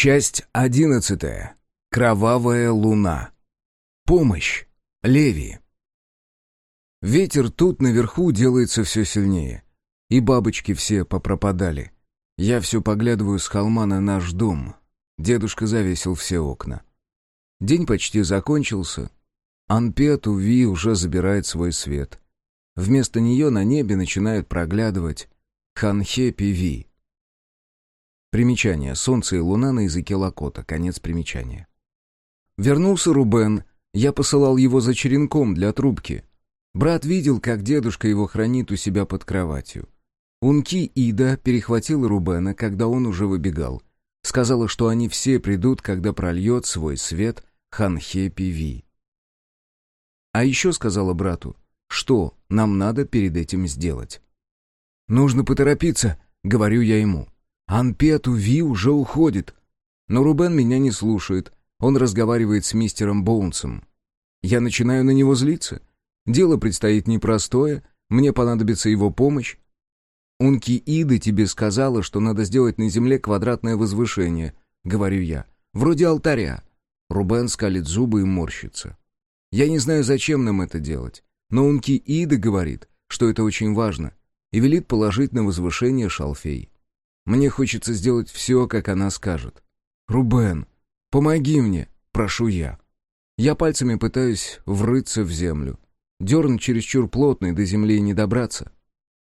Часть одиннадцатая. Кровавая луна. Помощь. Леви. Ветер тут наверху делается все сильнее. И бабочки все попропадали. Я все поглядываю с холма на наш дом. Дедушка завесил все окна. День почти закончился. Анпет Уви уже забирает свой свет. Вместо нее на небе начинают проглядывать Ханхе Пиви. Примечание. Солнце и луна на языке Лакота. Конец примечания. Вернулся Рубен. Я посылал его за черенком для трубки. Брат видел, как дедушка его хранит у себя под кроватью. Унки Ида перехватила Рубена, когда он уже выбегал. Сказала, что они все придут, когда прольет свой свет Ханхе Пиви. А еще сказала брату, что нам надо перед этим сделать. «Нужно поторопиться», — говорю я ему. Анпету Ви уже уходит. Но Рубен меня не слушает. Он разговаривает с мистером Боунсом. Я начинаю на него злиться. Дело предстоит непростое, мне понадобится его помощь. Унки Ида тебе сказала, что надо сделать на земле квадратное возвышение, говорю я, вроде алтаря. Рубен скалит зубы и морщится. Я не знаю, зачем нам это делать, но Унки Ида говорит, что это очень важно, и велит положить на возвышение шалфей. Мне хочется сделать все, как она скажет. «Рубен, помоги мне!» — прошу я. Я пальцами пытаюсь врыться в землю. Дерн чересчур плотный, до земли не добраться.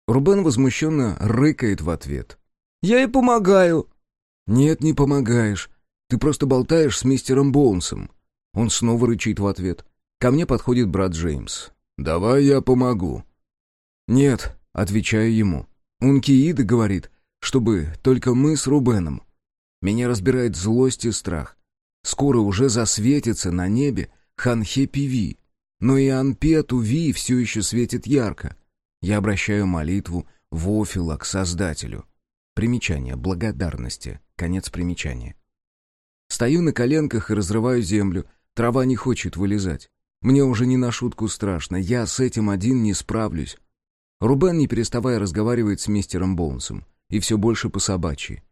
Рубен возмущенно рыкает в ответ. «Я и помогаю!» «Нет, не помогаешь. Ты просто болтаешь с мистером Боунсом». Он снова рычит в ответ. Ко мне подходит брат Джеймс. «Давай я помогу». «Нет», — отвечаю ему. Ункиида говорит, чтобы только мы с Рубеном. Меня разбирает злость и страх. Скоро уже засветится на небе Ханхе Пиви, но и Анпету Ви все еще светит ярко. Я обращаю молитву в Офила к Создателю. Примечание благодарности. Конец примечания. Стою на коленках и разрываю землю. Трава не хочет вылезать. Мне уже не на шутку страшно. Я с этим один не справлюсь. Рубен, не переставая, разговаривает с мистером Боунсом и все больше по собачьи.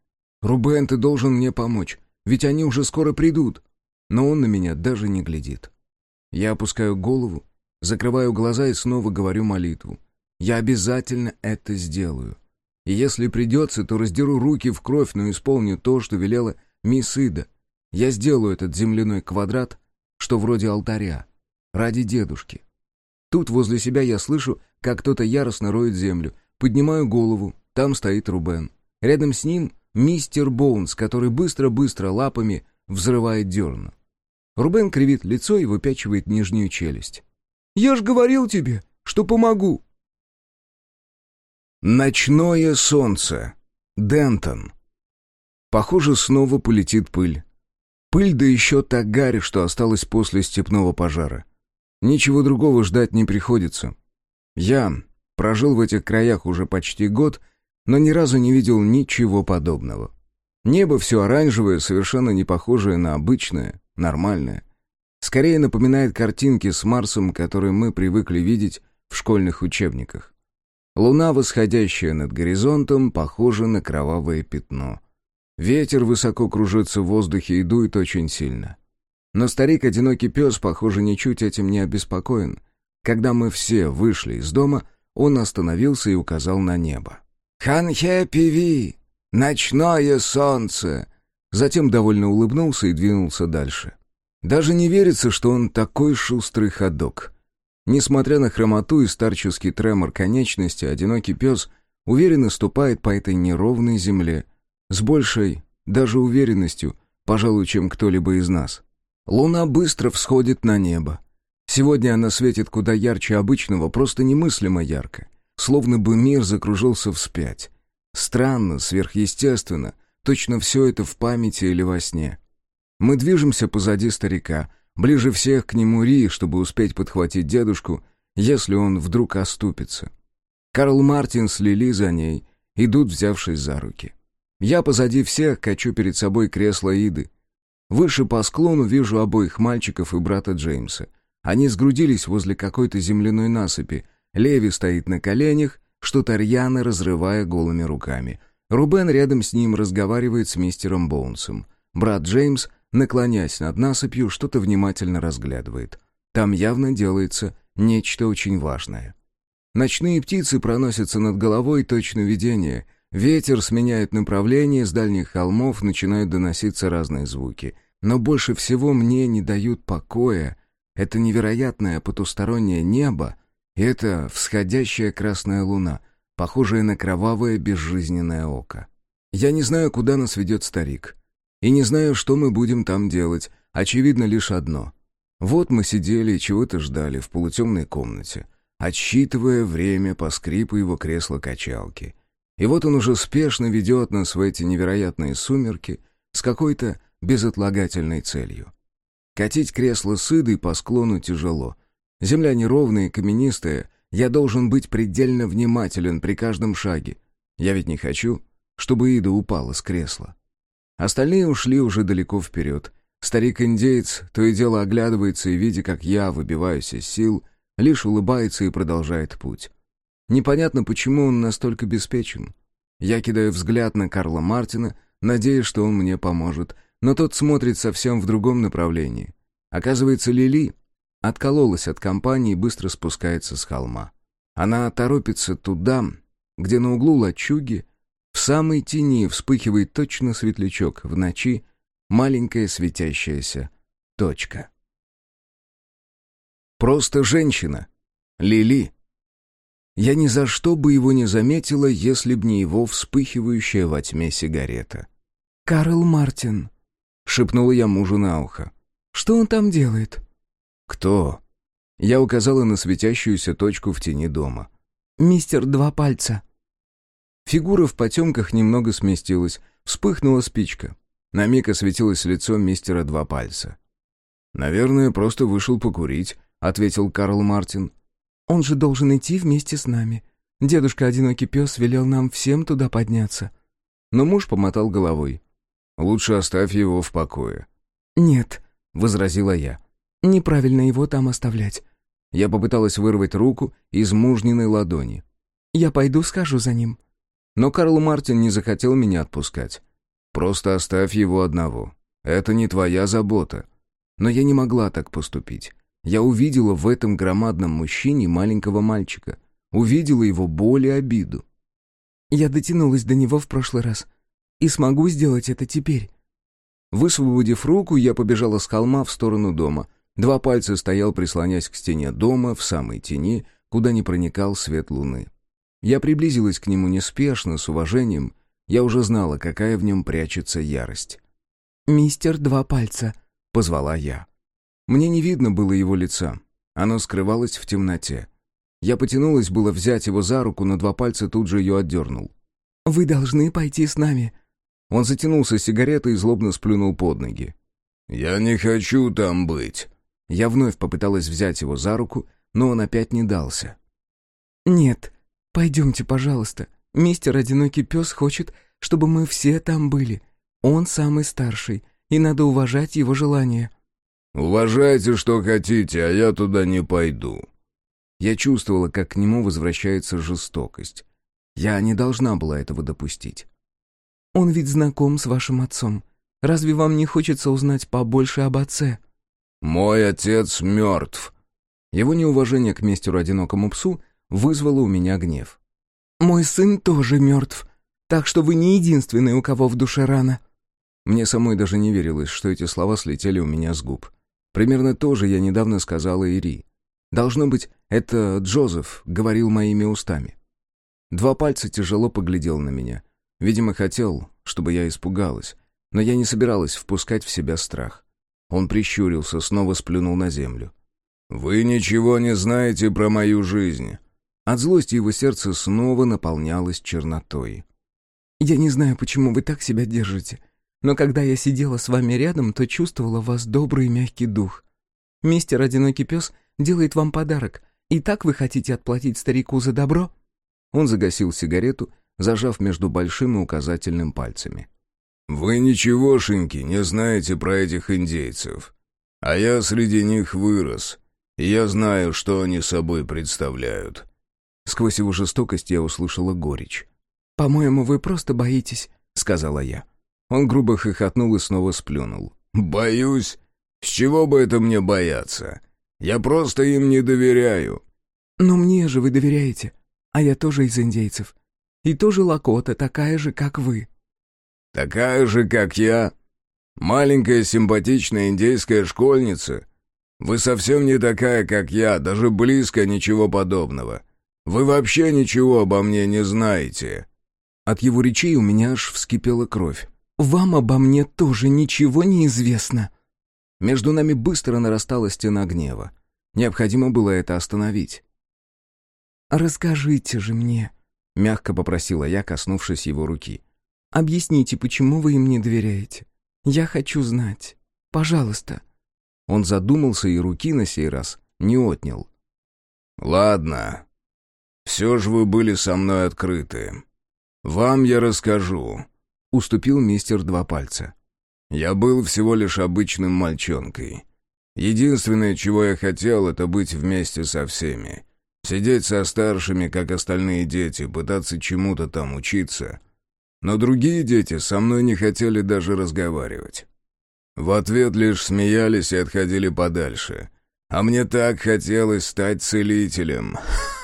«Рубен, ты должен мне помочь, ведь они уже скоро придут!» Но он на меня даже не глядит. Я опускаю голову, закрываю глаза и снова говорю молитву. Я обязательно это сделаю. И если придется, то раздеру руки в кровь, но исполню то, что велела мисс Ида. Я сделаю этот земляной квадрат, что вроде алтаря, ради дедушки. Тут возле себя я слышу, как кто-то яростно роет землю, поднимаю голову, там стоит Рубен. Рядом с ним мистер Боунс, который быстро-быстро лапами взрывает дерну. Рубен кривит лицо и выпячивает нижнюю челюсть. «Я ж говорил тебе, что помогу!» Ночное солнце. Дентон. Похоже, снова полетит пыль. Пыль, да еще та гарь, что осталась после степного пожара. Ничего другого ждать не приходится. Я прожил в этих краях уже почти год — но ни разу не видел ничего подобного. Небо все оранжевое, совершенно не похожее на обычное, нормальное. Скорее напоминает картинки с Марсом, которые мы привыкли видеть в школьных учебниках. Луна, восходящая над горизонтом, похожа на кровавое пятно. Ветер высоко кружится в воздухе и дует очень сильно. Но старик-одинокий пес, похоже, ничуть этим не обеспокоен. Когда мы все вышли из дома, он остановился и указал на небо. «Ханхе Пиви! Ночное солнце!» Затем довольно улыбнулся и двинулся дальше. Даже не верится, что он такой шустрый ходок. Несмотря на хромоту и старческий тремор конечности, одинокий пес уверенно ступает по этой неровной земле, с большей, даже уверенностью, пожалуй, чем кто-либо из нас. Луна быстро всходит на небо. Сегодня она светит куда ярче обычного, просто немыслимо ярко словно бы мир закружился вспять. Странно, сверхъестественно, точно все это в памяти или во сне. Мы движемся позади старика, ближе всех к нему Ри, чтобы успеть подхватить дедушку, если он вдруг оступится. Карл Мартин с Лили за ней, идут, взявшись за руки. Я позади всех качу перед собой кресло Иды. Выше по склону вижу обоих мальчиков и брата Джеймса. Они сгрудились возле какой-то земляной насыпи, Леви стоит на коленях, что-то рьяно разрывая голыми руками. Рубен рядом с ним разговаривает с мистером Боунсом. Брат Джеймс, наклонясь над насыпью, что-то внимательно разглядывает. Там явно делается нечто очень важное. Ночные птицы проносятся над головой, точно видение. Ветер сменяет направление, с дальних холмов начинают доноситься разные звуки. Но больше всего мне не дают покоя это невероятное потустороннее небо это всходящая красная луна, похожая на кровавое безжизненное око. Я не знаю, куда нас ведет старик. И не знаю, что мы будем там делать. Очевидно лишь одно. Вот мы сидели и чего-то ждали в полутемной комнате отсчитывая время по скрипу его кресла-качалки. И вот он уже спешно ведет нас в эти невероятные сумерки с какой-то безотлагательной целью. Катить кресло с Идой по склону тяжело. Земля неровная и каменистая, я должен быть предельно внимателен при каждом шаге. Я ведь не хочу, чтобы Ида упала с кресла. Остальные ушли уже далеко вперед. Старик-индеец то и дело оглядывается и, видя, как я выбиваюсь из сил, лишь улыбается и продолжает путь. Непонятно, почему он настолько беспечен. Я кидаю взгляд на Карла Мартина, надеясь, что он мне поможет, но тот смотрит совсем в другом направлении. Оказывается, Лили откололась от компании и быстро спускается с холма. Она торопится туда, где на углу лачуги, в самой тени вспыхивает точно светлячок, в ночи маленькая светящаяся точка. Просто женщина. Лили. Я ни за что бы его не заметила, если б не его вспыхивающая во тьме сигарета. «Карл Мартин», — шепнула я мужу на ухо. «Что он там делает?» «Кто?» Я указала на светящуюся точку в тени дома. «Мистер Два Пальца». Фигура в потемках немного сместилась, вспыхнула спичка. На миг осветилось лицо мистера Два Пальца. «Наверное, просто вышел покурить», ответил Карл Мартин. «Он же должен идти вместе с нами. Дедушка Одинокий Пес велел нам всем туда подняться». Но муж помотал головой. «Лучше оставь его в покое». «Нет», — возразила я. «Неправильно его там оставлять». Я попыталась вырвать руку из мужниной ладони. «Я пойду скажу за ним». Но Карл Мартин не захотел меня отпускать. «Просто оставь его одного. Это не твоя забота». Но я не могла так поступить. Я увидела в этом громадном мужчине маленького мальчика. Увидела его боль и обиду. Я дотянулась до него в прошлый раз. И смогу сделать это теперь. Высвободив руку, я побежала с холма в сторону дома. Два пальца стоял, прислонясь к стене дома, в самой тени, куда не проникал свет луны. Я приблизилась к нему неспешно, с уважением. Я уже знала, какая в нем прячется ярость. «Мистер Два Пальца», — позвала я. Мне не видно было его лица. Оно скрывалось в темноте. Я потянулась было взять его за руку, но два пальца тут же ее отдернул. «Вы должны пойти с нами». Он затянулся сигаретой и злобно сплюнул под ноги. «Я не хочу там быть». Я вновь попыталась взять его за руку, но он опять не дался. «Нет, пойдемте, пожалуйста. Мистер Одинокий Пес хочет, чтобы мы все там были. Он самый старший, и надо уважать его желания». «Уважайте, что хотите, а я туда не пойду». Я чувствовала, как к нему возвращается жестокость. Я не должна была этого допустить. «Он ведь знаком с вашим отцом. Разве вам не хочется узнать побольше об отце?» «Мой отец мертв». Его неуважение к мистеру одинокому псу вызвало у меня гнев. «Мой сын тоже мертв, так что вы не единственный, у кого в душе рана». Мне самой даже не верилось, что эти слова слетели у меня с губ. Примерно то же я недавно сказала Ири. Должно быть, это Джозеф говорил моими устами. Два пальца тяжело поглядел на меня. Видимо, хотел, чтобы я испугалась, но я не собиралась впускать в себя страх. Он прищурился, снова сплюнул на землю. «Вы ничего не знаете про мою жизнь». От злости его сердце снова наполнялось чернотой. «Я не знаю, почему вы так себя держите. Но когда я сидела с вами рядом, то чувствовала в вас добрый мягкий дух. Мистер Одинокий Пес делает вам подарок. И так вы хотите отплатить старику за добро?» Он загасил сигарету, зажав между большим и указательным пальцами. «Вы ничегошеньки не знаете про этих индейцев. А я среди них вырос, и я знаю, что они собой представляют». Сквозь его жестокость я услышала горечь. «По-моему, вы просто боитесь», — сказала я. Он грубо хохотнул и снова сплюнул. «Боюсь? С чего бы это мне бояться? Я просто им не доверяю». «Но мне же вы доверяете, а я тоже из индейцев. И тоже Лакота, такая же, как вы». «Такая же, как я? Маленькая симпатичная индейская школьница? Вы совсем не такая, как я, даже близко ничего подобного. Вы вообще ничего обо мне не знаете». От его речей у меня аж вскипела кровь. «Вам обо мне тоже ничего не известно». Между нами быстро нарастала стена гнева. Необходимо было это остановить. «Расскажите же мне», — мягко попросила я, коснувшись его руки. «Объясните, почему вы им не доверяете? Я хочу знать. Пожалуйста». Он задумался и руки на сей раз не отнял. «Ладно. Все же вы были со мной открыты. Вам я расскажу», — уступил мистер Два Пальца. «Я был всего лишь обычным мальчонкой. Единственное, чего я хотел, это быть вместе со всеми. Сидеть со старшими, как остальные дети, пытаться чему-то там учиться. Но другие дети со мной не хотели даже разговаривать. В ответ лишь смеялись и отходили подальше. А мне так хотелось стать целителем.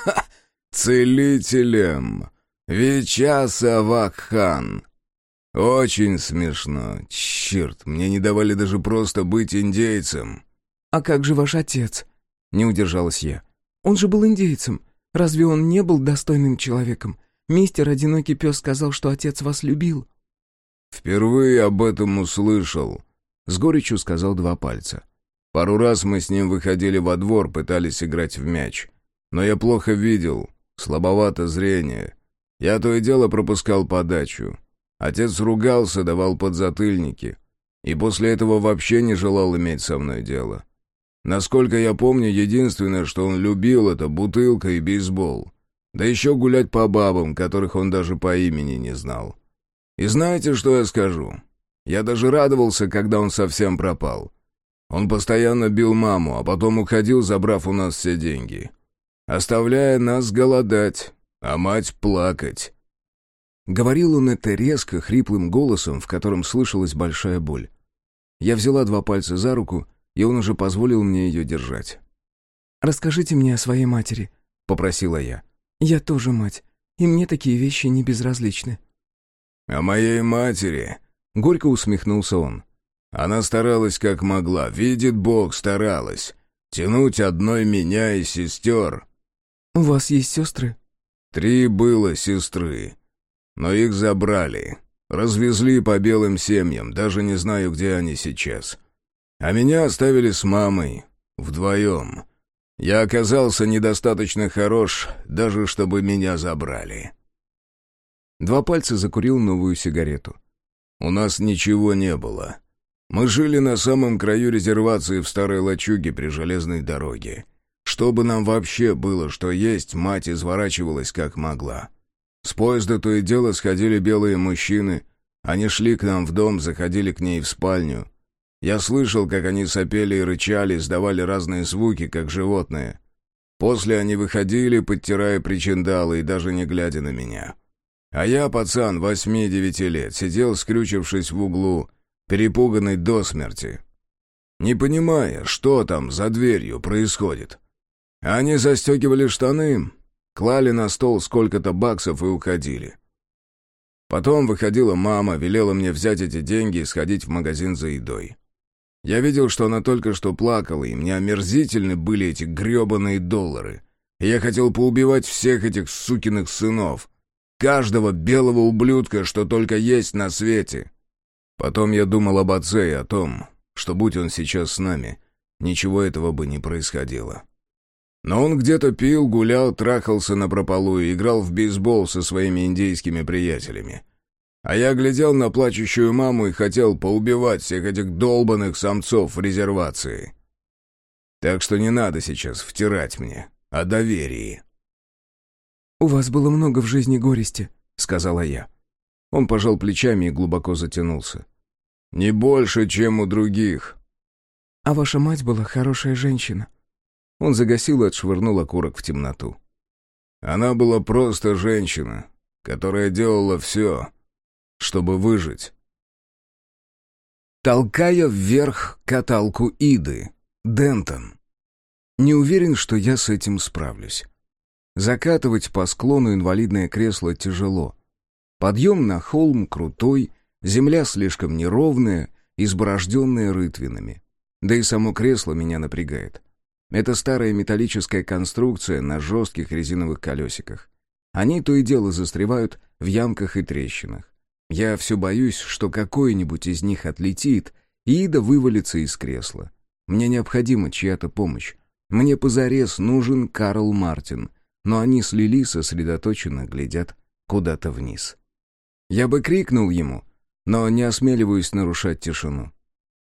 Ха! Целителем! Вичаса Вакхан! Очень смешно. Черт, мне не давали даже просто быть индейцем. «А как же ваш отец?» — не удержалась я. «Он же был индейцем. Разве он не был достойным человеком? Мистер Одинокий Пес сказал, что отец вас любил». «Впервые об этом услышал», — с горечью сказал два пальца. «Пару раз мы с ним выходили во двор, пытались играть в мяч. Но я плохо видел, слабовато зрение. Я то и дело пропускал подачу. Отец ругался, давал подзатыльники. И после этого вообще не желал иметь со мной дело. Насколько я помню, единственное, что он любил, это бутылка и бейсбол. Да еще гулять по бабам, которых он даже по имени не знал. И знаете, что я скажу? Я даже радовался, когда он совсем пропал. Он постоянно бил маму, а потом уходил, забрав у нас все деньги. Оставляя нас голодать, а мать плакать. Говорил он это резко, хриплым голосом, в котором слышалась большая боль. Я взяла два пальца за руку и он уже позволил мне ее держать. «Расскажите мне о своей матери», — попросила я. «Я тоже мать, и мне такие вещи не безразличны». «О моей матери», — горько усмехнулся он. «Она старалась как могла, видит Бог, старалась. Тянуть одной меня и сестер». «У вас есть сестры?» «Три было сестры, но их забрали. Развезли по белым семьям, даже не знаю, где они сейчас. А меня оставили с мамой. Вдвоем. Я оказался недостаточно хорош, даже чтобы меня забрали. Два пальца закурил новую сигарету. У нас ничего не было. Мы жили на самом краю резервации в старой лачуге при железной дороге. Чтобы нам вообще было что есть, мать изворачивалась как могла. С поезда то и дело сходили белые мужчины. Они шли к нам в дом, заходили к ней в спальню. Я слышал, как они сопели и рычали, издавали разные звуки, как животные. После они выходили, подтирая причиндалы и даже не глядя на меня. А я, пацан, восьми-девяти лет, сидел, скрючившись в углу, перепуганный до смерти. Не понимая, что там за дверью происходит. Они застегивали штаны, клали на стол сколько-то баксов и уходили. Потом выходила мама, велела мне взять эти деньги и сходить в магазин за едой. Я видел, что она только что плакала, и мне омерзительны были эти гребаные доллары. И я хотел поубивать всех этих сукиных сынов. Каждого белого ублюдка, что только есть на свете. Потом я думал об отце и о том, что будь он сейчас с нами, ничего этого бы не происходило. Но он где-то пил, гулял, трахался на прополу и играл в бейсбол со своими индейскими приятелями. А я глядел на плачущую маму и хотел поубивать всех этих долбанных самцов в резервации. Так что не надо сейчас втирать мне о доверии. «У вас было много в жизни горести», — сказала я. Он пожал плечами и глубоко затянулся. «Не больше, чем у других». «А ваша мать была хорошая женщина». Он загасил и отшвырнул окурок в темноту. «Она была просто женщина, которая делала все, чтобы выжить. толкая вверх каталку Иды. Дентон. Не уверен, что я с этим справлюсь. Закатывать по склону инвалидное кресло тяжело. Подъем на холм крутой, земля слишком неровная, изборожденная рытвинами. Да и само кресло меня напрягает. Это старая металлическая конструкция на жестких резиновых колесиках. Они то и дело застревают в ямках и трещинах. Я все боюсь, что какой-нибудь из них отлетит, и Ида вывалится из кресла. Мне необходима чья-то помощь. Мне позарез нужен Карл Мартин, но они с Лили сосредоточенно глядят куда-то вниз. Я бы крикнул ему, но не осмеливаюсь нарушать тишину.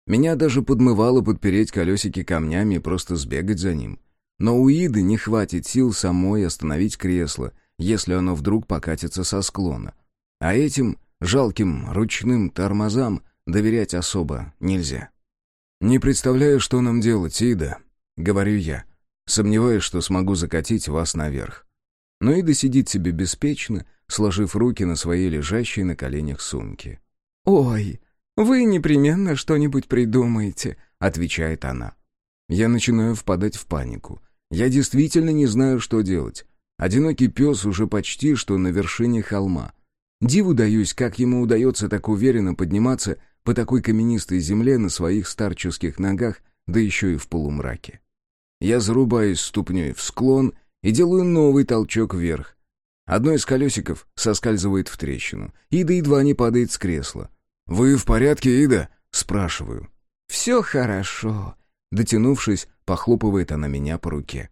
Меня даже подмывало подпереть колесики камнями и просто сбегать за ним. Но у Иды не хватит сил самой остановить кресло, если оно вдруг покатится со склона. А этим жалким ручным тормозам доверять особо нельзя. «Не представляю, что нам делать, Ида», — говорю я, сомневаюсь, что смогу закатить вас наверх. Но Ида сидит себе беспечно, сложив руки на своей лежащей на коленях сумке. «Ой, вы непременно что-нибудь придумаете», — отвечает она. Я начинаю впадать в панику. Я действительно не знаю, что делать. Одинокий пес уже почти что на вершине холма. Диву даюсь, как ему удается так уверенно подниматься по такой каменистой земле на своих старческих ногах, да еще и в полумраке. Я зарубаюсь ступней в склон и делаю новый толчок вверх. Одно из колесиков соскальзывает в трещину. Ида едва не падает с кресла. «Вы в порядке, Ида?» — спрашиваю. «Все хорошо», — дотянувшись, похлопывает она меня по руке.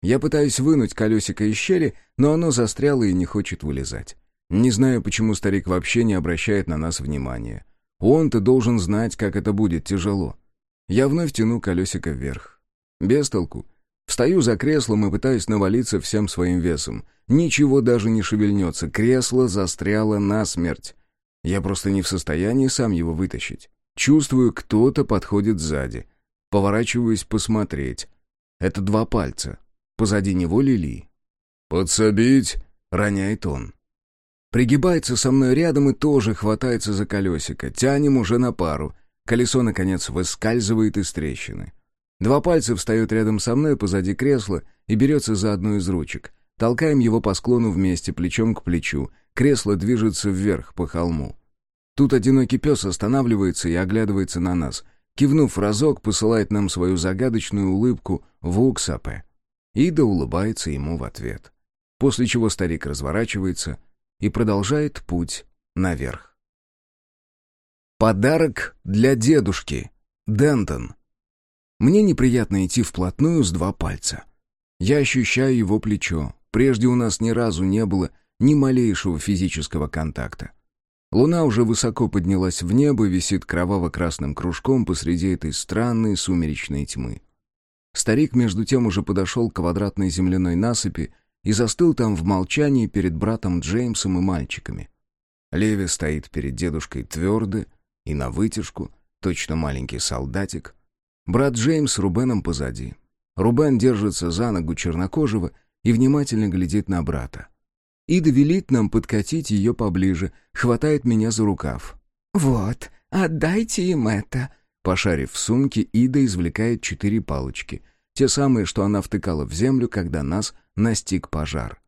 Я пытаюсь вынуть колесико из щели, но оно застряло и не хочет вылезать. Не знаю, почему старик вообще не обращает на нас внимания. Он-то должен знать, как это будет тяжело. Я вновь тяну колесико вверх. Без толку. Встаю за креслом и пытаюсь навалиться всем своим весом. Ничего даже не шевельнется, кресло застряло насмерть. Я просто не в состоянии сам его вытащить. Чувствую, кто-то подходит сзади. Поворачиваюсь посмотреть. Это два пальца. Позади него Лили. «Подсобить!» — роняет он. Пригибается со мной рядом и тоже хватается за колесико. Тянем уже на пару. Колесо, наконец, выскальзывает из трещины. Два пальца встают рядом со мной позади кресла и берется за одну из ручек. Толкаем его по склону вместе, плечом к плечу. Кресло движется вверх по холму. Тут одинокий пес останавливается и оглядывается на нас. Кивнув разок, посылает нам свою загадочную улыбку в Уксапе. Ида улыбается ему в ответ. После чего старик разворачивается и продолжает путь наверх. Подарок для дедушки. Дентон. Мне неприятно идти вплотную с два пальца. Я ощущаю его плечо. Прежде у нас ни разу не было ни малейшего физического контакта. Луна уже высоко поднялась в небо, висит кроваво-красным кружком посреди этой странной сумеречной тьмы. Старик, между тем, уже подошел к квадратной земляной насыпи и застыл там в молчании перед братом Джеймсом и мальчиками. Леви стоит перед дедушкой твердо и на вытяжку, точно маленький солдатик. Брат Джеймс с Рубеном позади. Рубен держится за ногу чернокожего и внимательно глядит на брата. Ида велит нам подкатить ее поближе, хватает меня за рукав. «Вот, отдайте им это». Пошарив в сумке, Ида извлекает четыре палочки. Те самые, что она втыкала в землю, когда нас настиг пожар.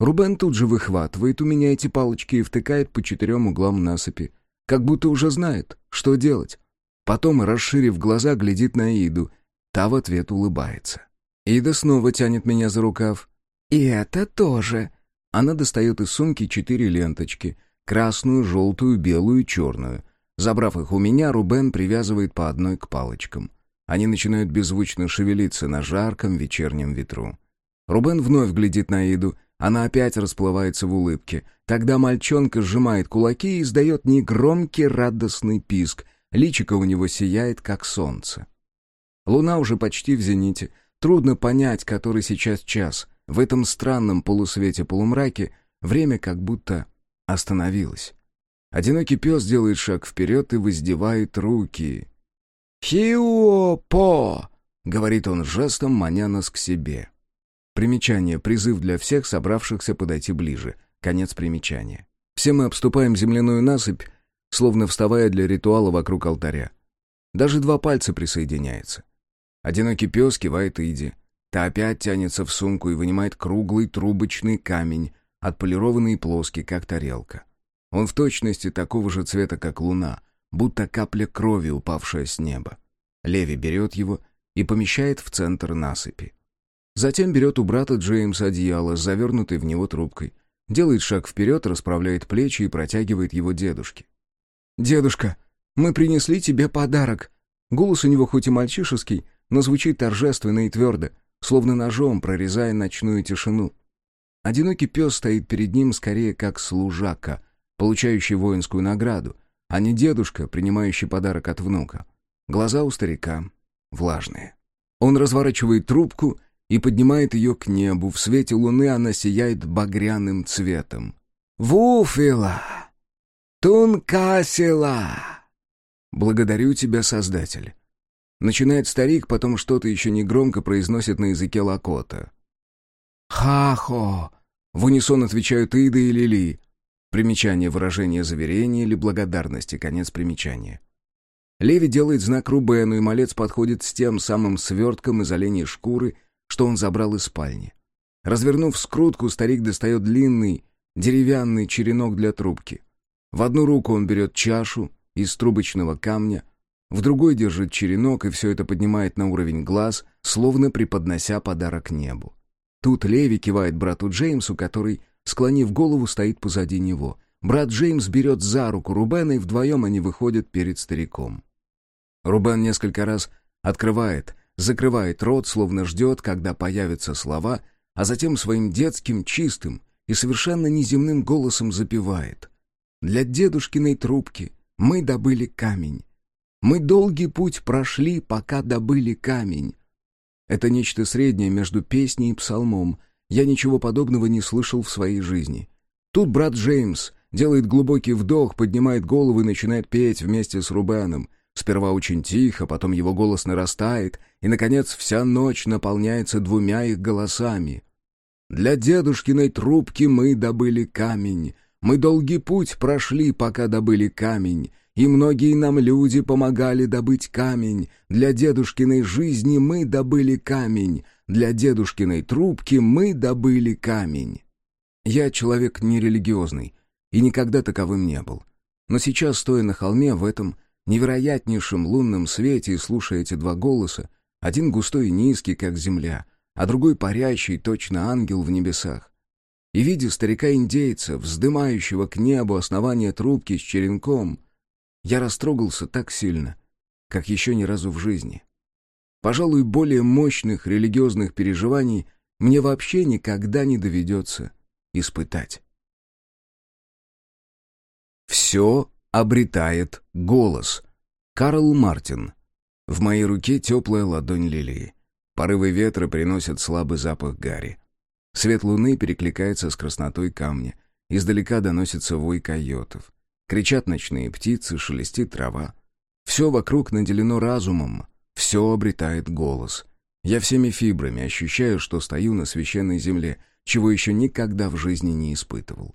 Рубен тут же выхватывает у меня эти палочки и втыкает по четырем углам насыпи, как будто уже знает, что делать. Потом, расширив глаза, глядит на Иду. Та в ответ улыбается. Ида снова тянет меня за рукав. «И это тоже». Она достает из сумки четыре ленточки. Красную, желтую, белую и черную. Забрав их у меня, Рубен привязывает по одной к палочкам. Они начинают беззвучно шевелиться на жарком вечернем ветру. Рубен вновь глядит на Иду. Она опять расплывается в улыбке. Тогда мальчонка сжимает кулаки и издает негромкий радостный писк. Личико у него сияет, как солнце. Луна уже почти в зените. Трудно понять, который сейчас час. В этом странном полусвете-полумраке время как будто остановилось. Одинокий пес делает шаг вперед и воздевает руки. «Хио-по!» — говорит он жестом, маня нас к себе. Примечание. Призыв для всех, собравшихся подойти ближе. Конец примечания. Все мы обступаем земляную насыпь, словно вставая для ритуала вокруг алтаря. Даже два пальца присоединяются. Одинокий пес кивает Иди. Та опять тянется в сумку и вынимает круглый трубочный камень, отполированный и плоский, как тарелка. Он в точности такого же цвета, как луна, будто капля крови, упавшая с неба. Леви берет его и помещает в центр насыпи. Затем берет у брата Джеймса одеяло с завернутой в него трубкой, делает шаг вперед, расправляет плечи и протягивает его дедушке. «Дедушка, мы принесли тебе подарок». Голос у него хоть и мальчишеский, но звучит торжественно и твердо, словно ножом прорезая ночную тишину. Одинокий пес стоит перед ним скорее как служака, получающий воинскую награду, а не дедушка, принимающий подарок от внука. Глаза у старика влажные. Он разворачивает трубку и поднимает ее к небу. В свете луны она сияет багряным цветом. «Вуфила! Тункасила!» «Благодарю тебя, Создатель!» Начинает старик, потом что-то еще негромко произносит на языке Лакота. «Хахо!» — в унисон отвечают Ида и Лили. Примечание выражения заверения или благодарности, конец примечания. Леви делает знак Рубену, и малец подходит с тем самым свертком из оленей шкуры, что он забрал из спальни. Развернув скрутку, старик достает длинный деревянный черенок для трубки. В одну руку он берет чашу из трубочного камня, в другой держит черенок, и все это поднимает на уровень глаз, словно преподнося подарок небу. Тут Леви кивает брату Джеймсу, который, склонив голову, стоит позади него. Брат Джеймс берет за руку Рубена, и вдвоем они выходят перед стариком. Рубен несколько раз открывает, закрывает рот, словно ждет, когда появятся слова, а затем своим детским, чистым и совершенно неземным голосом запевает. «Для дедушкиной трубки мы добыли камень. Мы долгий путь прошли, пока добыли камень». Это нечто среднее между песней и псалмом. Я ничего подобного не слышал в своей жизни. Тут брат Джеймс делает глубокий вдох, поднимает голову и начинает петь вместе с Рубеном — Сперва очень тихо, потом его голос нарастает, и, наконец, вся ночь наполняется двумя их голосами. «Для дедушкиной трубки мы добыли камень, мы долгий путь прошли, пока добыли камень, и многие нам люди помогали добыть камень. Для дедушкиной жизни мы добыли камень, для дедушкиной трубки мы добыли камень». Я человек нерелигиозный и никогда таковым не был. Но сейчас, стоя на холме в этом невероятнейшем лунном свете и слушая эти два голоса, один густой и низкий, как земля, а другой парящий, точно ангел в небесах. И видя старика-индейца, вздымающего к небу основание трубки с черенком, я растрогался так сильно, как еще ни разу в жизни. Пожалуй, более мощных религиозных переживаний мне вообще никогда не доведется испытать. Все обретает голос. Карл Мартин. В моей руке теплая ладонь лилии. Порывы ветра приносят слабый запах гари. Свет луны перекликается с краснотой камня. Издалека доносится вой койотов. Кричат ночные птицы, шелестит трава. Все вокруг наделено разумом. Все обретает голос. Я всеми фибрами ощущаю, что стою на священной земле, чего еще никогда в жизни не испытывал.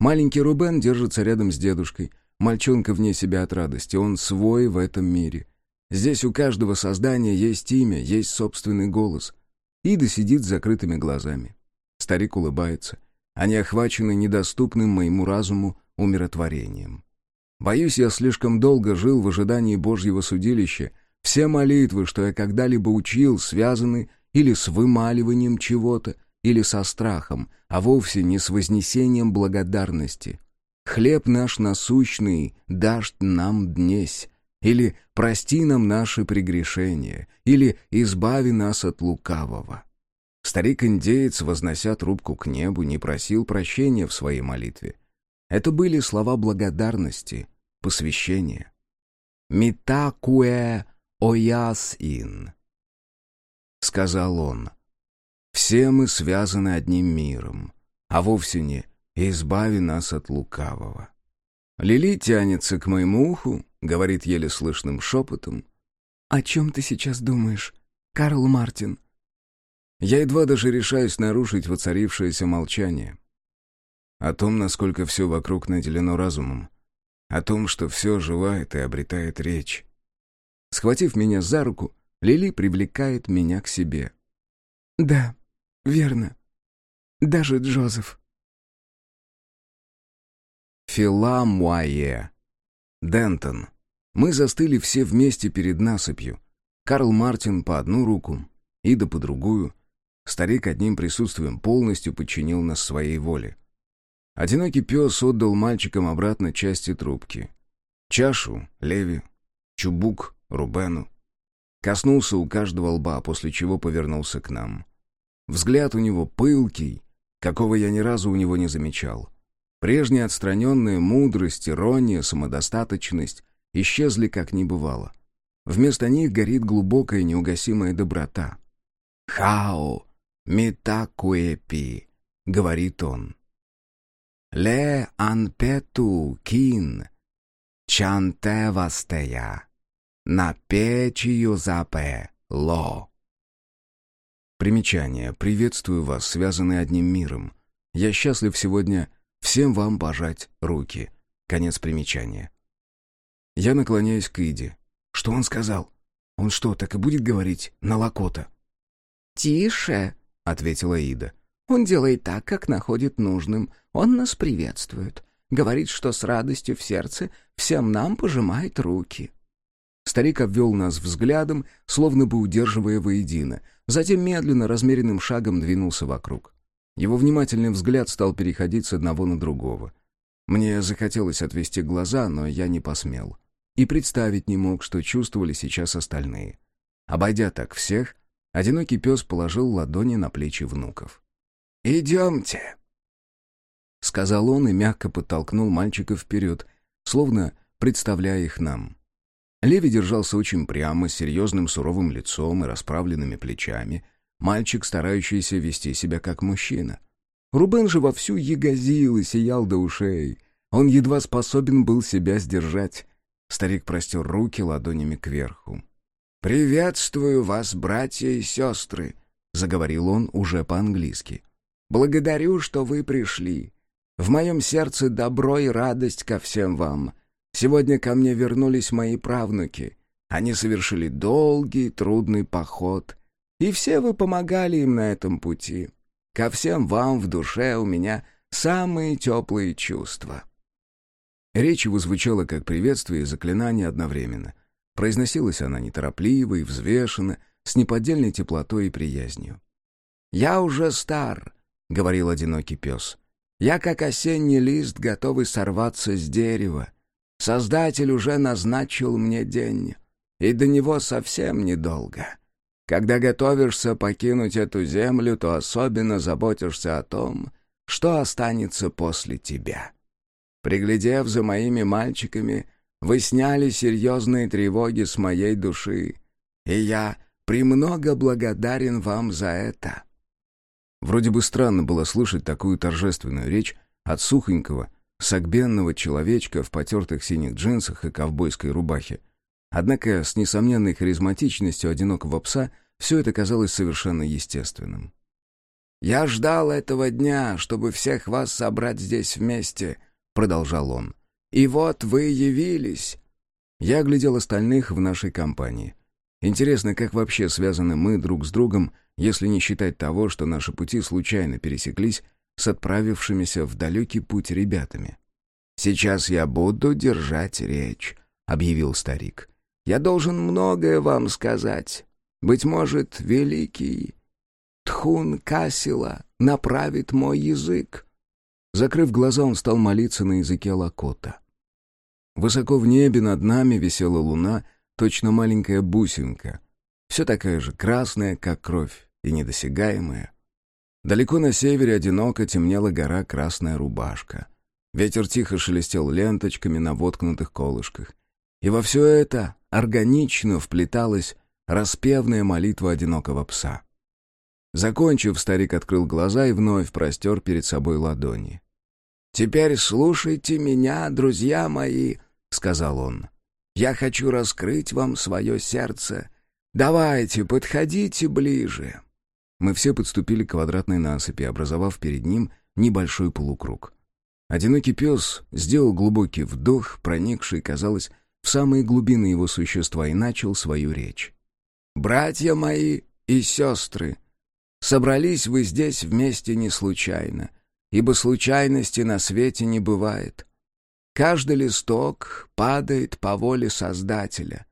Маленький Рубен держится рядом с дедушкой, Мальчонка вне себя от радости, он свой в этом мире. Здесь у каждого создания есть имя, есть собственный голос. Ида сидит с закрытыми глазами. Старик улыбается. Они охвачены недоступным моему разуму умиротворением. Боюсь, я слишком долго жил в ожидании Божьего судилища. Все молитвы, что я когда-либо учил, связаны или с вымаливанием чего-то, или со страхом, а вовсе не с вознесением благодарности. «Хлеб наш насущный дашь нам днесь», или «Прости нам наши прегрешения», или «Избави нас от лукавого». Старик-индеец, вознося трубку к небу, не просил прощения в своей молитве. Это были слова благодарности, посвящения. «Митакуэ ояс ин», — сказал он. «Все мы связаны одним миром, а вовсе не и избави нас от лукавого. Лили тянется к моему уху, говорит еле слышным шепотом. «О чем ты сейчас думаешь, Карл Мартин?» Я едва даже решаюсь нарушить воцарившееся молчание. О том, насколько все вокруг наделено разумом. О том, что все живает и обретает речь. Схватив меня за руку, Лили привлекает меня к себе. «Да, верно. Даже Джозеф». Филамуае. Дентон. Мы застыли все вместе перед насыпью. Карл Мартин по одну руку, Ида по другую. Старик одним присутствием полностью подчинил нас своей воле. Одинокий пес отдал мальчикам обратно части трубки. Чашу — Леви, чубук — Рубену. Коснулся у каждого лба, после чего повернулся к нам. Взгляд у него пылкий, какого я ни разу у него не замечал. Прежняя отстраненная мудрость, ирония, самодостаточность исчезли как не бывало. Вместо них горит глубокая неугасимая доброта. «Хао, митакуэпи», — говорит он. «Ле анпету кин, чанте вастея, на печию запе ло». Примечание. Приветствую вас, связанные одним миром. Я счастлив сегодня всем вам пожать руки. Конец примечания. Я наклоняюсь к Иде. Что он сказал? Он что, так и будет говорить на Лакота? «Тише», — ответила Ида. «Он делает так, как находит нужным. Он нас приветствует. Говорит, что с радостью в сердце всем нам пожимает руки». Старик обвел нас взглядом, словно бы удерживая воедино. Затем медленно, размеренным шагом двинулся вокруг. Его внимательный взгляд стал переходить с одного на другого. Мне захотелось отвести глаза, но я не посмел и представить не мог, что чувствовали сейчас остальные. Обойдя так всех, одинокий пес положил ладони на плечи внуков. «Идемте», — сказал он и мягко подтолкнул мальчика вперед, словно представляя их нам. Леви держался очень прямо, с серьезным суровым лицом и расправленными плечами, мальчик, старающийся вести себя как мужчина. Рубен же вовсю ягозил и сиял до ушей. Он едва способен был себя сдержать. Старик простер руки ладонями кверху. «Приветствую вас, братья и сестры», — заговорил он уже по-английски. «Благодарю, что вы пришли. В моем сердце добро и радость ко всем вам. Сегодня ко мне вернулись мои правнуки. Они совершили долгий, трудный поход, и все вы помогали им на этом пути. Ко всем вам в душе у меня самые теплые чувства. Речь его звучала как приветствие и заклинание одновременно. Произносилась она неторопливо и взвешенно, с неподдельной теплотой и приязнью. «Я уже стар», — говорил одинокий пес. «Я как осенний лист, готовый сорваться с дерева. Создатель уже назначил мне день, и до него совсем недолго. Когда готовишься покинуть эту землю, то особенно заботишься о том, что останется после тебя». Приглядев за моими мальчиками, вы сняли серьезные тревоги с моей души, и я премного благодарен вам за это». Вроде бы странно было слышать такую торжественную речь от сухонького, согбенного человечка в потертых синих джинсах и ковбойской рубахе. Однако с несомненной харизматичностью одинокого пса все это казалось совершенно естественным. «Я ждал этого дня, чтобы всех вас собрать здесь вместе», продолжал он. «И вот вы явились!» Я глядел остальных в нашей компании. Интересно, как вообще связаны мы друг с другом, если не считать того, что наши пути случайно пересеклись с отправившимися в далекий путь ребятами. «Сейчас я буду держать речь», — объявил старик. «Я должен многое вам сказать. Быть может, великий Тхун Касила направит мой язык. Закрыв глаза, он стал молиться на языке Лакота. Высоко в небе над нами висела луна, точно маленькая бусинка. Все такая же красная, как кровь, и недосягаемая. Далеко на севере одиноко темнела гора Красная Рубашка. Ветер тихо шелестел ленточками на воткнутых колышках. И во все это органично вплеталась распевная молитва одинокого пса. Закончив, старик открыл глаза и вновь простер перед собой ладони. «Теперь слушайте меня, друзья мои», — сказал он. «Я хочу раскрыть вам свое сердце. Давайте, подходите ближе». Мы все подступили к квадратной насыпи, образовав перед ним небольшой полукруг. Одинокий пес сделал глубокий вдох, проникший, казалось, в самые глубины его существа и начал свою речь. «Братья мои и сестры, собрались вы здесь вместе не случайно, ибо случайности на свете не бывает. Каждый листок падает по воле Создателя.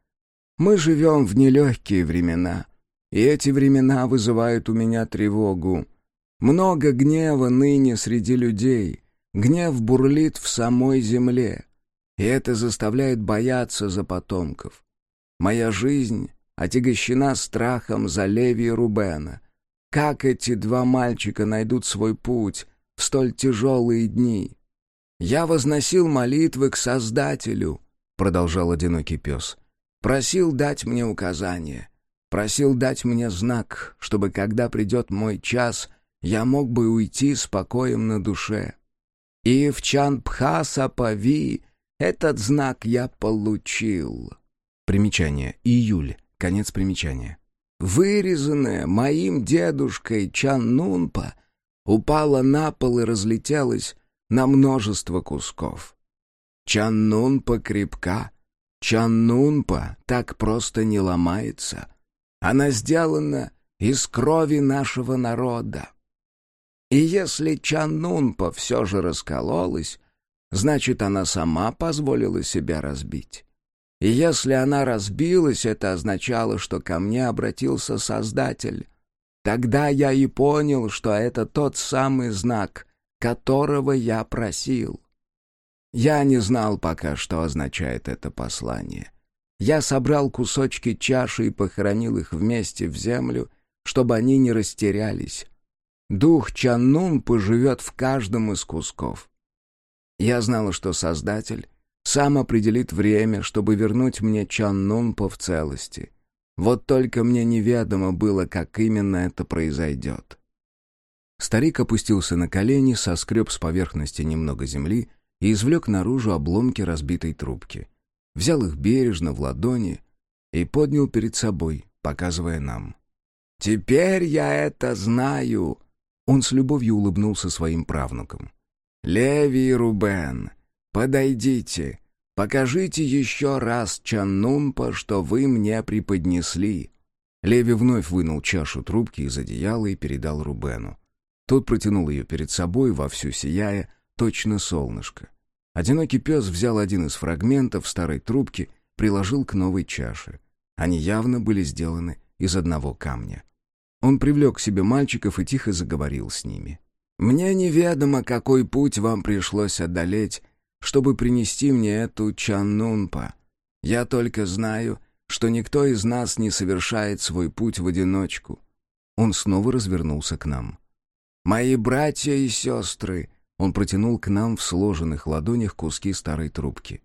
Мы живем в нелегкие времена, и эти времена вызывают у меня тревогу. Много гнева ныне среди людей, гнев бурлит в самой земле, и это заставляет бояться за потомков. Моя жизнь отягощена страхом за Леви и Рубена. Как эти два мальчика найдут свой путь в столь тяжелые дни? «Я возносил молитвы к Создателю», — продолжал одинокий пес. «Просил дать мне указания, просил дать мне знак, чтобы, когда придет мой час, я мог бы уйти с покоем на душе. И в Чанпхасапави этот знак я получил». Примечание. Июль. Конец примечания. Вырезанная моим дедушкой Чаннунпа упала на пол и разлетелась на множество кусков. Чаннунпа крепка, Чаннунпа так просто не ломается. Она сделана из крови нашего народа. И если Чаннунпа все же раскололась, значит, она сама позволила себя разбить. И если она разбилась, это означало, что ко мне обратился Создатель. Тогда я и понял, что это тот самый знак, которого я просил. Я не знал пока, что означает это послание. Я собрал кусочки чаши и похоронил их вместе в землю, чтобы они не растерялись. Дух Чаннун поживет в каждом из кусков. Я знал, что Создатель сам определит время, чтобы вернуть мне Чаннунпа в целости. Вот только мне неведомо было, как именно это произойдет. Старик опустился на колени, соскреб с поверхности немного земли и извлек наружу обломки разбитой трубки. Взял их бережно в ладони и поднял перед собой, показывая нам. «Теперь я это знаю!» Он с любовью улыбнулся своим правнукам. «Леви и Рубен, «Подойдите, покажите еще раз Чаннумпа, что вы мне преподнесли». Леви вновь вынул чашу трубки из одеяла и передал Рубену. Тот протянул ее перед собой, вовсю сияя, точно солнышко. Одинокий пес взял один из фрагментов старой трубки, приложил к новой чаше. Они явно были сделаны из одного камня. Он привлек к себе мальчиков и тихо заговорил с ними. «Мне неведомо, какой путь вам пришлось одолеть, чтобы принести мне эту чаннунпа. Я только знаю, что никто из нас не совершает свой путь в одиночку». Он снова развернулся к нам. «Мои братья и сестры!» Он протянул к нам в сложенных ладонях куски старой трубки.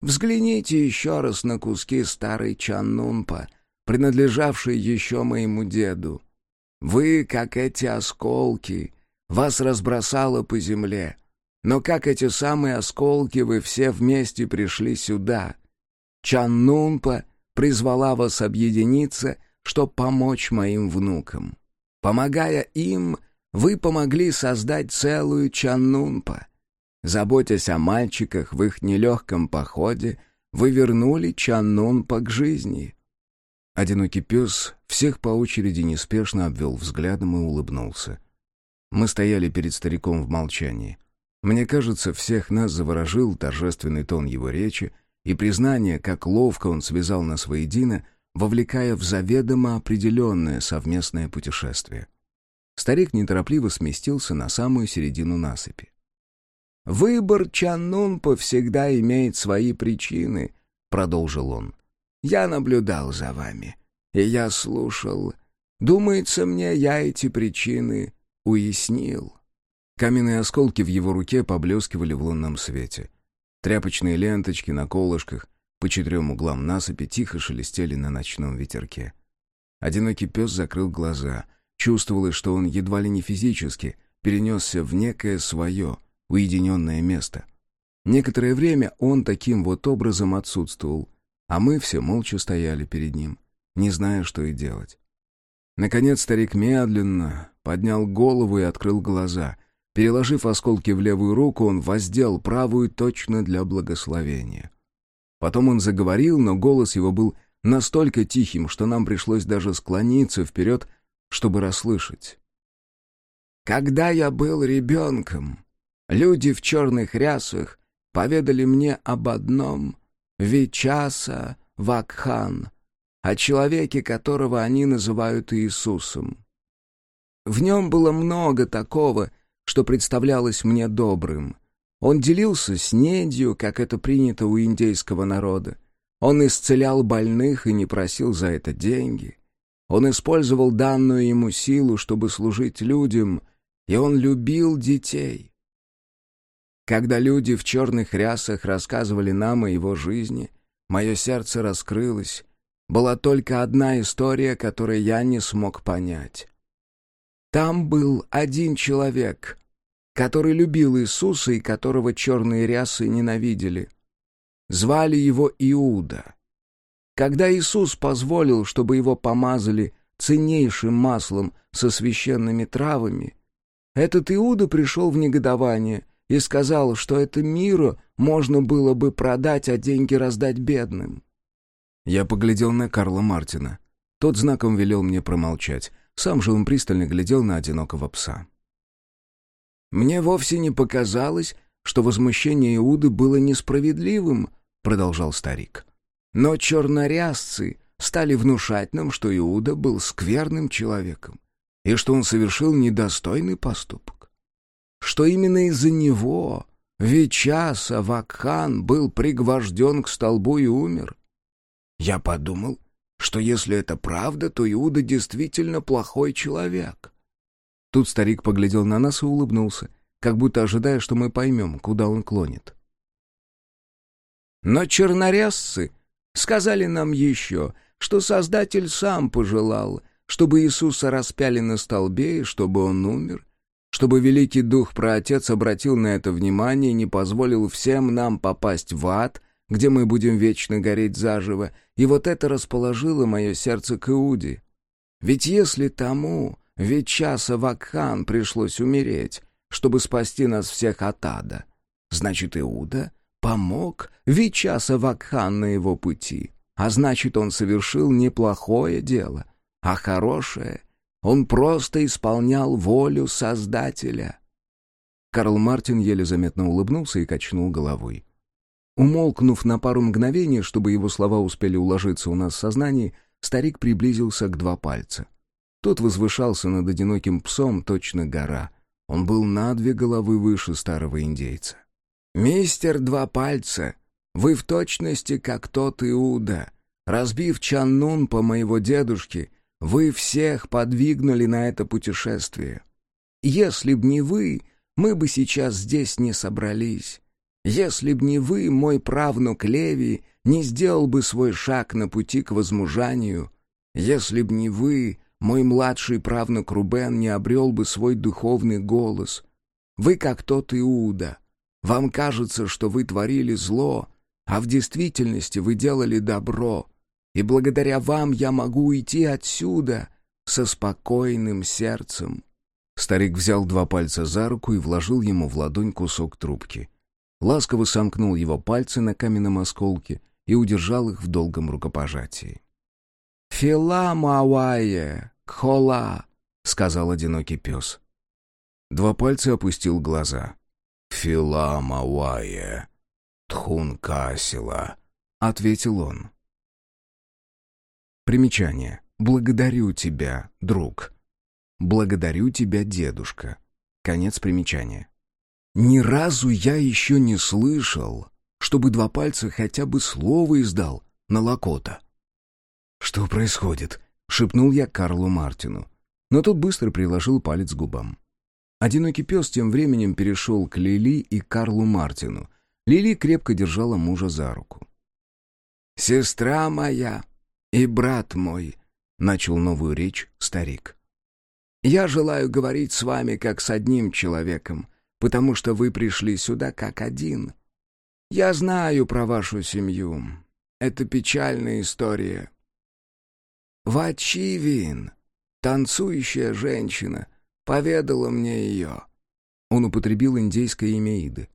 «Взгляните еще раз на куски старой чаннунпа, принадлежавшей еще моему деду. Вы, как эти осколки, вас разбросало по земле, но как эти самые осколки вы все вместе пришли сюда? Чаннунпа призвала вас объединиться, чтобы помочь моим внукам. Помогая им, вы помогли создать целую Чаннунпа. Заботясь о мальчиках в их нелегком походе, вы вернули Чаннунпа к жизни. Одинокий пес всех по очереди неспешно обвел взглядом и улыбнулся. Мы стояли перед стариком в молчании. Мне кажется, всех нас заворожил торжественный тон его речи и признание, как ловко он связал нас воедино, вовлекая в заведомо определенное совместное путешествие. Старик неторопливо сместился на самую середину насыпи. «Выбор Чаннунпа всегда имеет свои причины», — продолжил он. «Я наблюдал за вами, и я слушал. Думается мне, я эти причины уяснил». Каменные осколки в его руке поблескивали в лунном свете. Тряпочные ленточки на колышках по четырем углам насыпи тихо шелестели на ночном ветерке. Одинокий пес закрыл глаза. Чувствовалось, что он едва ли не физически перенесся в некое свое, уединенное место. Некоторое время он таким вот образом отсутствовал, а мы все молча стояли перед ним, не зная, что и делать. Наконец старик медленно поднял голову и открыл глаза, Переложив осколки в левую руку, он воздел правую точно для благословения. Потом он заговорил, но голос его был настолько тихим, что нам пришлось даже склониться вперед, чтобы расслышать. «Когда я был ребенком, люди в черных рясах поведали мне об одном — Вичаса Вакхан, о человеке, которого они называют Иисусом. В нем было много такого, что представлялось мне добрым. Он делился с недью, как это принято у индейского народа. Он исцелял больных и не просил за это деньги. Он использовал данную ему силу, чтобы служить людям, и он любил детей. Когда люди в черных рясах рассказывали нам о его жизни, мое сердце раскрылось. Была только одна история, которую я не смог понять. Там был один человек, который любил Иисуса и которого черные рясы ненавидели. Звали его Иуда. Когда Иисус позволил, чтобы его помазали ценнейшим маслом со священными травами, этот Иуда пришел в негодование и сказал, что это миру можно было бы продать, а деньги раздать бедным. Я поглядел на Карла Мартина. Тот знаком велел мне промолчать. Сам же он пристально глядел на одинокого пса. «Мне вовсе не показалось, что возмущение Иуды было несправедливым», — продолжал старик. «Но чернорязцы стали внушать нам, что Иуда был скверным человеком и что он совершил недостойный поступок. Что именно из-за него Вичаса Вакхан был пригвожден к столбу и умер. Я подумал, что если это правда, то Иуда действительно плохой человек. Тут старик поглядел на нас и улыбнулся, как будто ожидая, что мы поймем, куда он клонит. Но чернорязцы сказали нам еще, что Создатель сам пожелал, чтобы Иисуса распяли на столбе и чтобы он умер, чтобы Великий Дух Проотец обратил на это внимание и не позволил всем нам попасть в ад, где мы будем вечно гореть заживо, и вот это расположило мое сердце к Иуде. Ведь если тому, ведь часа Вакхан пришлось умереть, чтобы спасти нас всех от ада. Значит, Иуда помог Вичаса Вакхан на его пути, а значит, он совершил неплохое дело, а хорошее. Он просто исполнял волю Создателя. Карл Мартин еле заметно улыбнулся и качнул головой. Умолкнув на пару мгновений, чтобы его слова успели уложиться у нас в сознании, старик приблизился к два пальца. Тот возвышался над одиноким псом, точно гора. Он был на две головы выше старого индейца. «Мистер Два Пальца, вы в точности как тот Иуда. Разбив Чаннун по моего дедушке, вы всех подвигнули на это путешествие. Если б не вы, мы бы сейчас здесь не собрались. Если б не вы, мой правнук Леви не сделал бы свой шаг на пути к возмужанию. Если б не вы, мой младший правнук Рубен не обрел бы свой духовный голос. Вы как тот Иуда. Вам кажется, что вы творили зло, а в действительности вы делали добро. И благодаря вам я могу уйти отсюда со спокойным сердцем». Старик взял два пальца за руку и вложил ему в ладонь кусок трубки. Ласково сомкнул его пальцы на каменном осколке и удержал их в долгом рукопожатии. «Фила Мауае, Кхола!» — сказал одинокий пес. Два пальца опустил глаза. «Фила Мауае, Тхункасила!» — ответил он. Примечание. «Благодарю тебя, друг». «Благодарю тебя, дедушка». Конец примечания. Ни разу я еще не слышал, чтобы два пальца хотя бы слово издал на лакота. «Что происходит?» — шепнул я Карлу Мартину. Но тот быстро приложил палец к губам. Одинокий пес тем временем перешел к Лили и Карлу Мартину. Лили крепко держала мужа за руку. «Сестра моя и брат мой», — начал новую речь старик. «Я желаю говорить с вами как с одним человеком, потому что вы пришли сюда как один. Я знаю про вашу семью. Это печальная история. Вачивин, танцующая женщина, поведала мне ее. Он употребил индейское имя Иды.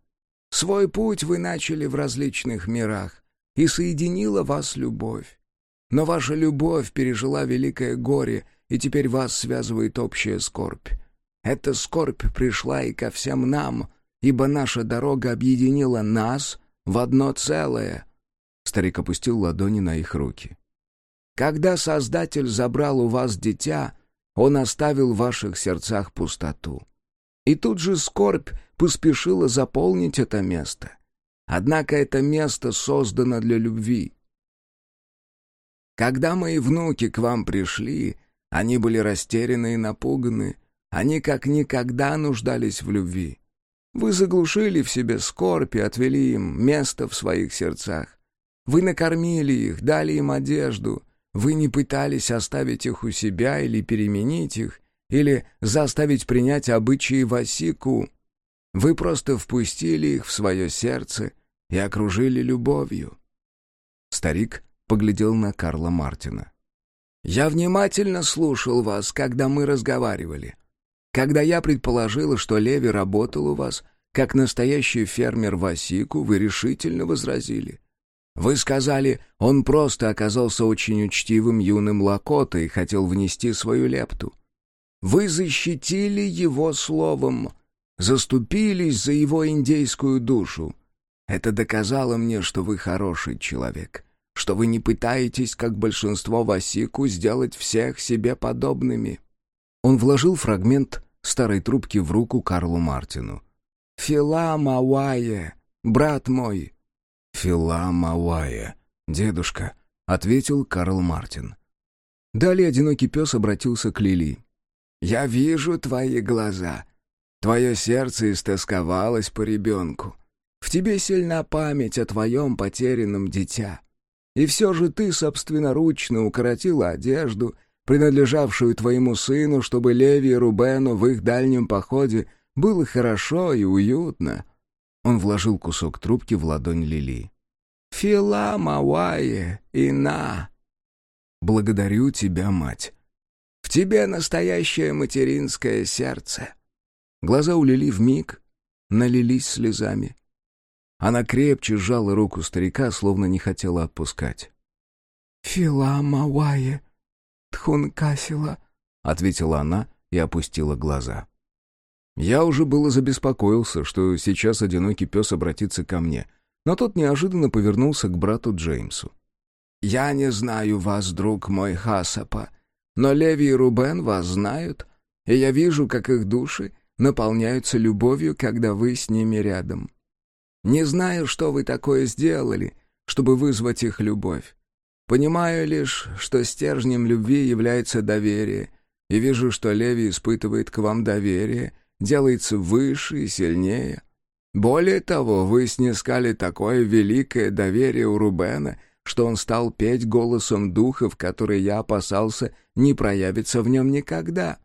Свой путь вы начали в различных мирах, и соединила вас любовь. Но ваша любовь пережила великое горе, и теперь вас связывает общая скорбь. Эта скорбь пришла и ко всем нам, ибо наша дорога объединила нас в одно целое». Старик опустил ладони на их руки. «Когда Создатель забрал у вас дитя, Он оставил в ваших сердцах пустоту. И тут же скорбь поспешила заполнить это место. Однако это место создано для любви. Когда мои внуки к вам пришли, они были растеряны и напуганы, они как никогда нуждались в любви. Вы заглушили в себе скорбь и отвели им место в своих сердцах. Вы накормили их, дали им одежду. Вы не пытались оставить их у себя или переменить их, или заставить принять обычаи Васику. Вы просто впустили их в свое сердце и окружили любовью. Старик поглядел на Карла Мартина. «Я внимательно слушал вас, когда мы разговаривали. Когда я предположила, что Леви работал у вас, как настоящий фермер Васику, вы решительно возразили. Вы сказали, он просто оказался очень учтивым юным Лакота и хотел внести свою лепту. Вы защитили его словом, заступились за его индейскую душу. Это доказало мне, что вы хороший человек, что вы не пытаетесь, как большинство Васику, сделать всех себе подобными». Он вложил фрагмент старой трубки в руку Карлу Мартину. «Фила Мауае, брат мой!» «Фила Мауае, дедушка», — ответил Карл Мартин. Далее одинокий пес обратился к Лили. «Я вижу твои глаза. Твое сердце истосковалось по ребенку. В тебе сильна память о твоем потерянном дитя. И все же ты собственноручно укоротила одежду, принадлежавшую твоему сыну, чтобы Леви и Рубену в их дальнем походе было хорошо и уютно». Он вложил кусок трубки в ладонь Лили. «Фила Мауае и на!» «Благодарю тебя, мать!» «В тебе настоящее материнское сердце!» Глаза у Лили вмиг налились слезами. Она крепче сжала руку старика, словно не хотела отпускать. «Фила Мауае Тхункасила», — ответила она и опустила глаза. Я уже было забеспокоился, что сейчас одинокий пес обратится ко мне, но тот неожиданно повернулся к брату Джеймсу. «Я не знаю вас, друг мой Хасапа, но Леви и Рубен вас знают, и я вижу, как их души наполняются любовью, когда вы с ними рядом. Не знаю, что вы такое сделали, чтобы вызвать их любовь. Понимаю лишь, что стержнем любви является доверие, и вижу, что Леви испытывает к вам доверие — делается выше и сильнее. Более того, вы снискали такое великое доверие у Рубена, что он стал петь голосом духов, который я опасался не проявится в нем никогда.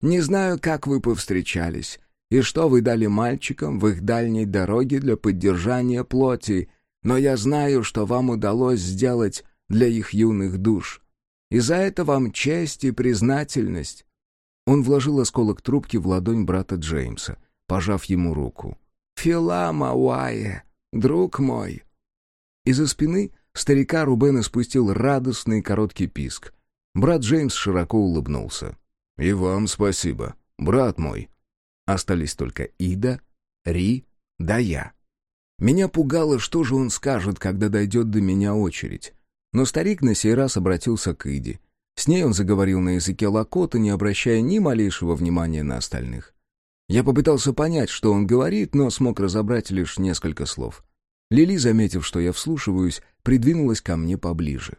Не знаю, как вы повстречались, и что вы дали мальчикам в их дальней дороге для поддержания плоти, но я знаю, что вам удалось сделать для их юных душ. И за это вам честь и признательность. Он вложил осколок трубки в ладонь брата Джеймса, пожав ему руку. «Фила Мауае, друг мой!» Из-за спины старика Рубен испустил радостный короткий писк. Брат Джеймс широко улыбнулся. «И вам спасибо, брат мой!» Остались только Ида, Ри, да я. Меня пугало, что же он скажет, когда дойдет до меня очередь. Но старик на сей раз обратился к Иде. С ней он заговорил на языке лакота, не обращая ни малейшего внимания на остальных. Я попытался понять, что он говорит, но смог разобрать лишь несколько слов. Лили, заметив, что я вслушиваюсь, придвинулась ко мне поближе.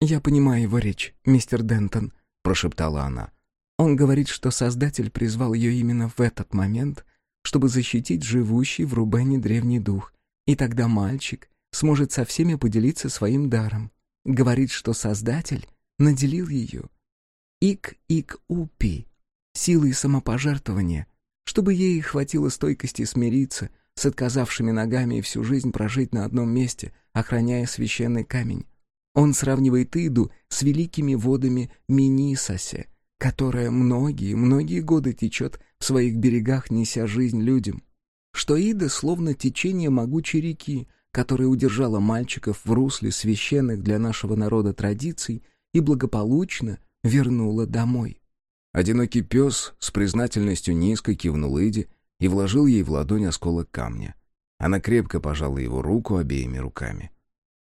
«Я понимаю его речь, мистер Дентон», — прошептала она. «Он говорит, что Создатель призвал ее именно в этот момент, чтобы защитить живущий в Рубене древний дух, и тогда мальчик сможет со всеми поделиться своим даром. Говорит, что Создатель наделил ее ик-ик-упи, силой самопожертвования, чтобы ей хватило стойкости смириться с отказавшими ногами и всю жизнь прожить на одном месте, охраняя священный камень. Он сравнивает Иду с великими водами Минисасе, которая многие-многие годы течет в своих берегах, неся жизнь людям. Что Ида словно течение могучей реки, которая удержала мальчиков в русле священных для нашего народа традиций и благополучно вернула домой. Одинокий пес с признательностью низко кивнул Иди и вложил ей в ладонь осколок камня. Она крепко пожала его руку обеими руками.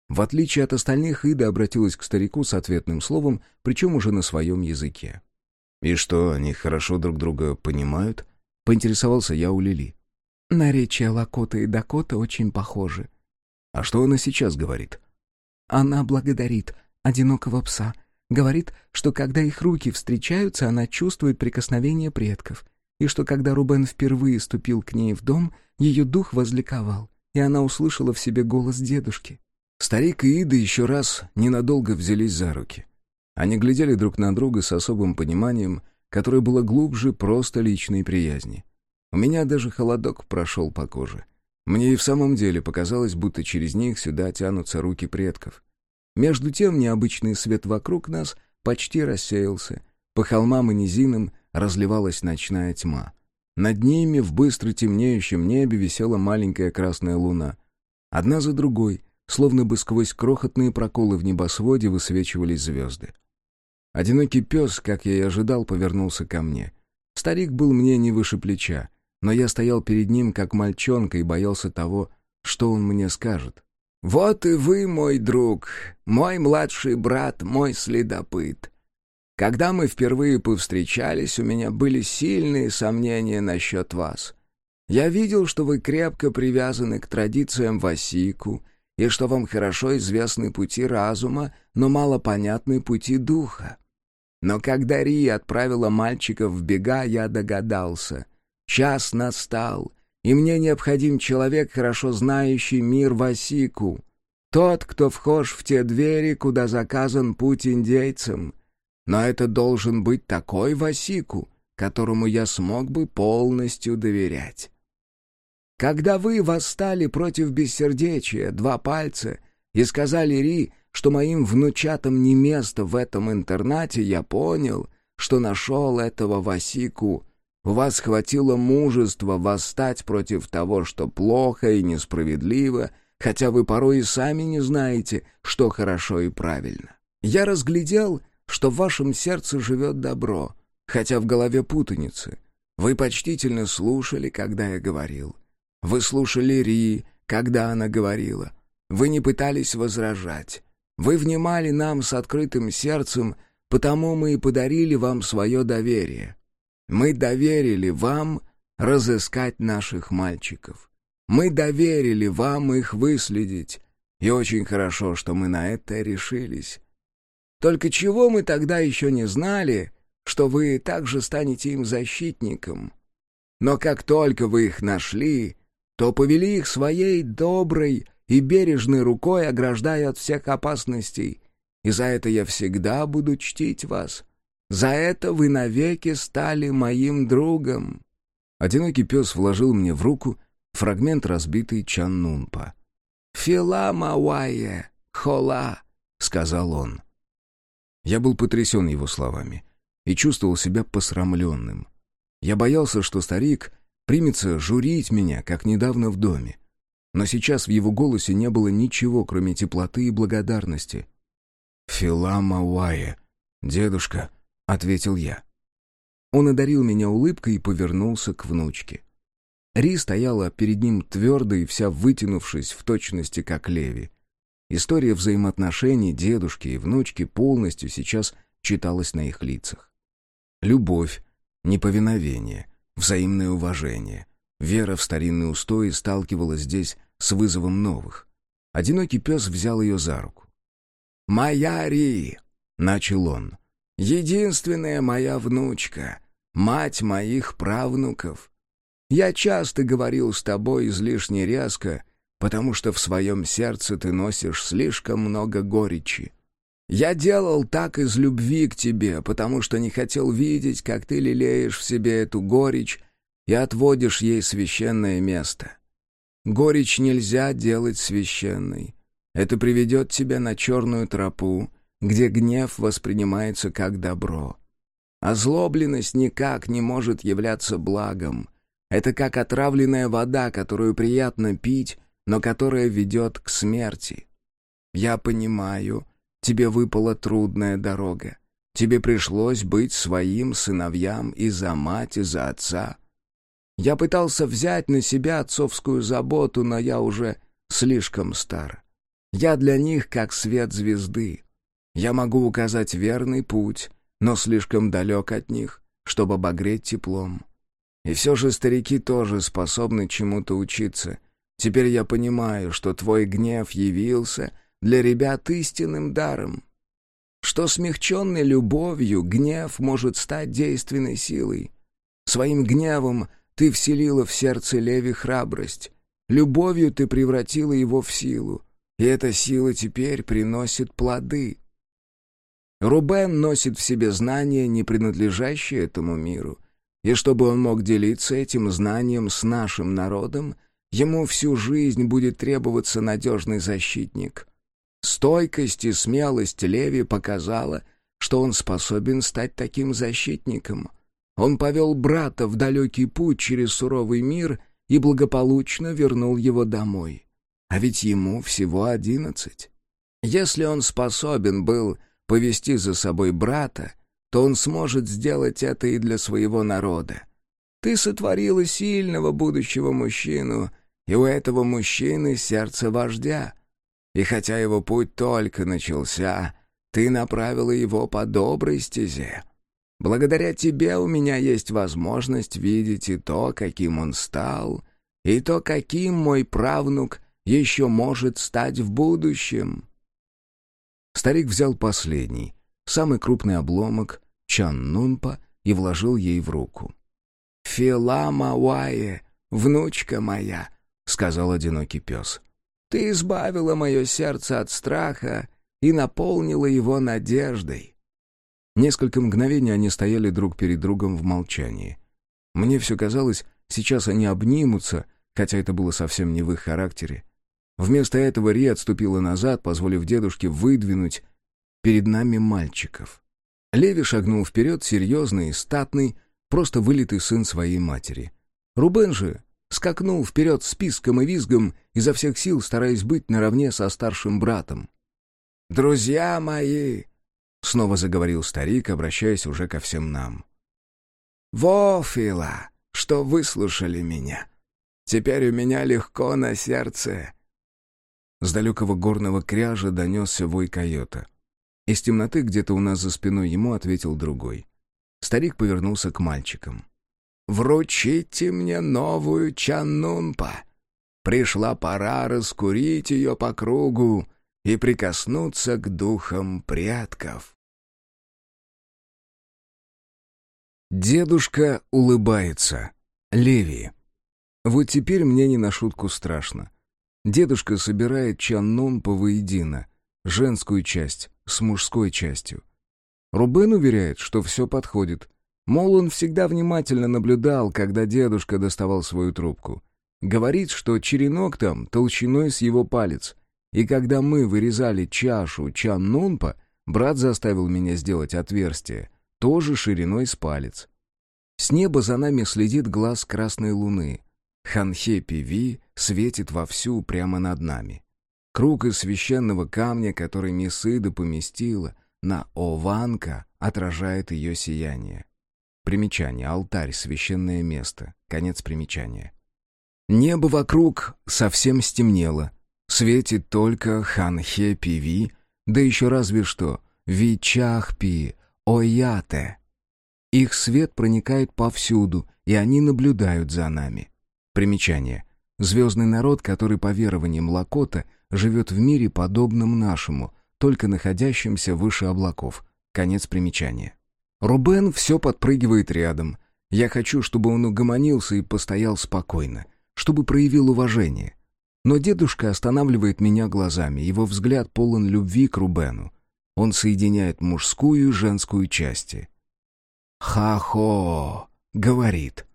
В отличие от остальных, Ида обратилась к старику с ответным словом, причем уже на своем языке. «И что, они хорошо друг друга понимают?» — поинтересовался я у Лили. «Наречия Лакота и Дакота очень похожи». «А что она сейчас говорит?» «Она благодарит одинокого пса. Говорит, что когда их руки встречаются, она чувствует прикосновение предков, и что когда Рубен впервые ступил к ней в дом, ее дух возликовал, и она услышала в себе голос дедушки». Старик и Ида еще раз ненадолго взялись за руки. Они глядели друг на друга с особым пониманием, которое было глубже просто личной приязни. У меня даже холодок прошел по коже. Мне и в самом деле показалось, будто через них сюда тянутся руки предков. Между тем необычный свет вокруг нас почти рассеялся. По холмам и низинам разливалась ночная тьма. Над ними в быстро темнеющем небе висела маленькая красная луна. Одна за другой, словно бы сквозь крохотные проколы в небосводе высвечивались звезды. Одинокий пес, как я и ожидал, повернулся ко мне. Старик был мне не выше плеча, но я стоял перед ним как мальчонка и боялся того, что он мне скажет. «Вот и вы, мой друг, мой младший брат, мой следопыт. Когда мы впервые повстречались, у меня были сильные сомнения насчет вас. Я видел, что вы крепко привязаны к традициям Васику, и что вам хорошо известны пути разума, но мало понятны пути духа. Но когда Ри отправила мальчиков в бега, я догадался. Час настал, и мне необходим человек, хорошо знающий мир Васику. Тот, кто вхож в те двери, куда заказан путь индейцам. Но это должен быть такой Васику, которому я смог бы полностью доверять. Когда вы восстали против бессердечия, два пальца, и сказали Ри, что моим внучатам не место в этом интернате, я понял, что нашел этого Васику. У вас хватило мужества восстать против того, что плохо и несправедливо, хотя вы порой и сами не знаете, что хорошо и правильно. Я разглядел, что в вашем сердце живет добро, хотя в голове путаницы. Вы почтительно слушали, когда я говорил. Вы слушали Ри, когда она говорила. Вы не пытались возражать. Вы внимали нам с открытым сердцем, потому мы и подарили вам свое доверие. Мы доверили вам разыскать наших мальчиков. Мы доверили вам их выследить. И очень хорошо, что мы на это решились. Только чего мы тогда еще не знали, что вы также станете им защитником. Но как только вы их нашли, то повели их своей доброй и бережной рукой, ограждая от всех опасностей. И за это я всегда буду чтить вас. За это вы навеки стали моим другом». Одинокий пес вложил мне в руку фрагмент разбитой Чаннунпа. «Фила Мауае, хола», — сказал он. Я был потрясен его словами и чувствовал себя посрамленным. Я боялся, что старик примется журить меня, как недавно в доме. Но сейчас в его голосе не было ничего, кроме теплоты и благодарности. «Фила Мауае, дедушка», — ответил я. Он одарил меня улыбкой и повернулся к внучке. Ри стояла перед ним твердо и вся вытянувшись в точности, как Леви. История взаимоотношений дедушки и внучки полностью сейчас читалась на их лицах. Любовь, неповиновение, взаимное уважение. Вера в старинные устои сталкивалась здесь с вызовом новых. Одинокий пес взял ее за руку. «Моя Ри!» — начал он. «Единственная моя внучка, мать моих правнуков. Я часто говорил с тобой излишне резко, потому что в своем сердце ты носишь слишком много горечи. Я делал так из любви к тебе, потому что не хотел видеть, как ты лелеешь в себе эту горечь и отводишь ей священное место. Горечь нельзя делать священной. Это приведет тебя на черную тропу, где гнев воспринимается как добро. Озлобленность никак не может являться благом. Это как отравленная вода, которую приятно пить, но которая ведет к смерти. Я понимаю, тебе выпала трудная дорога. Тебе пришлось быть своим сыновьям и за мать, и за отца. Я пытался взять на себя отцовскую заботу, но я уже слишком стар. Я для них как свет звезды. Я могу указать верный путь, но слишком далек от них, чтобы обогреть теплом. И все же старики тоже способны чему-то учиться. Теперь я понимаю, что твой гнев явился для ребят истинным даром. Что смягченный любовью гнев может стать действенной силой. Своим гневом ты вселила в сердце Леви храбрость. Любовью ты превратила его в силу. И эта сила теперь приносит плоды. Рубен носит в себе знания, не принадлежащие этому миру. И чтобы он мог делиться этим знанием с нашим народом, ему всю жизнь будет требоваться надежный защитник. Стойкость и смелость Леви показала, что он способен стать таким защитником. Он повел брата в далекий путь через суровый мир и благополучно вернул его домой. А ведь ему всего одиннадцать. Если он способен был повести за собой брата, то он сможет сделать это и для своего народа. Ты сотворила сильного будущего мужчину, и у этого мужчины сердце вождя. И хотя его путь только начался, ты направила его по доброй стезе. Благодаря тебе у меня есть возможность видеть и то, каким он стал, и то, каким мой правнук еще может стать в будущем». Старик взял последний, самый крупный обломок, Чан-Нунпа, и вложил ей в руку. «Фила Мауае, внучка моя», — сказал одинокий пес. «Ты избавила мое сердце от страха и наполнила его надеждой». Несколько мгновений они стояли друг перед другом в молчании. Мне все казалось, сейчас они обнимутся, хотя это было совсем не в их характере. Вместо этого Ри отступила назад, позволив дедушке выдвинуть перед нами мальчиков. Леви шагнул вперед, серьезный и статный, просто вылитый сын своей матери. Рубен же скакнул вперед с писком и визгом, изо всех сил стараясь быть наравне со старшим братом. «Друзья мои!» — снова заговорил старик, обращаясь уже ко всем нам. «Вофила, что выслушали меня. Теперь у меня легко на сердце». С далекого горного кряжа донесся вой койота. Из темноты где-то у нас за спиной ему ответил другой. Старик повернулся к мальчикам. «Вручите мне новую чаннунпа. Пришла пора раскурить ее по кругу и прикоснуться к духам предков. Дедушка улыбается. Леви. Вот теперь мне не на шутку страшно. Дедушка собирает чаннун по воедино, женскую часть с мужской частью. Рубен уверяет, что все подходит. Мол, он всегда внимательно наблюдал, когда дедушка доставал свою трубку. Говорит, что черенок там толщиной с его палец, и когда мы вырезали чашу чан-нунпа, брат заставил меня сделать отверстие, тоже шириной с палец. С неба за нами следит глаз красной луны. Ханхе Пиви светит вовсю прямо над нами. Круг из священного камня, который Мисыда поместила на Ованка, отражает ее сияние. Примечание. Алтарь. Священное место. Конец примечания. Небо вокруг совсем стемнело, Светит только Ханхе Пиви, да еще разве что Вичахпи Ояте. Их свет проникает повсюду, и они наблюдают за нами. Примечание. Звездный народ, который по верованиям Лакота живет в мире, подобном нашему, только находящемся выше облаков. Конец примечания. Рубен все подпрыгивает рядом. Я хочу, чтобы он угомонился и постоял спокойно, чтобы проявил уважение. Но дедушка останавливает меня глазами, его взгляд полон любви к Рубену. Он соединяет мужскую и женскую части. «Ха-хо!» — говорит.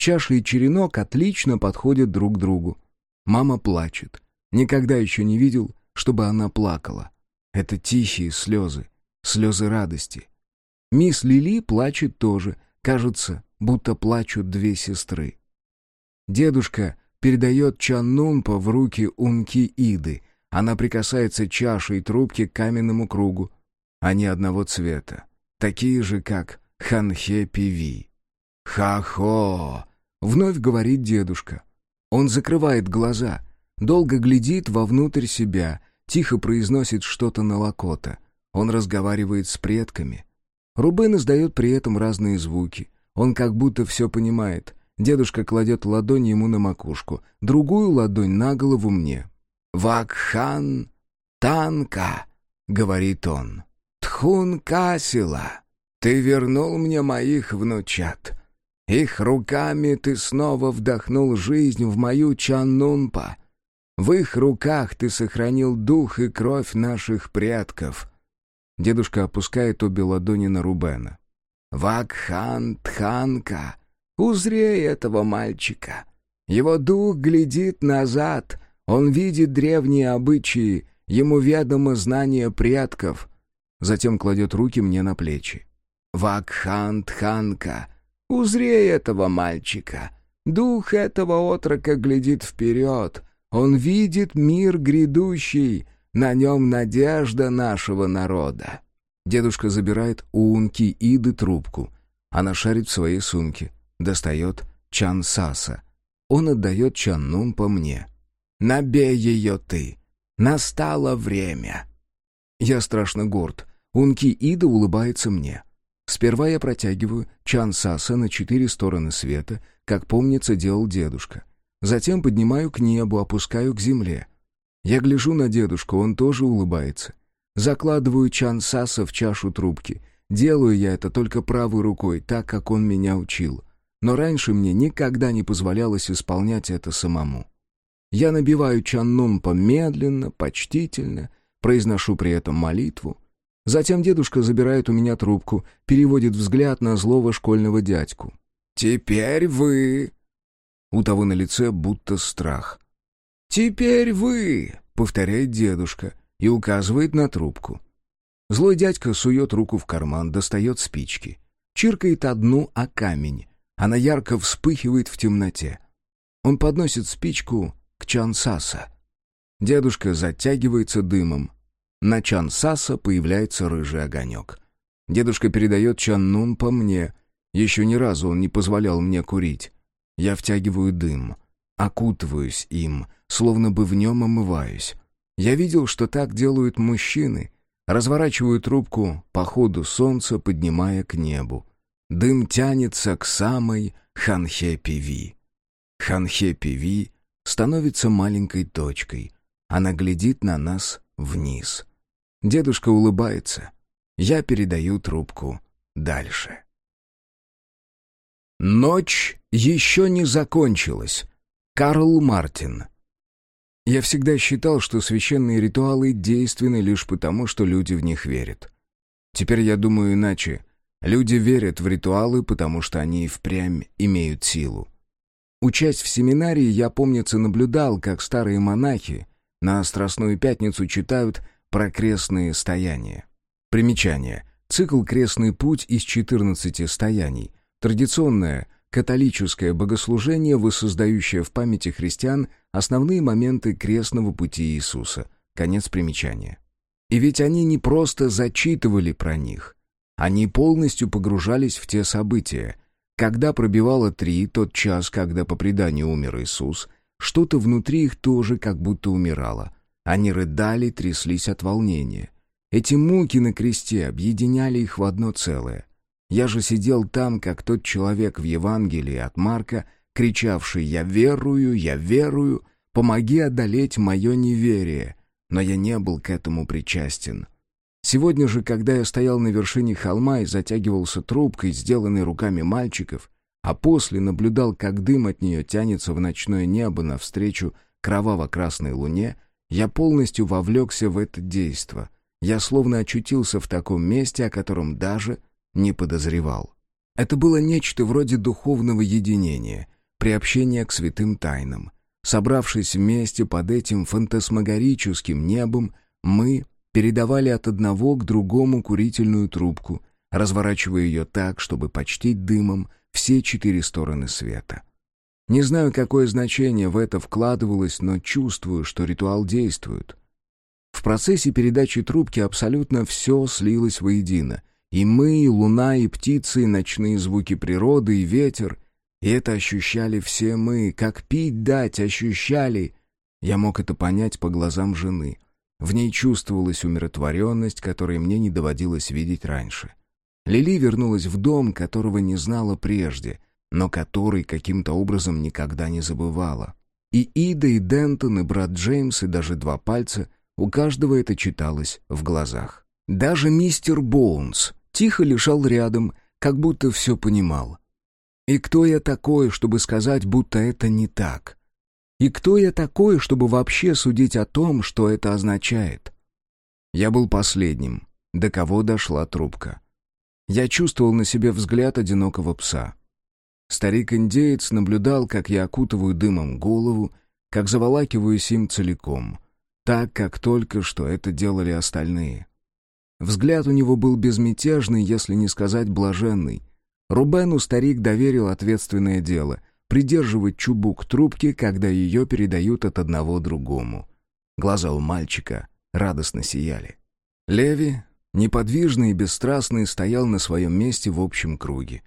Чаша и черенок отлично подходят друг другу. Мама плачет. Никогда еще не видел, чтобы она плакала. Это тихие слезы, слезы радости. Мисс Лили плачет тоже. Кажется, будто плачут две сестры. Дедушка передает Чаннунпа в руки Унки Иды. Она прикасается чашей трубки к каменному кругу. Они одного цвета, такие же, как Ханхе Пиви. «Ха-хо!» — вновь говорит дедушка. Он закрывает глаза, долго глядит вовнутрь себя, тихо произносит что-то на лакота. Он разговаривает с предками. Рубен издает при этом разные звуки. Он как будто все понимает. Дедушка кладет ладонь ему на макушку, другую ладонь на голову мне. «Вакхан Танка», — говорит он. «Тхун Касила, ты вернул мне моих внучат. Их руками ты снова вдохнул жизнь в мою Чаннунпа. В их руках ты сохранил дух и кровь наших предков». Дедушка опускает обе ладони на Рубена. «Вакхан Тханка, узрей этого мальчика. Его дух глядит назад, он видит древние обычаи, ему ведомо знание предков». Затем кладет руки мне на плечи. «Вакхан Тханка, узрей этого мальчика. Дух этого отрока глядит вперед, он видит мир грядущий, на нем надежда нашего народа». Дедушка забирает у Унки Иды трубку. Она шарит в своей сумке. Достает Чан Саса. Он отдает Чан Нун по мне. «Набей ее ты! Настало время!» Я страшно горд. Унки Ида улыбается мне. Сперва я протягиваю Чан Саса на четыре стороны света, как помнится делал дедушка. Затем поднимаю к небу, опускаю к земле. Я гляжу на дедушку, он тоже улыбается. Закладываю чан саса в чашу трубки. Делаю я это только правой рукой, так, как он меня учил. Но раньше мне никогда не позволялось исполнять это самому. Я набиваю чаннун медленно, почтительно, произношу при этом молитву. Затем дедушка забирает у меня трубку, переводит взгляд на злого школьного дядьку. «Теперь вы...» У того на лице будто страх. «Теперь вы...» — повторяет дедушка и указывает на трубку. Злой дядька сует руку в карман, достает спички. Чиркает одну о камень. Она ярко вспыхивает в темноте. Он подносит спичку к Чансаса. Дедушка затягивается дымом. На Чансаса появляется рыжий огонек. Дедушка передает Чаннун по мне. Еще ни разу он не позволял мне курить. Я втягиваю дым, окутываюсь им, словно бы в нем омываюсь. Я видел, что так делают мужчины. Разворачиваю трубку по ходу солнца, поднимая к небу. Дым тянется к самой Ханхе-Пиви. Ханхе-Пиви становится маленькой точкой. Она глядит на нас вниз. Дедушка улыбается. Я передаю трубку дальше. Ночь еще не закончилась. Карл Мартин. Я всегда считал, что священные ритуалы действенны лишь потому, что люди в них верят. Теперь я думаю иначе. Люди верят в ритуалы, потому что они впрямь имеют силу. Учась в семинарии, я, помнится, наблюдал, как старые монахи на Страстную Пятницу читают про крестные стояния. Примечание. Цикл «Крестный путь» из 14 стояний. Традиционное католическое богослужение, воссоздающее в памяти христиан основные моменты крестного пути Иисуса. Конец примечания. И ведь они не просто зачитывали про них. Они полностью погружались в те события. Когда пробивало три, тот час, когда по преданию умер Иисус, что-то внутри их тоже как будто умирало. Они рыдали, тряслись от волнения. Эти муки на кресте объединяли их в одно целое. Я же сидел там, как тот человек в Евангелии от Марка, кричавший «Я верую, я верую, помоги одолеть мое неверие», но я не был к этому причастен. Сегодня же, когда я стоял на вершине холма и затягивался трубкой, сделанной руками мальчиков, а после наблюдал, как дым от нее тянется в ночное небо навстречу кроваво-красной луне, я полностью вовлекся в это действо. Я словно очутился в таком месте, о котором даже не подозревал. Это было нечто вроде духовного единения, приобщения к святым тайнам. Собравшись вместе под этим фантасмагорическим небом, мы передавали от одного к другому курительную трубку, разворачивая ее так, чтобы почтить дымом все четыре стороны света. Не знаю, какое значение в это вкладывалось, но чувствую, что ритуал действует. В процессе передачи трубки абсолютно все слилось воедино. И мы, и луна, и птицы, и ночные звуки природы, и ветер. И это ощущали все мы, как пить дать ощущали. Я мог это понять по глазам жены. В ней чувствовалась умиротворенность, которой мне не доводилось видеть раньше. Лили вернулась в дом, которого не знала прежде, но который каким-то образом никогда не забывала. И Ида, и Дентон, и брат Джеймс, и даже два пальца — у каждого это читалось в глазах. Даже мистер Боунс тихо лежал рядом, как будто все понимал. И кто я такой, чтобы сказать, будто это не так? И кто я такой, чтобы вообще судить о том, что это означает? Я был последним, до кого дошла трубка. Я чувствовал на себе взгляд одинокого пса. Старик-индеец наблюдал, как я окутываю дымом голову, как заволакиваюсь им целиком — так, как только что это делали остальные. Взгляд у него был безмятежный, если не сказать блаженный. Рубену старик доверил ответственное дело — придерживать чубук трубки, когда ее передают от одного другому. Глаза у мальчика радостно сияли. Леви, неподвижный и бесстрастный, стоял на своем месте в общем круге.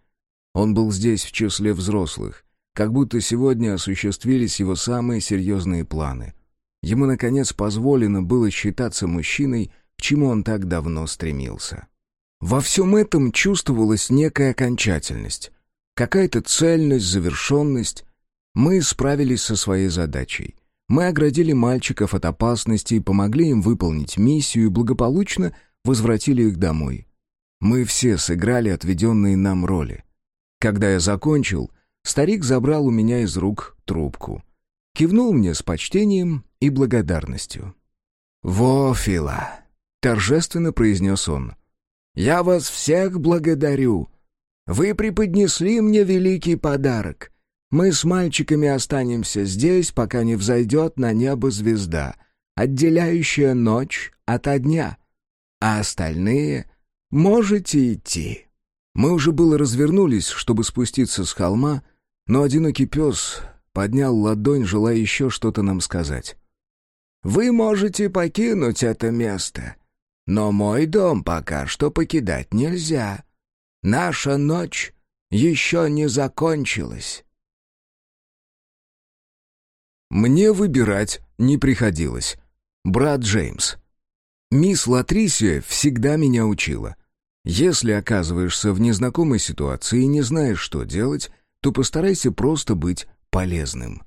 Он был здесь в числе взрослых, как будто сегодня осуществились его самые серьезные планы — Ему, наконец, позволено было считаться мужчиной, к чему он так давно стремился. Во всем этом чувствовалась некая окончательность, какая-то цельность, завершенность. Мы справились со своей задачей. Мы оградили мальчиков от опасности, помогли им выполнить миссию и благополучно возвратили их домой. Мы все сыграли отведенные нам роли. Когда я закончил, старик забрал у меня из рук трубку. Кивнул мне с почтением и благодарностью. «Во, Фила!» — торжественно произнес он. «Я вас всех благодарю. Вы преподнесли мне великий подарок. Мы с мальчиками останемся здесь, пока не взойдет на небо звезда, отделяющая ночь ото дня. А остальные можете идти». Мы уже было развернулись, чтобы спуститься с холма, но одинокий пес поднял ладонь, желая еще что-то нам сказать. Вы можете покинуть это место, но мой дом пока что покидать нельзя. Наша ночь еще не закончилась». Мне выбирать не приходилось. Брат Джеймс. Мисс Латрисия всегда меня учила. Если оказываешься в незнакомой ситуации и не знаешь, что делать, то постарайся просто быть полезным.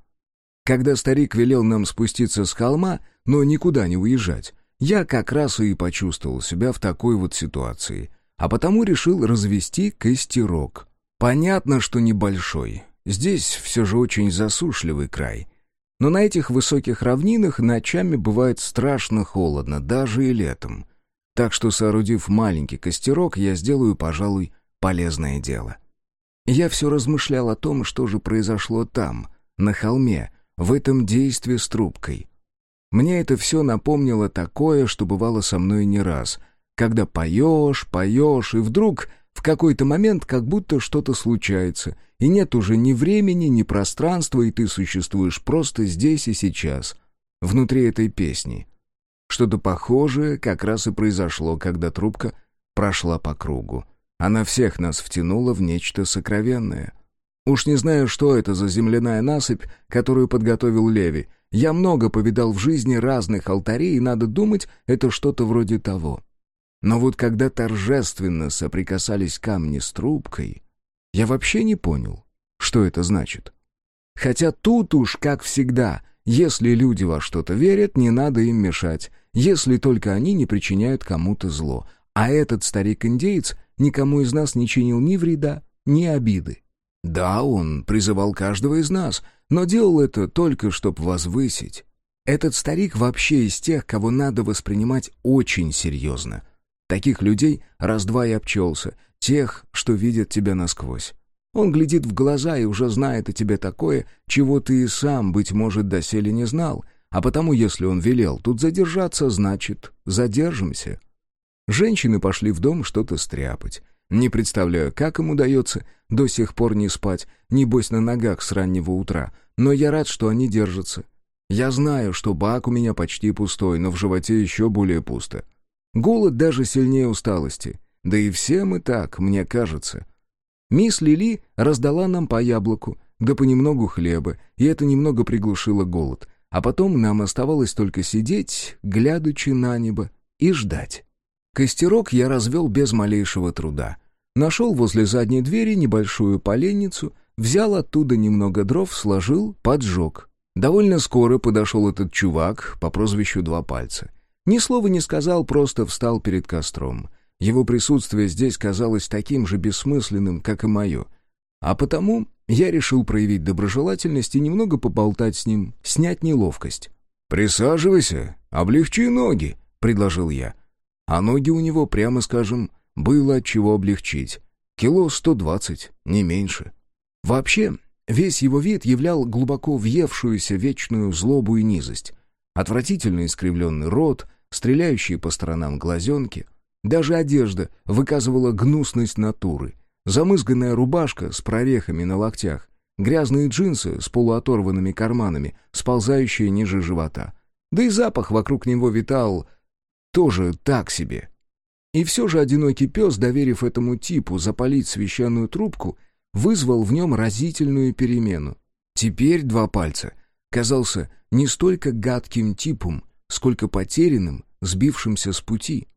Когда старик велел нам спуститься с холма, но никуда не уезжать, я как раз и почувствовал себя в такой вот ситуации, а потому решил развести костерок. Понятно, что небольшой. Здесь все же очень засушливый край. Но на этих высоких равнинах ночами бывает страшно холодно, даже и летом. Так что, соорудив маленький костерок, я сделаю, пожалуй, полезное дело. Я все размышлял о том, что же произошло там, на холме, в этом действии с трубкой. Мне это все напомнило такое, что бывало со мной не раз, когда поешь, поешь, и вдруг в какой-то момент как будто что-то случается, и нет уже ни времени, ни пространства, и ты существуешь просто здесь и сейчас, внутри этой песни. Что-то похожее как раз и произошло, когда трубка прошла по кругу. Она всех нас втянула в нечто сокровенное — Уж не знаю, что это за земляная насыпь, которую подготовил Леви. Я много повидал в жизни разных алтарей, и, надо думать, это что-то вроде того. Но вот когда торжественно соприкасались камни с трубкой, я вообще не понял, что это значит. Хотя тут уж, как всегда, если люди во что-то верят, не надо им мешать, если только они не причиняют кому-то зло. А этот старик-индеец никому из нас не чинил ни вреда, ни обиды. Да, он призывал каждого из нас, но делал это только, чтобы возвысить. Этот старик вообще из тех, кого надо воспринимать очень серьезно. Таких людей раз-два и обчелся, тех, что видят тебя насквозь. Он глядит в глаза и уже знает о тебе такое, чего ты и сам, быть может, доселе не знал, а потому, если он велел тут задержаться, значит, задержимся. Женщины пошли в дом что-то стряпать. Не представляю, как им удается до сих пор не спать, небось на ногах с раннего утра, но я рад, что они держатся. Я знаю, что бак у меня почти пустой, но в животе еще более пусто. Голод даже сильнее усталости. Да и все мы так, мне кажется. Мисс Лили раздала нам по яблоку, да понемногу хлеба, и это немного приглушило голод. А потом нам оставалось только сидеть, глядячи на небо, и ждать. Костерок я развел без малейшего труда. Нашел возле задней двери небольшую поленницу, взял оттуда немного дров, сложил, поджег. Довольно скоро подошел этот чувак по прозвищу Два Пальца. Ни слова не сказал, просто встал перед костром. Его присутствие здесь казалось таким же бессмысленным, как и мое. А потому я решил проявить доброжелательность и немного поболтать с ним, снять неловкость. «Присаживайся, облегчи ноги», — предложил я. А ноги у него, прямо скажем, было от чего облегчить. Кило сто двадцать, не меньше. Вообще, весь его вид являл глубоко въевшуюся вечную злобу и низость. Отвратительно искривленный рот, стреляющие по сторонам глазенки. Даже одежда выказывала гнусность натуры — Замызганная рубашка с прорехами на локтях, грязные джинсы с полуоторванными карманами, сползающие ниже живота. Да и запах вокруг него витал тоже так себе. И все же одинокий пес, доверив этому типу запалить священную трубку, вызвал в нем разительную перемену. Теперь два пальца казался не столько гадким типом, сколько потерянным, сбившимся с пути.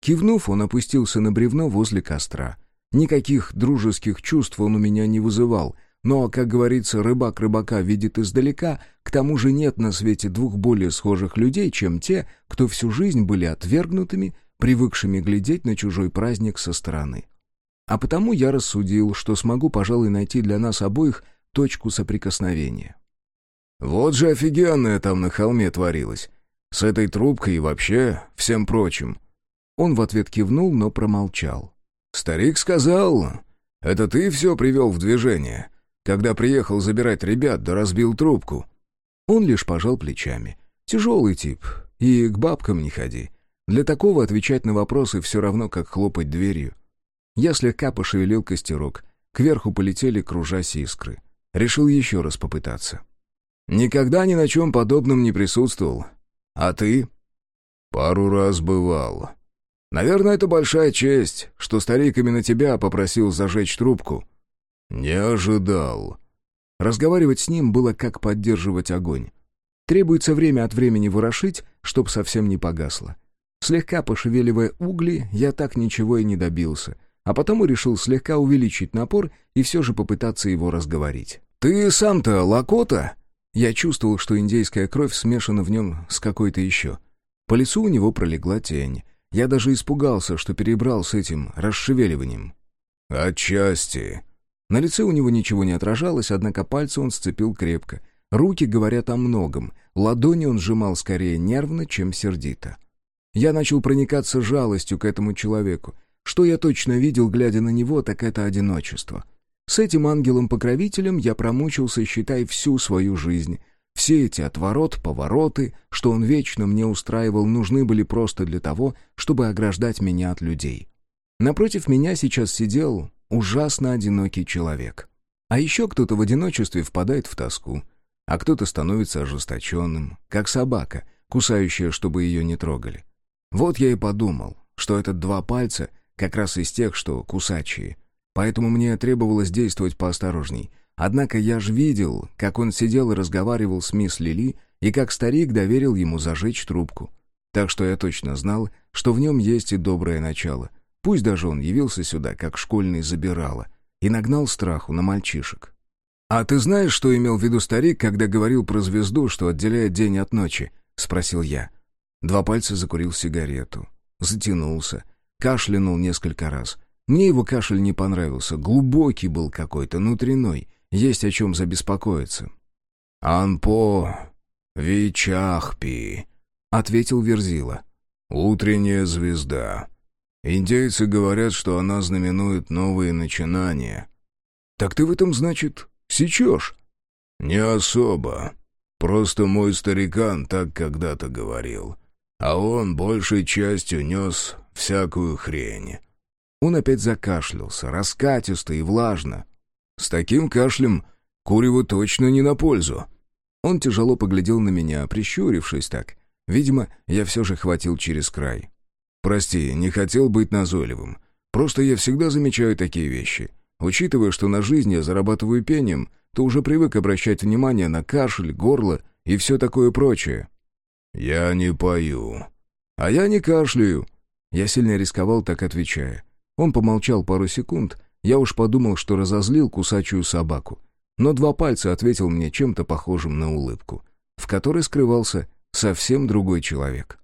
Кивнув, он опустился на бревно возле костра — Никаких дружеских чувств он у меня не вызывал, но, как говорится, рыбак рыбака видит издалека, к тому же нет на свете двух более схожих людей, чем те, кто всю жизнь были отвергнутыми, привыкшими глядеть на чужой праздник со стороны. А потому я рассудил, что смогу, пожалуй, найти для нас обоих точку соприкосновения. «Вот же офигенное там на холме творилось. С этой трубкой и вообще всем прочим». Он в ответ кивнул, но промолчал. «Старик сказал, это ты все привел в движение, когда приехал забирать ребят, да разбил трубку». Он лишь пожал плечами. «Тяжелый тип, и к бабкам не ходи. Для такого отвечать на вопросы все равно, как хлопать дверью». Я слегка пошевелил костерок. Кверху полетели, кружась искры. Решил еще раз попытаться. «Никогда ни на чем подобном не присутствовал. А ты?» «Пару раз бывал», Наверное, это большая честь, что старик именно тебя попросил зажечь трубку». «Не ожидал». Разговаривать с ним было как поддерживать огонь. Требуется время от времени ворошить, чтоб совсем не погасло. Слегка пошевеливая угли, я так ничего и не добился, а потому решил слегка увеличить напор и все же попытаться его разговорить. «Ты сам-то Лакота?» Я чувствовал, что индейская кровь смешана в нем с какой-то еще. По лицу у него пролегла тень. Я даже испугался, что перебрал с этим расшевеливанием. «Отчасти». На лице у него ничего не отражалось, однако пальцы он сцепил крепко. Руки говорят о многом. Ладони он сжимал скорее нервно, чем сердито. Я начал проникаться жалостью к этому человеку. Что я точно видел, глядя на него, так это одиночество. С этим ангелом-покровителем я промучился, считай, всю свою жизнь, все эти отворот, повороты, что он вечно мне устраивал, нужны были просто для того, чтобы ограждать меня от людей. Напротив меня сейчас сидел ужасно одинокий человек. А еще кто-то в одиночестве впадает в тоску, а кто-то становится ожесточенным, как собака, кусающая, чтобы ее не трогали. Вот я и подумал, что этот два пальца как раз из тех, что кусачие. Поэтому мне требовалось действовать поосторожней, Однако я ж видел, как он сидел и разговаривал с мисс Лили, и как старик доверил ему зажечь трубку. Так что я точно знал, что в нем есть и доброе начало. Пусть даже он явился сюда, как школьный забирала, и нагнал страху на мальчишек. «А ты знаешь, что имел в виду старик, когда говорил про звезду, что отделяет день от ночи?» — спросил я. Два пальца закурил сигарету. Затянулся. Кашлянул несколько раз. Мне его кашель не понравился. Глубокий был какой-то, внутренной есть о чем забеспокоиться. «Анпо Вичахпи», — ответил Верзила. «Утренняя звезда. Индейцы говорят, что она знаменует новые начинания». «Так ты в этом, значит, сечешь?» «Не особо. Просто мой старикан так когда-то говорил. А он большей частью нес всякую хрень. Он опять закашлялся, раскатисто и влажно. «С таким кашлем куреву точно не на пользу». Он тяжело поглядел на меня, прищурившись так. Видимо, я все же хватил через край. «Прости, не хотел быть назойливым. Просто я всегда замечаю такие вещи. Учитывая, что на жизнь я зарабатываю пением, то уже привык обращать внимание на кашель, горло и все такое прочее». «Я не пою». «А я не кашляю». Я сильно рисковал, так отвечая. Он помолчал пару секунд. Я уж подумал, что разозлил кусачую собаку. Но два пальца ответил мне чем-то похожим на улыбку, в которой скрывался совсем другой человек.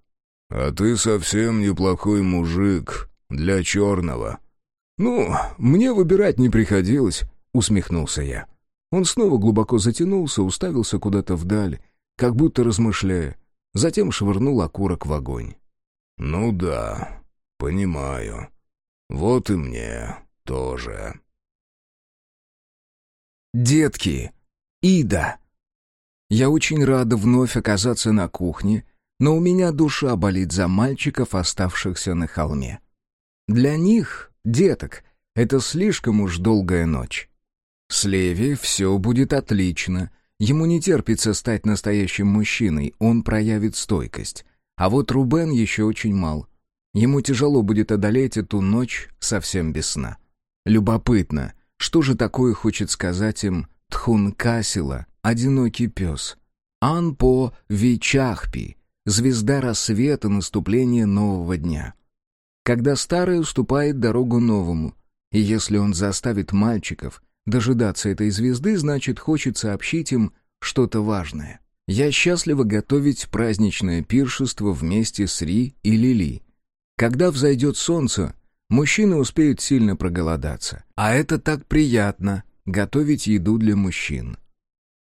«А ты совсем неплохой мужик для черного». «Ну, мне выбирать не приходилось», — усмехнулся я. Он снова глубоко затянулся, уставился куда-то вдаль, как будто размышляя, затем швырнул окурок в огонь. «Ну да, понимаю. Вот и мне тоже». «Детки! Ида!» Я очень рада вновь оказаться на кухне, но у меня душа болит за мальчиков, оставшихся на холме. Для них, деток, это слишком уж долгая ночь. С Леви все будет отлично. Ему не терпится стать настоящим мужчиной, он проявит стойкость. А вот Рубен еще очень мал. Ему тяжело будет одолеть эту ночь совсем без сна. Любопытно, что же такое хочет сказать им Тхункасила, одинокий пес? Анпо Вичахпи, звезда рассвета наступления нового дня. Когда старый уступает дорогу новому, и если он заставит мальчиков дожидаться этой звезды, значит, хочет сообщить им что-то важное. Я счастлива готовить праздничное пиршество вместе с Ри и Лили. Когда взойдет солнце, мужчины успеют сильно проголодаться. А это так приятно — готовить еду для мужчин.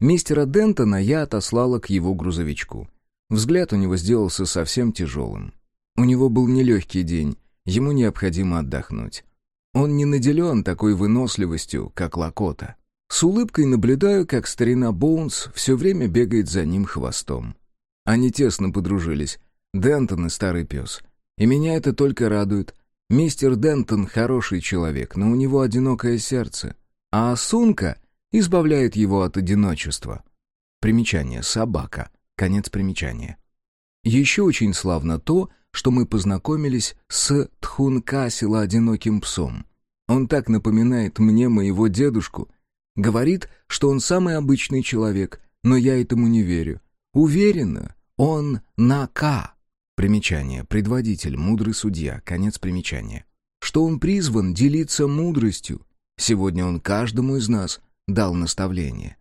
Мистера Дентона я отослала к его грузовичку. Взгляд у него сделался совсем тяжелым. У него был нелегкий день, ему необходимо отдохнуть. Он не наделен такой выносливостью, как Лакота. С улыбкой наблюдаю, как старина Боунс все время бегает за ним хвостом. Они тесно подружились, Дентон и старый пес. И меня это только радует. Мистер Дентон хороший человек, но у него одинокое сердце. А Асунка избавляет его от одиночества. Примечание «собака». Конец примечания. Еще очень славно то, что мы познакомились с Тхункасила одиноким псом. Он так напоминает мне моего дедушку, Говорит, что он самый обычный человек, но я этому не верю. Уверена, он Нака. Примечание. Предводитель, мудрый судья. Конец примечания. Что он призван делиться мудростью. Сегодня он каждому из нас дал наставление.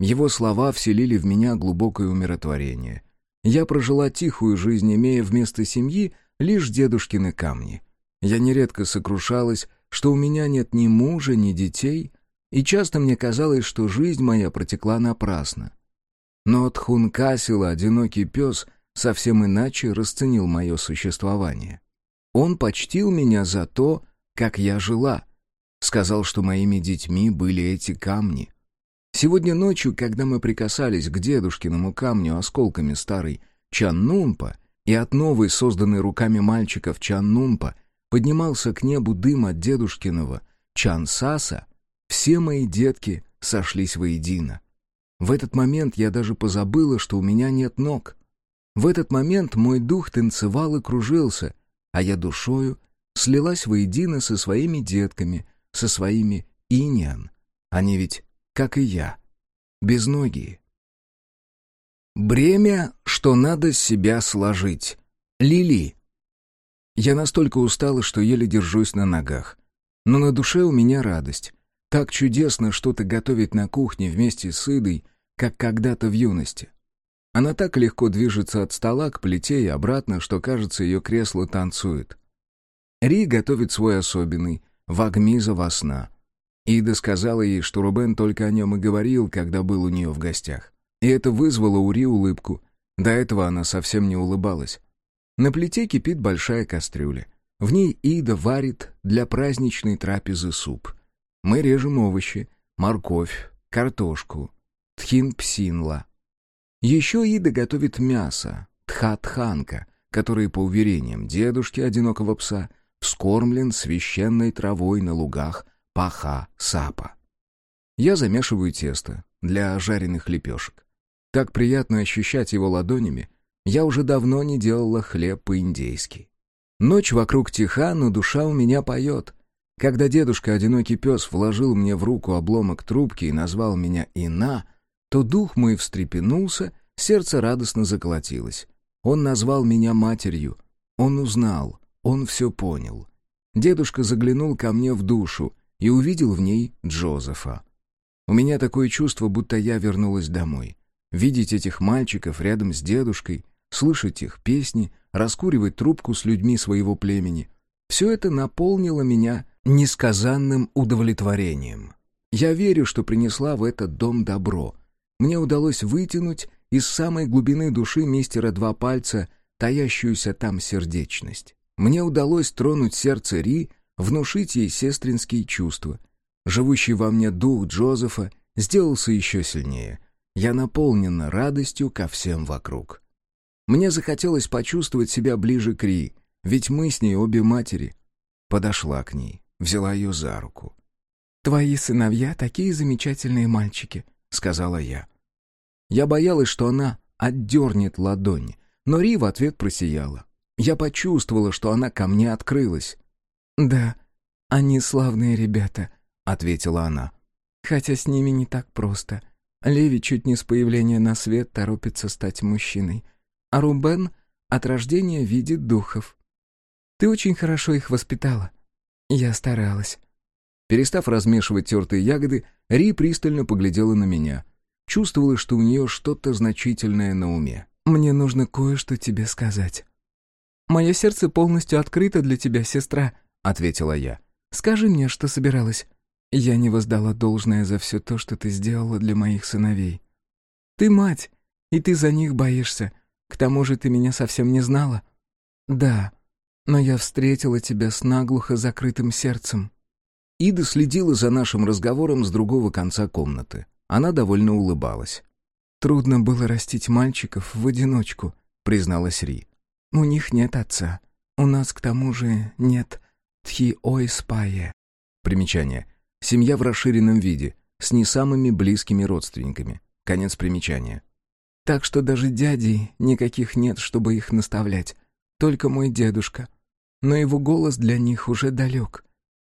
Его слова вселили в меня глубокое умиротворение. Я прожила тихую жизнь, имея вместо семьи лишь дедушкины камни. Я нередко сокрушалась, что у меня нет ни мужа, ни детей, и часто мне казалось, что жизнь моя протекла напрасно. Но Тхункасила, одинокий пес, совсем иначе расценил мое существование. Он почтил меня за то, как я жила. Сказал, что моими детьми были эти камни. Сегодня ночью, когда мы прикасались к дедушкиному камню осколками старой Чаннунпа, и от новой, созданной руками мальчиков Чаннунпа, поднимался к небу дым от дедушкиного Чансаса, все мои детки сошлись воедино. В этот момент я даже позабыла, что у меня нет ног. В этот момент мой дух танцевал и кружился, а я душою слилась воедино со своими детками, со своими иньян. Они ведь, как и я, безногие. Бремя, что надо с себя сложить. Лили. Я настолько устала, что еле держусь на ногах. Но на душе у меня радость. Так чудесно что-то готовить на кухне вместе с Идой, как когда-то в юности. Она так легко движется от стола к плите и обратно, что, кажется, ее кресло танцует. Ри готовит свой особенный, вагмиза во сна. Ида сказала ей, что Рубен только о нем и говорил, когда был у нее в гостях. И это вызвало у Ри улыбку. До этого она совсем не улыбалась. На плите кипит большая кастрюля. В ней Ида варит для праздничной трапезы суп — мы режем овощи, морковь, картошку, тхин-псинла. Еще Ида готовит мясо, тха-тханка, которое, по уверениям дедушки одинокого пса, вскормлен священной травой на лугах паха сапа. Я замешиваю тесто для жареных лепешек. Так приятно ощущать его ладонями. Я уже давно не делала хлеб по-индейски. Ночь вокруг тиха, но душа у меня поет. Когда дедушка, одинокий пес, вложил мне в руку обломок трубки и назвал меня Ина, то дух мой встрепенулся, сердце радостно заколотилось. Он назвал меня матерью. Он узнал, он все понял. Дедушка заглянул ко мне в душу и увидел в ней Джозефа. У меня такое чувство, будто я вернулась домой. Видеть этих мальчиков рядом с дедушкой, слышать их песни, раскуривать трубку с людьми своего племени — все это наполнило меня несказанным удовлетворением. Я верю, что принесла в этот дом добро. Мне удалось вытянуть из самой глубины души мистера два пальца, таящуюся там сердечность. Мне удалось тронуть сердце Ри, внушить ей сестринские чувства. Живущий во мне дух Джозефа сделался еще сильнее. Я наполнена радостью ко всем вокруг. Мне захотелось почувствовать себя ближе к Ри, ведь мы с ней обе матери. Подошла к ней, взяла ее за руку. «Твои сыновья такие замечательные мальчики», — сказала я. Я боялась, что она отдернет ладонь, но Ри в ответ просияла. Я почувствовала, что она ко мне открылась. «Да, они славные ребята», — ответила она. «Хотя с ними не так просто. Леви чуть не с появления на свет торопится стать мужчиной, а Рубен от рождения видит духов. Ты очень хорошо их воспитала. Я старалась». Перестав размешивать тертые ягоды, Ри пристально поглядела на меня. Чувствовала, что у нее что-то значительное на уме. «Мне нужно кое-что тебе сказать». «Мое сердце полностью открыто для тебя, сестра», — ответила я. «Скажи мне, что собиралась». «Я не воздала должное за все то, что ты сделала для моих сыновей. Ты мать, и ты за них боишься. К тому же ты меня совсем не знала». «Да, но я встретила тебя с наглухо закрытым сердцем». Ида следила за нашим разговором с другого конца комнаты. Она довольно улыбалась. «Трудно было растить мальчиков в одиночку», — призналась Ри. «У них нет отца. У нас, к тому же, нет тхи-ой-спае». Примечание. Семья в расширенном виде, с не самыми близкими родственниками. Конец примечания. «Так что даже дядей никаких нет, чтобы их наставлять. Только мой дедушка но его голос для них уже далек.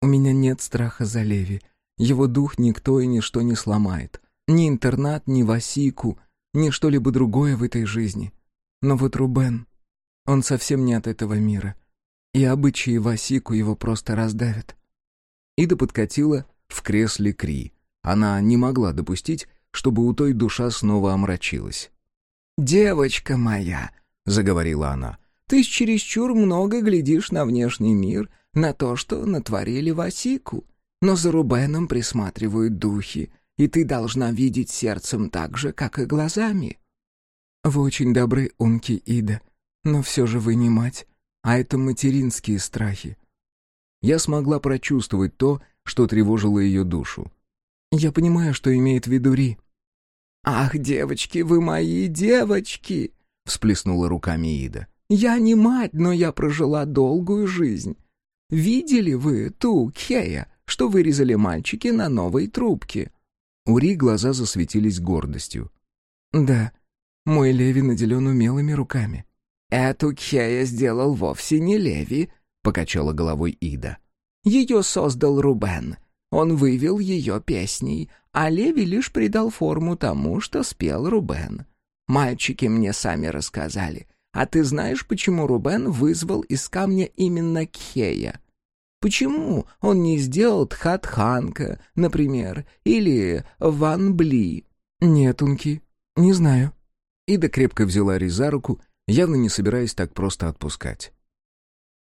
У меня нет страха за Леви. Его дух никто и ничто не сломает. Ни интернат, ни Васику, ни что-либо другое в этой жизни. Но вот Рубен, он совсем не от этого мира. И обычаи Васику его просто раздавят. Ида подкатила в кресле Кри. Она не могла допустить, чтобы у той душа снова омрачилась. «Девочка моя», — заговорила она, ты чересчур много глядишь на внешний мир, на то, что натворили Васику. Но за Рубеном присматривают духи, и ты должна видеть сердцем так же, как и глазами». «Вы очень добры, Унки Ида, но все же вы не мать, а это материнские страхи». Я смогла прочувствовать то, что тревожило ее душу. «Я понимаю, что имеет в виду Ри». «Ах, девочки, вы мои девочки!» — всплеснула руками Ида. Я не мать, но я прожила долгую жизнь. Видели вы ту Кея, что вырезали мальчики на новой трубке?» Ури глаза засветились гордостью. «Да, мой Леви наделен умелыми руками». «Эту Кея сделал вовсе не Леви», — покачала головой Ида. «Ее создал Рубен. Он вывел ее песней, а Леви лишь придал форму тому, что спел Рубен. Мальчики мне сами рассказали. А ты знаешь, почему Рубен вызвал из камня именно Кхея? Почему он не сделал Тхатханка, например, или Ван Бли? Нет, Унки, не знаю. Ида крепко взяла Ри за руку, явно не собираясь так просто отпускать.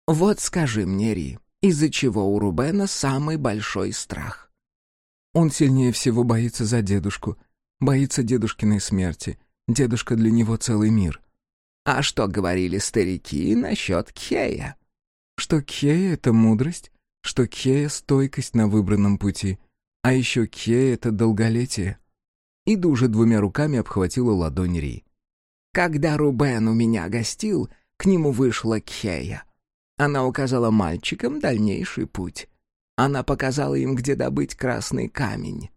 «Вот скажи мне, Ри, из-за чего у Рубена самый большой страх?» «Он сильнее всего боится за дедушку, боится дедушкиной смерти. Дедушка для него целый мир». А что говорили старики насчет Кея? Что Кея — это мудрость, что Кея — стойкость на выбранном пути, а еще Кея — это долголетие. Ида уже двумя руками обхватила ладонь Ри. «Когда Рубен у меня гостил, к нему вышла Кея. Она указала мальчикам дальнейший путь. Она показала им, где добыть красный камень.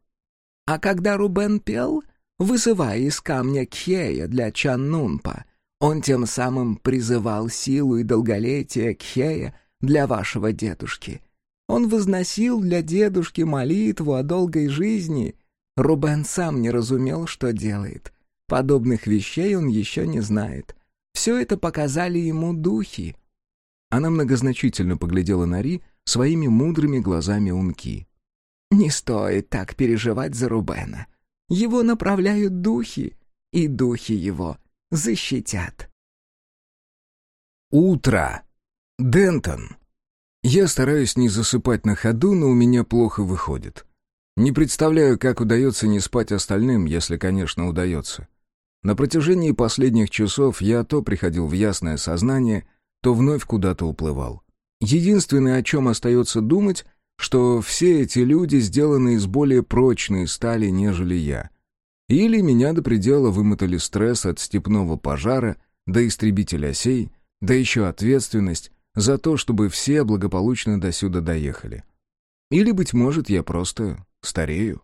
А когда Рубен пел, вызывая из камня Кхея для Чаннунпа, он тем самым призывал силу и долголетие Кхея для вашего дедушки. Он возносил для дедушки молитву о долгой жизни. Рубен сам не разумел, что делает. Подобных вещей он еще не знает. Все это показали ему духи. Она многозначительно поглядела на Ри своими мудрыми глазами унки. «Не стоит так переживать за Рубена. Его направляют духи, и духи его защитят». Утро. Дентон. Я стараюсь не засыпать на ходу, но у меня плохо выходит. Не представляю, как удается не спать остальным, если, конечно, удается. На протяжении последних часов я то приходил в ясное сознание, то вновь куда-то уплывал. Единственное, о чем остается думать, что все эти люди сделаны из более прочной стали, нежели я. Или меня до предела вымотали стресс от степного пожара, до истребителя осей, да еще ответственность за то, чтобы все благополучно досюда доехали. Или, быть может, я просто старею.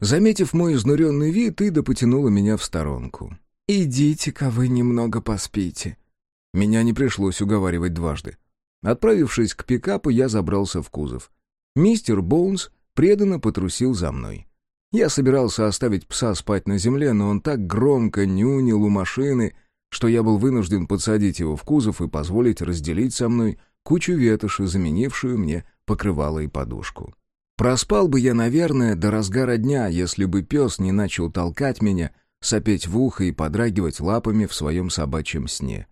Заметив мой изнуренный вид, Ида потянула меня в сторонку. «Идите-ка вы немного поспите. Меня не пришлось уговаривать дважды. Отправившись к пикапу, я забрался в кузов. Мистер Боунс преданно потрусил за мной. Я собирался оставить пса спать на земле, но он так громко нюнил у машины, что я был вынужден подсадить его в кузов и позволить разделить со мной кучу ветоши, заменившую мне покрывало и подушку. Проспал бы я, наверное, до разгара дня, если бы пес не начал толкать меня, сопеть в ухо и подрагивать лапами в своем собачьем сне.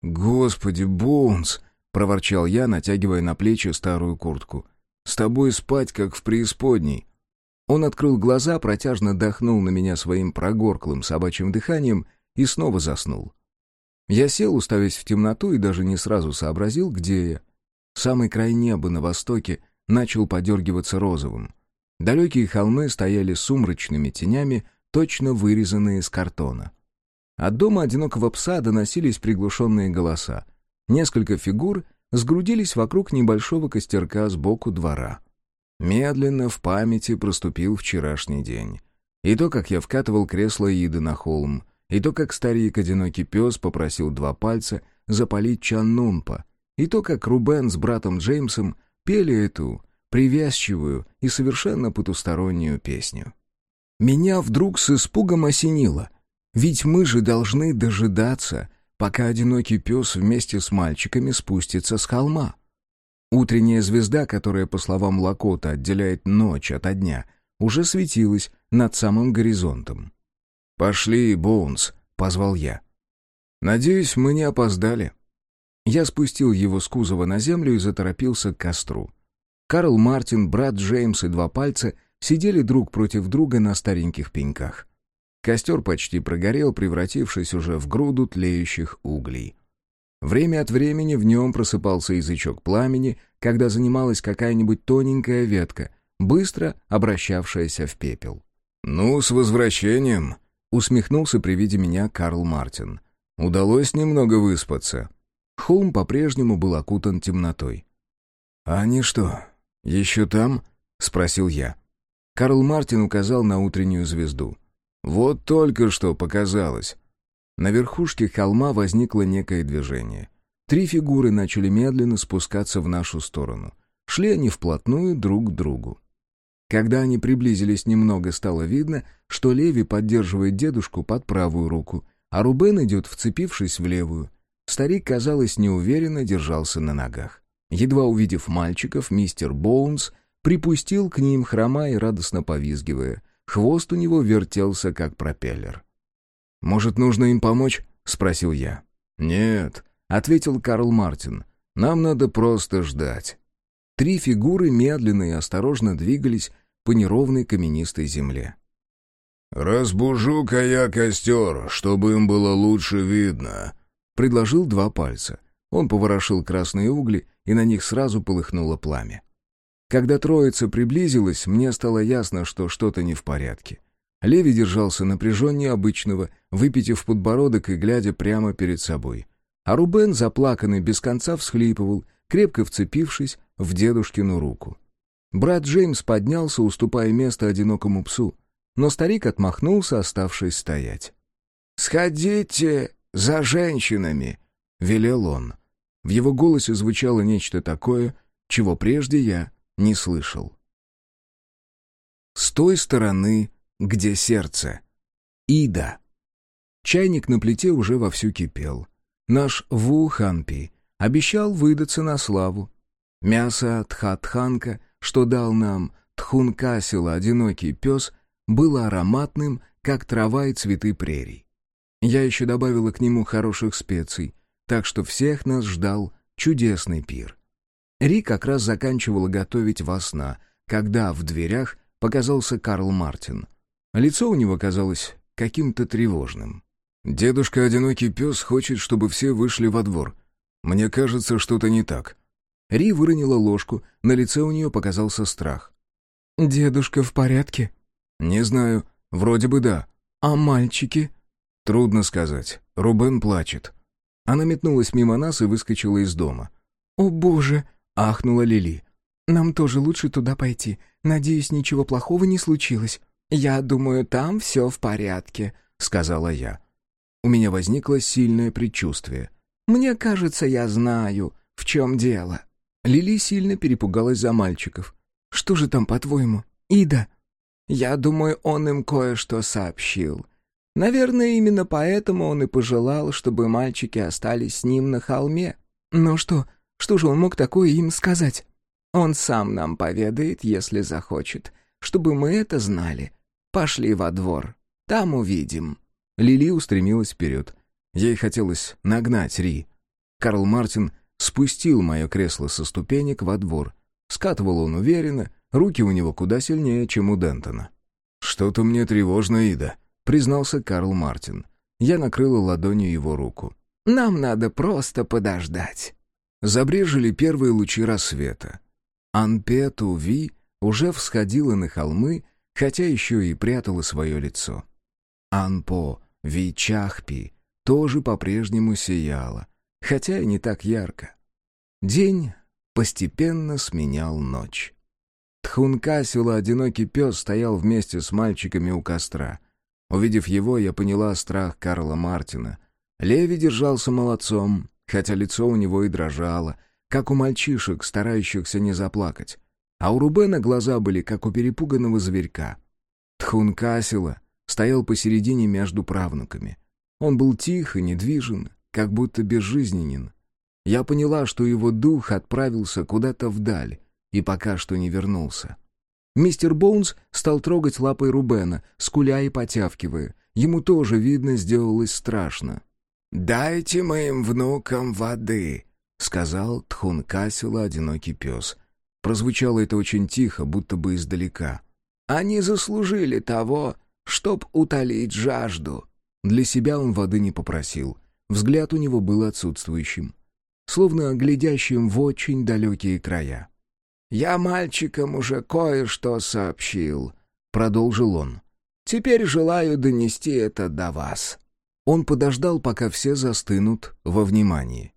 «Господи, Боунс!» — проворчал я, натягивая на плечи старую куртку. «С тобой спать, как в преисподней». Он открыл глаза, протяжно дохнул на меня своим прогорклым собачьим дыханием и снова заснул. Я сел, уставясь в темноту, и даже не сразу сообразил, где я. Самый край неба на востоке начал подергиваться розовым. Далекие холмы стояли сумрачными тенями, точно вырезанные из картона. От дома одинокого пса доносились приглушенные голоса. Несколько фигур сгрудились вокруг небольшого костерка сбоку двора. Медленно в памяти проступил вчерашний день. И то, как я вкатывал кресло Иды на холм, и то, как старик-одинокий пес попросил два пальца запалить Чаннунпа, и то, как Рубен с братом Джеймсом пели эту привязчивую и совершенно потустороннюю песню. Меня вдруг с испугом осенило — ведь мы же должны дожидаться, пока одинокий пес вместе с мальчиками спустится с холма. Утренняя звезда, которая, по словам Лакота, отделяет ночь ото дня, уже светилась над самым горизонтом. «Пошли, Боунс», — позвал я. «Надеюсь, мы не опоздали». Я спустил его с кузова на землю и заторопился к костру. Карл Мартин, брат Джеймс и два пальца сидели друг против друга на стареньких пеньках. Костер почти прогорел, превратившись уже в груду тлеющих углей. Время от времени в нем просыпался язычок пламени, когда занималась какая-нибудь тоненькая ветка, быстро обращавшаяся в пепел. «Ну, с возвращением!» — усмехнулся при виде меня Карл Мартин. «Удалось немного выспаться». Холм по-прежнему был окутан темнотой. «А они что, еще там?» — спросил я. Карл Мартин указал на утреннюю звезду — вот только что показалось. На верхушке холма возникло некое движение. Три фигуры начали медленно спускаться в нашу сторону. Шли они вплотную друг к другу. Когда они приблизились немного, стало видно, что Леви поддерживает дедушку под правую руку, а Рубен идет, вцепившись в левую. Старик, казалось, неуверенно держался на ногах. Едва увидев мальчиков, мистер Боунс припустил к ним, хромая и радостно повизгивая. Хвост у него вертелся, как пропеллер. «Может, нужно им помочь?» — спросил я. «Нет», — ответил Карл Мартин. «Нам надо просто ждать». Три фигуры медленно и осторожно двигались по неровной каменистой земле. «Разбужу-ка я костер, чтобы им было лучше видно», — предложил два пальца. Он поворошил красные угли, и на них сразу полыхнуло пламя. Когда троица приблизилась, мне стало ясно, что что-то не в порядке. Леви держался напряженнее обычного, выпитив подбородок и глядя прямо перед собой. А Рубен, заплаканный, без конца всхлипывал, крепко вцепившись в дедушкину руку. Брат Джеймс поднялся, уступая место одинокому псу, но старик отмахнулся, оставшись стоять. «Сходите за женщинами!» — велел он. В его голосе звучало нечто такое, чего прежде я не слышал. С той стороны, где сердце. Ида. Чайник на плите уже вовсю кипел. Наш Ву Ханпи обещал выдаться на славу. Мясо Тхатханка, что дал нам Тхункасила одинокий пес, было ароматным, как трава и цветы прерий. Я еще добавила к нему хороших специй, так что всех нас ждал чудесный пир. Ри как раз заканчивала готовить во сна, когда в дверях показался Карл Мартин. Лицо у него казалось каким-то тревожным. «Дедушка одинокий пес хочет, чтобы все вышли во двор. Мне кажется, что-то не так». Ри выронила ложку, на лице у нее показался страх. «Дедушка в порядке?» «Не знаю. Вроде бы да». «А мальчики?» «Трудно сказать. Рубен плачет». Она метнулась мимо нас и выскочила из дома. «О боже!» — ахнула Лили. «Нам тоже лучше туда пойти. Надеюсь, ничего плохого не случилось». «Я думаю, там все в порядке», — сказала я. У меня возникло сильное предчувствие. «Мне кажется, я знаю, в чем дело». Лили сильно перепугалась за мальчиков. «Что же там, по-твоему, Ида?» «Я думаю, он им кое-что сообщил. Наверное, именно поэтому он и пожелал, чтобы мальчики остались с ним на холме». «Но что? Что же он мог такое им сказать?» «Он сам нам поведает, если захочет, чтобы мы это знали. Пошли во двор, там увидим». Лили устремилась вперед. Ей хотелось нагнать Ри. Карл Мартин спустил мое кресло со ступенек во двор. Скатывал он уверенно, руки у него куда сильнее, чем у Дентона. «Что-то мне тревожно, Ида», — признался Карл Мартин. Я накрыла ладонью его руку. «Нам надо просто подождать». Забрежили первые лучи рассвета. Анпету Ви уже всходила на холмы, хотя еще и прятала свое лицо. Анпо Ви Чахпи тоже по-прежнему сияла, хотя и не так ярко. День постепенно сменял ночь. Тхункасила, одинокий пес, стоял вместе с мальчиками у костра. Увидев его, я поняла страх Карла Мартина. Леви держался молодцом, хотя лицо у него и дрожало, как у мальчишек, старающихся не заплакать. А у Рубена глаза были, как у перепуганного зверька. Тхункасила стоял посередине между правнуками. Он был тих и недвижен, как будто безжизненен. Я поняла, что его дух отправился куда-то вдаль и пока что не вернулся. Мистер Боунс стал трогать лапой Рубена, скуля и потявкивая. Ему тоже, видно, сделалось страшно. «Дайте моим внукам воды», — сказал Тхункасила одинокий пес. Прозвучало это очень тихо, будто бы издалека. «Они заслужили того, чтоб утолить жажду». Для себя он воды не попросил. Взгляд у него был отсутствующим, словно глядящим в очень далекие края. «Я мальчикам уже кое-что сообщил», — продолжил он. «Теперь желаю донести это до вас». Он подождал, пока все застынут во внимании.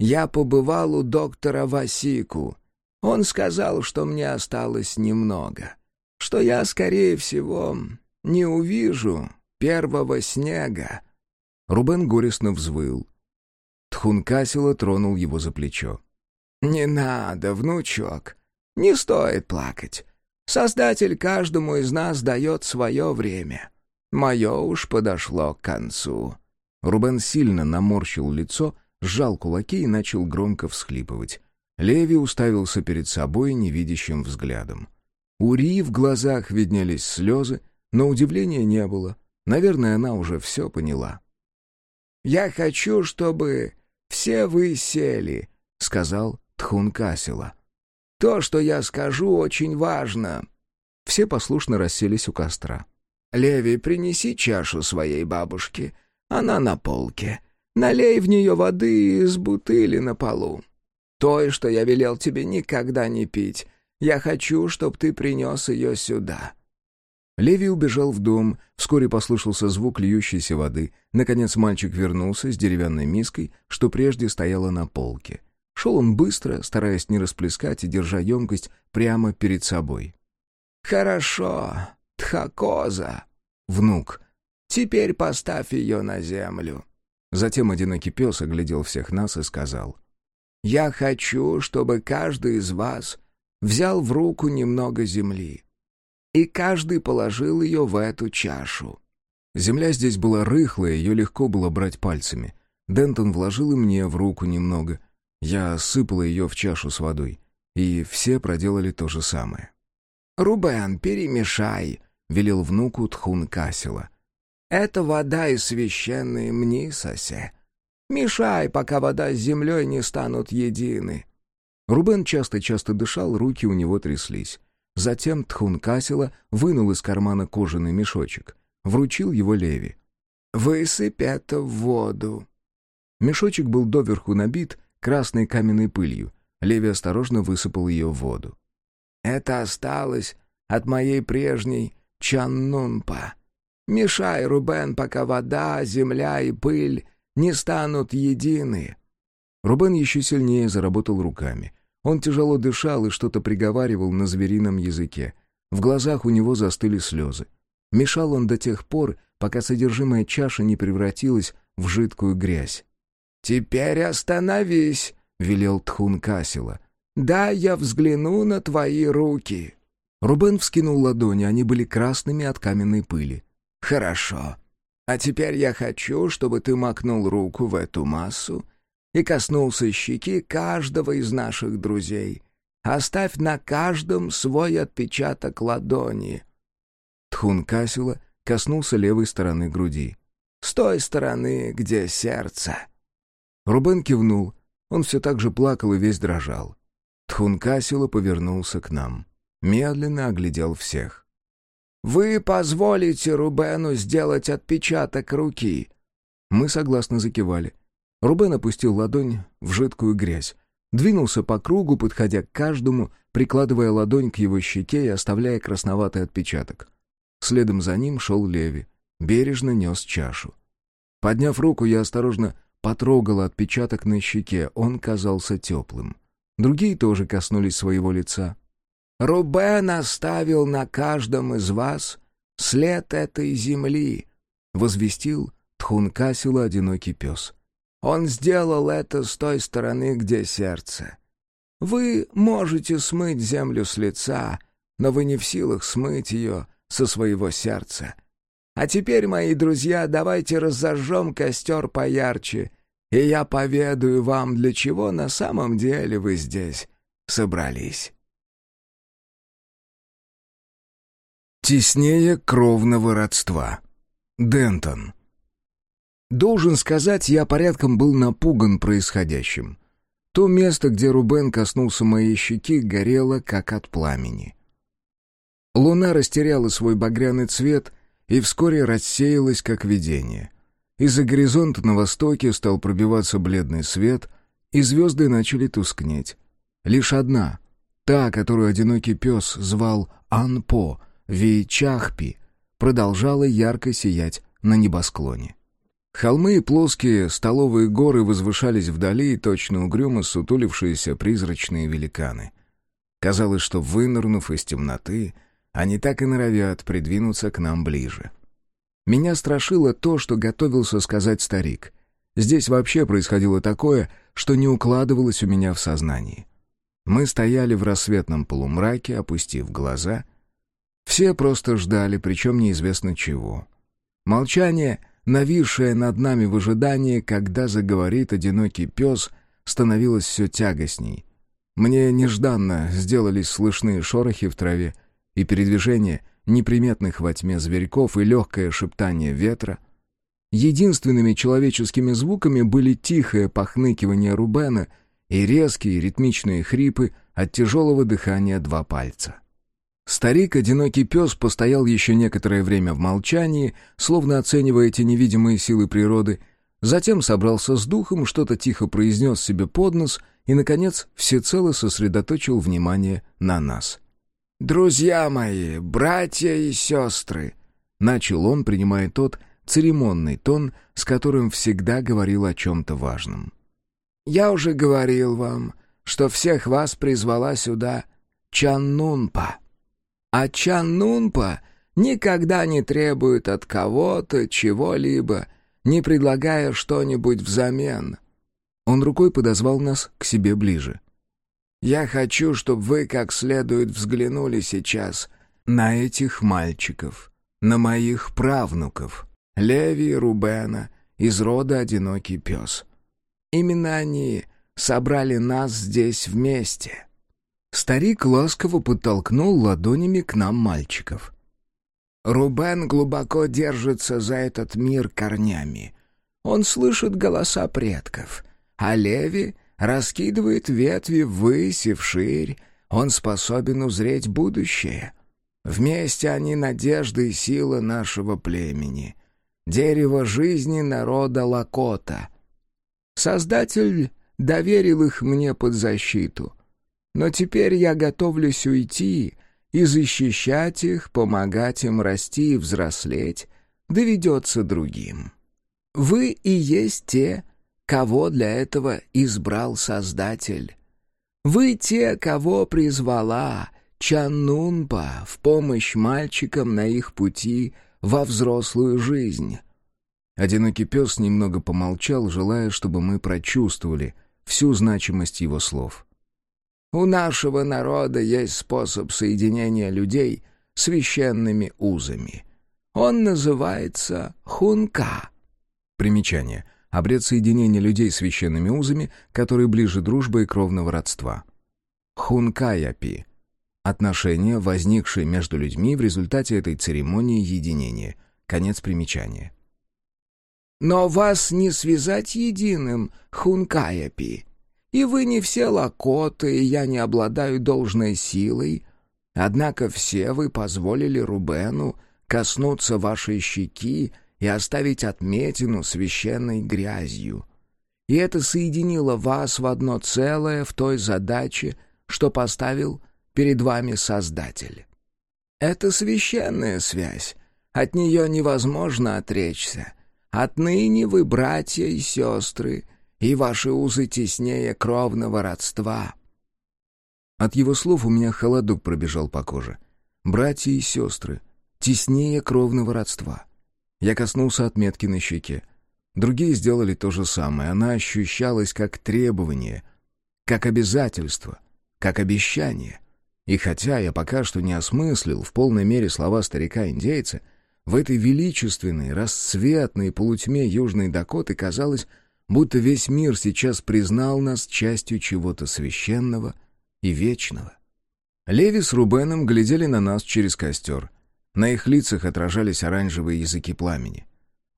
«Я побывал у доктора Васику. Он сказал, что мне осталось немного, что я, скорее всего, не увижу первого снега». Рубен горестно взвыл. Тхункасила тронул его за плечо. «Не надо, внучок, не стоит плакать. Создатель каждому из нас дает свое время. Мое уж подошло к концу». Рубен сильно наморщил лицо, сжал кулаки и начал громко всхлипывать. Леви уставился перед собой невидящим взглядом. У Ри в глазах виднелись слезы, но удивления не было. Наверное, она уже все поняла. «Я хочу, чтобы все вы сели», — сказал Тхункасила. «То, что я скажу, очень важно». Все послушно расселись у костра. «Леви, принеси чашу своей бабушке. Она на полке. Налей в нее воды из бутыли на полу. Той, что я велел тебе никогда не пить. Я хочу, чтоб ты принес ее сюда». Леви убежал в дом, вскоре послышался звук льющейся воды. Наконец мальчик вернулся с деревянной миской, что прежде стояла на полке. Шел он быстро, стараясь не расплескать и держа емкость прямо перед собой. «Хорошо, Тхакоза, внук. Теперь поставь ее на землю». Затем одинокий пес оглядел всех нас и сказал. «Я хочу, чтобы каждый из вас взял в руку немного земли, и каждый положил ее в эту чашу». Земля здесь была рыхлая, ее легко было брать пальцами. Дентон вложил и мне в руку немного. Я сыпала ее в чашу с водой. И все проделали то же самое. «Рубен, перемешай», — велел внуку Тхун Касила. «Это вода из священной Мнисосе. Мешай, пока вода с землей не станут едины». Рубен часто-часто дышал, руки у него тряслись. Затем Тхун Касила вынул из кармана кожаный мешочек. Вручил его Леви. «Высыпь это в воду». Мешочек был доверху набит красной каменной пылью. Леви осторожно высыпал ее в воду. «Это осталось от моей прежней Чаннунпа. Мешай, Рубен, пока вода, земля и пыль не станут едины». Рубен еще сильнее заработал руками. Он тяжело дышал и что-то приговаривал на зверином языке. В глазах у него застыли слезы. Мешал он до тех пор, пока содержимое чаши не превратилось в жидкую грязь. «Теперь остановись», — велел Тхун Касила. «Да, я взгляну на твои руки». Рубен вскинул ладони, они были красными от каменной пыли. «Хорошо. А теперь я хочу, чтобы ты макнул руку в эту массу и коснулся щеки каждого из наших друзей. Оставь на каждом свой отпечаток ладони». Тхун Касила коснулся левой стороны груди. «С той стороны, где сердце». Рубен кивнул. Он все так же плакал и весь дрожал. Тхун Касила повернулся к нам. Медленно оглядел всех. «Вы позволите Рубену сделать отпечаток руки?» Мы согласно закивали. Рубен опустил ладонь в жидкую грязь. Двинулся по кругу, подходя к каждому, прикладывая ладонь к его щеке и оставляя красноватый отпечаток. Следом за ним шел Леви. Бережно нес чашу. Подняв руку, я осторожно потрогала отпечаток на щеке. Он казался теплым. Другие тоже коснулись своего лица. «Рубен оставил на каждом из вас след этой земли», — возвестил Тхункасила одинокий пес. «Он сделал это с той стороны, где сердце. Вы можете смыть землю с лица, но вы не в силах смыть ее со своего сердца. А теперь, мои друзья, давайте разожжем костер поярче, и я поведаю вам, для чего на самом деле вы здесь собрались». Теснее кровного родства. Дентон. Должен сказать, я порядком был напуган происходящим. То место, где Рубен коснулся моей щеки, горело, как от пламени. Луна растеряла свой багряный цвет и вскоре рассеялась, как видение. Из-за горизонта на востоке стал пробиваться бледный свет, и звезды начали тускнеть. Лишь одна, та, которую одинокий пес звал Анпо, Вейчахпи, продолжала ярко сиять на небосклоне. Холмы и плоские столовые горы возвышались вдали, точно угрюмо сутулившиеся призрачные великаны. Казалось, что, вынырнув из темноты, они так и норовят придвинуться к нам ближе. Меня страшило то, что готовился сказать старик. Здесь вообще происходило такое, что не укладывалось у меня в сознании. Мы стояли в рассветном полумраке, опустив глаза — все просто ждали, причем неизвестно чего. Молчание, нависшее над нами в ожидании, когда заговорит одинокий пес, становилось все тягостней. Мне нежданно сделались слышны шорохи в траве и передвижение неприметных во тьме зверьков и легкое шептание ветра. Единственными человеческими звуками были тихое похныкивание Рубена и резкие ритмичные хрипы от тяжелого дыхания два пальца. Старик, одинокий пес, постоял еще некоторое время в молчании, словно оценивая эти невидимые силы природы, затем собрался с духом, что-то тихо произнес себе под нос и, наконец, всецело сосредоточил внимание на нас. «Друзья мои, братья и сестры!» — начал он, принимая тот церемонный тон, с которым всегда говорил о чем-то важном. Я уже говорил вам, что всех вас призвала сюда Чаннунпа. А Чаннунпа никогда не требует от кого-то чего-либо, не предлагая что-нибудь взамен. Он рукой подозвал нас к себе ближе. «Я хочу, чтобы вы как следует взглянули сейчас на этих мальчиков, на моих правнуков, Леви и Рубена, из рода «Одинокий пес». Именно они собрали нас здесь вместе». Старик ласково подтолкнул ладонями к нам мальчиков. Рубен глубоко держится за этот мир корнями. Он слышит голоса предков, а Леви раскидывает ветви ввысь и вширь. Он способен узреть будущее. Вместе они надежда и сила нашего племени. Дерево жизни народа Лакота. Создатель доверил их мне под защиту. Но теперь я готовлюсь уйти и защищать их, помогать им расти и взрослеть доведется другим. Вы и есть те, кого для этого избрал Создатель. Вы те, кого призвала Чаннунпа в помощь мальчикам на их пути во взрослую жизнь. Одинокий пес немного помолчал, желая, чтобы мы прочувствовали всю значимость его слов. «У нашего народа есть способ соединения людей священными узами. Он называется хунка». Примечание. Обряд соединения людей священными узами, который ближе дружбы и кровного родства. Хункаяпи. Отношения, возникшие между людьми в результате этой церемонии единения. Конец примечания. Но вас не связать единым, Хункаяпи. И вы не все лакоты, и я не обладаю должной силой. Однако все вы позволили Рубену коснуться вашей щеки и оставить отметину священной грязью. И это соединило вас в одно целое в той задаче, что поставил перед вами Создатель. Это священная связь, от нее невозможно отречься — Отныне вы братья и сестры, и ваши узы теснее кровного родства». От его слов у меня холодок пробежал по коже. «Братья и сестры, теснее кровного родства». Я коснулся отметки на щеке. Другие сделали то же самое. Она ощущалась как требование, как обязательство, как обещание. И хотя я пока что не осмыслил в полной мере слова старика-индейца, в этой величественной, расцветной полутьме Южной Дакоты казалось, будто весь мир сейчас признал нас частью чего-то священного и вечного. Леви с Рубеном глядели на нас через костер. На их лицах отражались оранжевые языки пламени.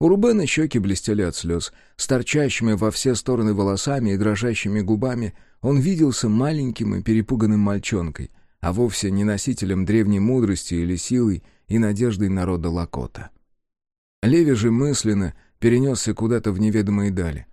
У Рубена щеки блестели от слез. С торчащими во все стороны волосами и дрожащими губами он виделся маленьким и перепуганным мальчонкой, а вовсе не носителем древней мудрости или силой, и надеждой народа Лакота. Леви же мысленно перенесся куда-то в неведомые дали.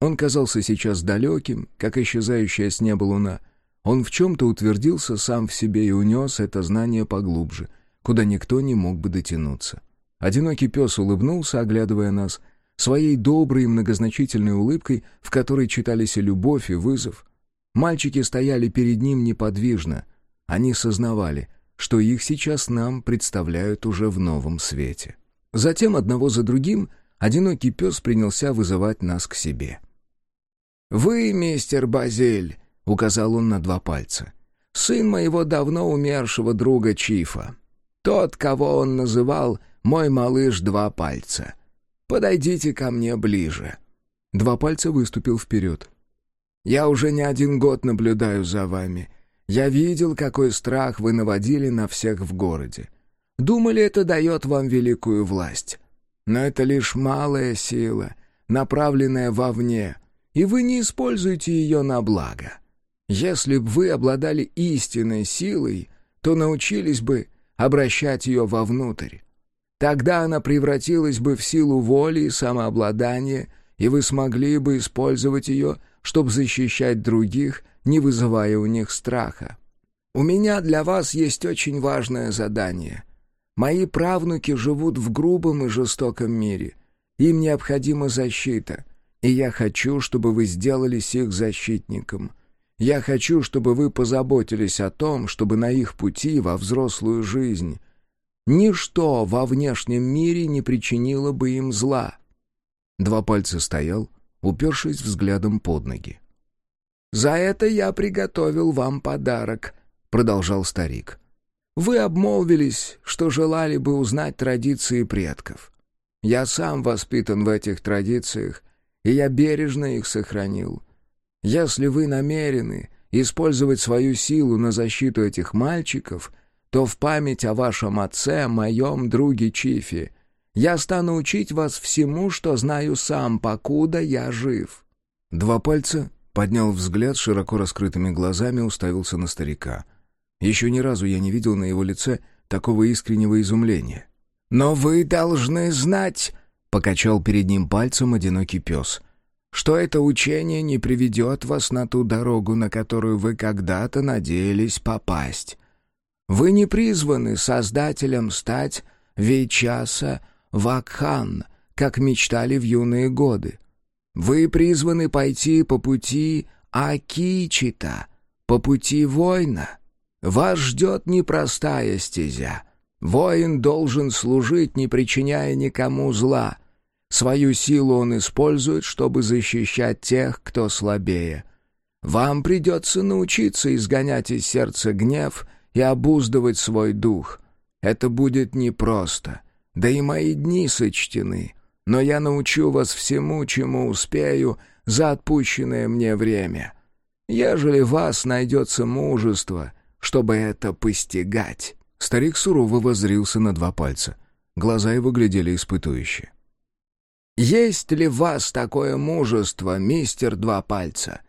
Он казался сейчас далеким, как исчезающая с неба луна. Он в чем-то утвердился сам в себе и унес это знание поглубже, куда никто не мог бы дотянуться. Одинокий пес улыбнулся, оглядывая нас, своей доброй и многозначительной улыбкой, в которой читались и любовь, и вызов. Мальчики стояли перед ним неподвижно. Они сознавали — что их сейчас нам представляют уже в новом свете. Затем одного за другим одинокий пес принялся вызывать нас к себе. «Вы, мистер Базель», — указал он на два пальца, — «сын моего давно умершего друга Чифа. Тот, кого он называл «мой малыш два пальца». Подойдите ко мне ближе». Два пальца выступил вперед. «Я уже не один год наблюдаю за вами» Я видел, какой страх вы наводили на всех в городе. Думали, это дает вам великую власть. Но это лишь малая сила, направленная вовне, и вы не используете ее на благо. Если бы вы обладали истинной силой, то научились бы обращать ее вовнутрь. Тогда она превратилась бы в силу воли и самообладания, и вы смогли бы использовать ее, чтобы защищать других не вызывая у них страха. «У меня для вас есть очень важное задание. Мои правнуки живут в грубом и жестоком мире. Им необходима защита. И я хочу, чтобы вы сделались их защитником. Я хочу, чтобы вы позаботились о том, чтобы на их пути во взрослую жизнь ничто во внешнем мире не причинило бы им зла». Два пальца стоял, упершись взглядом под ноги. «За это я приготовил вам подарок», — продолжал старик. «Вы обмолвились, что желали бы узнать традиции предков. Я сам воспитан в этих традициях, и я бережно их сохранил. Если вы намерены использовать свою силу на защиту этих мальчиков, то в память о вашем отце, моем друге Чифи, я стану учить вас всему, что знаю сам, покуда я жив». Два пальца Поднял взгляд, широко раскрытыми глазами уставился на старика. Еще ни разу я не видел на его лице такого искреннего изумления. «Но вы должны знать», — покачал перед ним пальцем одинокий пес, «что это учение не приведет вас на ту дорогу, на которую вы когда-то надеялись попасть. Вы не призваны Создателем стать Вейчаса Вакхан, как мечтали в юные годы. Вы призваны пойти по пути Акичита, по пути воина. Вас ждет непростая стезя. Воин должен служить, не причиняя никому зла. Свою силу он использует, чтобы защищать тех, кто слабее. Вам придется научиться изгонять из сердца гнев и обуздывать свой дух. Это будет непросто. Да и мои дни сочтены но я научу вас всему, чему успею за отпущенное мне время. Ежели вас найдется мужество, чтобы это постигать». Старик сурово воззрился на два пальца. Глаза его глядели испытующе. «Есть ли в вас такое мужество, мистер Два Пальца?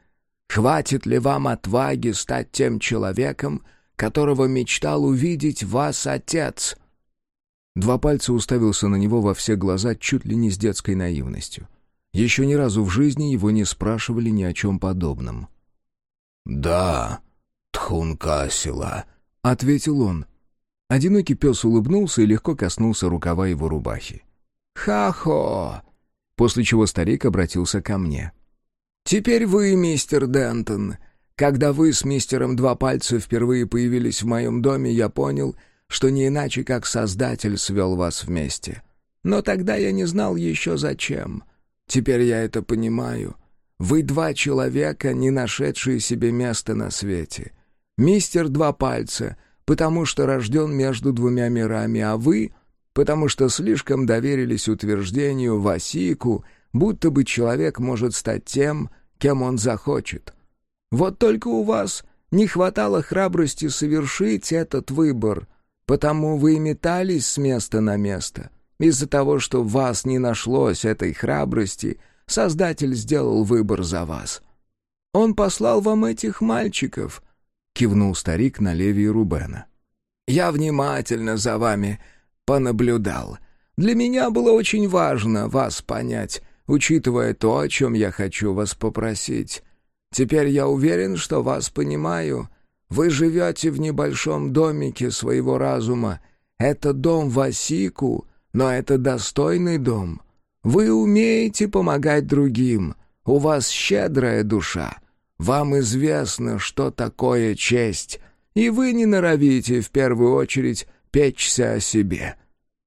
Хватит ли вам отваги стать тем человеком, которого мечтал увидеть вас отец?» Два пальца уставился на него во все глаза чуть ли не с детской наивностью. Еще ни разу в жизни его не спрашивали ни о чем подобном. «Да, Тхункасила», — ответил он. Одинокий пес улыбнулся и легко коснулся рукава его рубахи. «Ха-хо!» После чего старик обратился ко мне. «Теперь вы, мистер Дентон. Когда вы с мистером Два Пальца впервые появились в моем доме, я понял, что не иначе, как Создатель свел вас вместе. Но тогда я не знал еще зачем. Теперь я это понимаю. Вы два человека, не нашедшие себе места на свете. Мистер Два Пальца, потому что рожден между двумя мирами, а вы, потому что слишком доверились утверждению Васику, будто бы человек может стать тем, кем он захочет. Вот только у вас не хватало храбрости совершить этот выбор, Потому вы метались с места на место. Из-за того, что в вас не нашлось этой храбрости, Создатель сделал выбор за вас. Он послал вам этих мальчиков, — кивнул старик на Леви и Рубена. Я внимательно за вами понаблюдал. Для меня было очень важно вас понять, учитывая то, о чем я хочу вас попросить. Теперь я уверен, что вас понимаю — вы живете в небольшом домике своего разума. Это дом Васику, но это достойный дом. Вы умеете помогать другим. У вас щедрая душа. Вам известно, что такое честь, и вы не норовите в первую очередь печься о себе.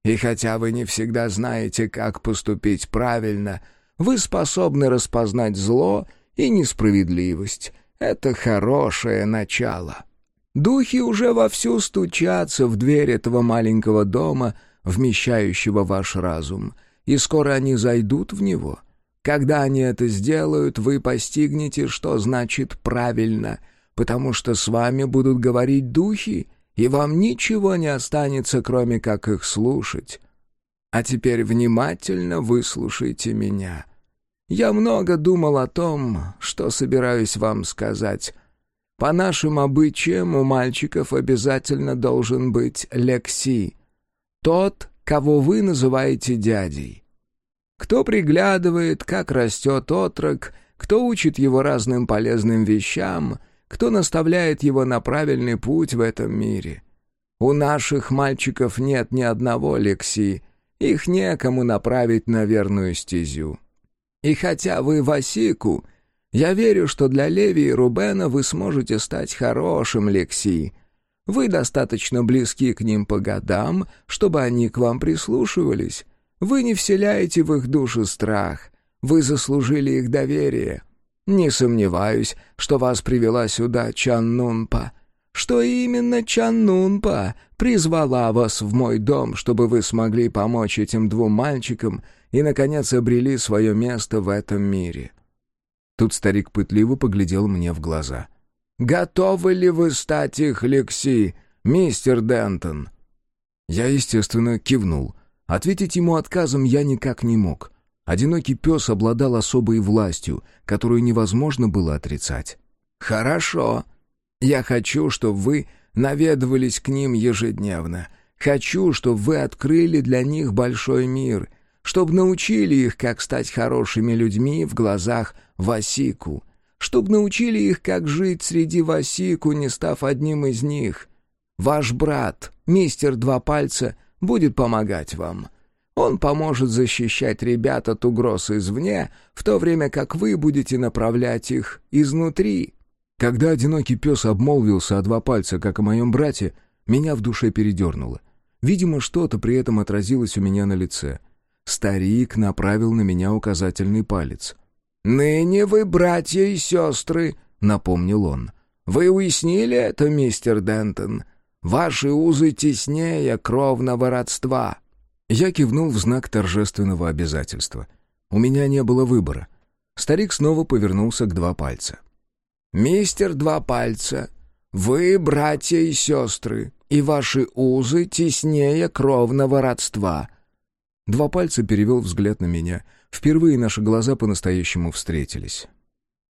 И хотя вы не всегда знаете, как поступить правильно, вы способны распознать зло и несправедливость, это хорошее начало. Духи уже вовсю стучатся в дверь этого маленького дома, вмещающего ваш разум, и скоро они зайдут в него. Когда они это сделают, вы постигнете, что значит «правильно», потому что с вами будут говорить духи, и вам ничего не останется, кроме как их слушать. А теперь внимательно выслушайте меня. Я много думал о том, что собираюсь вам сказать. По нашим обычаям у мальчиков обязательно должен быть лекси, тот, кого вы называете дядей. Кто приглядывает, как растет отрок, кто учит его разным полезным вещам, кто наставляет его на правильный путь в этом мире. У наших мальчиков нет ни одного лекси, их некому направить на верную стезю. И хотя вы Васику, я верю, что для Леви и Рубена вы сможете стать хорошим Лекси. Вы достаточно близки к ним по годам, чтобы они к вам прислушивались. Вы не вселяете в их души страх. Вы заслужили их доверие. Не сомневаюсь, что вас привела сюда Чаннунпа. Что именно Чаннунпа призвала вас в мой дом, чтобы вы смогли помочь этим двум мальчикам и, наконец, обрели свое место в этом мире». Тут старик пытливо поглядел мне в глаза. «Готовы ли вы стать их Лекси, мистер Дентон?» Я, естественно, кивнул. Ответить ему отказом я никак не мог. Одинокий пес обладал особой властью, которую невозможно было отрицать. «Хорошо. Я хочу, чтобы вы наведывались к ним ежедневно. Хочу, чтобы вы открыли для них большой мир, чтобы научили их, как стать хорошими людьми в глазах Васику, чтобы научили их, как жить среди Васику, не став одним из них. Ваш брат, мистер Два Пальца, будет помогать вам. Он поможет защищать ребят от угроз извне, в то время как вы будете направлять их изнутри». Когда одинокий пес обмолвился о два пальца, как о моем брате, меня в душе передернуло. Видимо, что-то при этом отразилось у меня на лице — Старик направил на меня указательный палец. «Ныне вы братья и сестры», — напомнил он. «Вы уяснили это, мистер Дентон? Ваши узы теснее кровного родства». Я кивнул в знак торжественного обязательства. У меня не было выбора. Старик снова повернулся к два пальца. «Мистер Два Пальца, вы братья и сестры, и ваши узы теснее кровного родства. Два пальца перевел взгляд на меня. Впервые наши глаза по-настоящему встретились.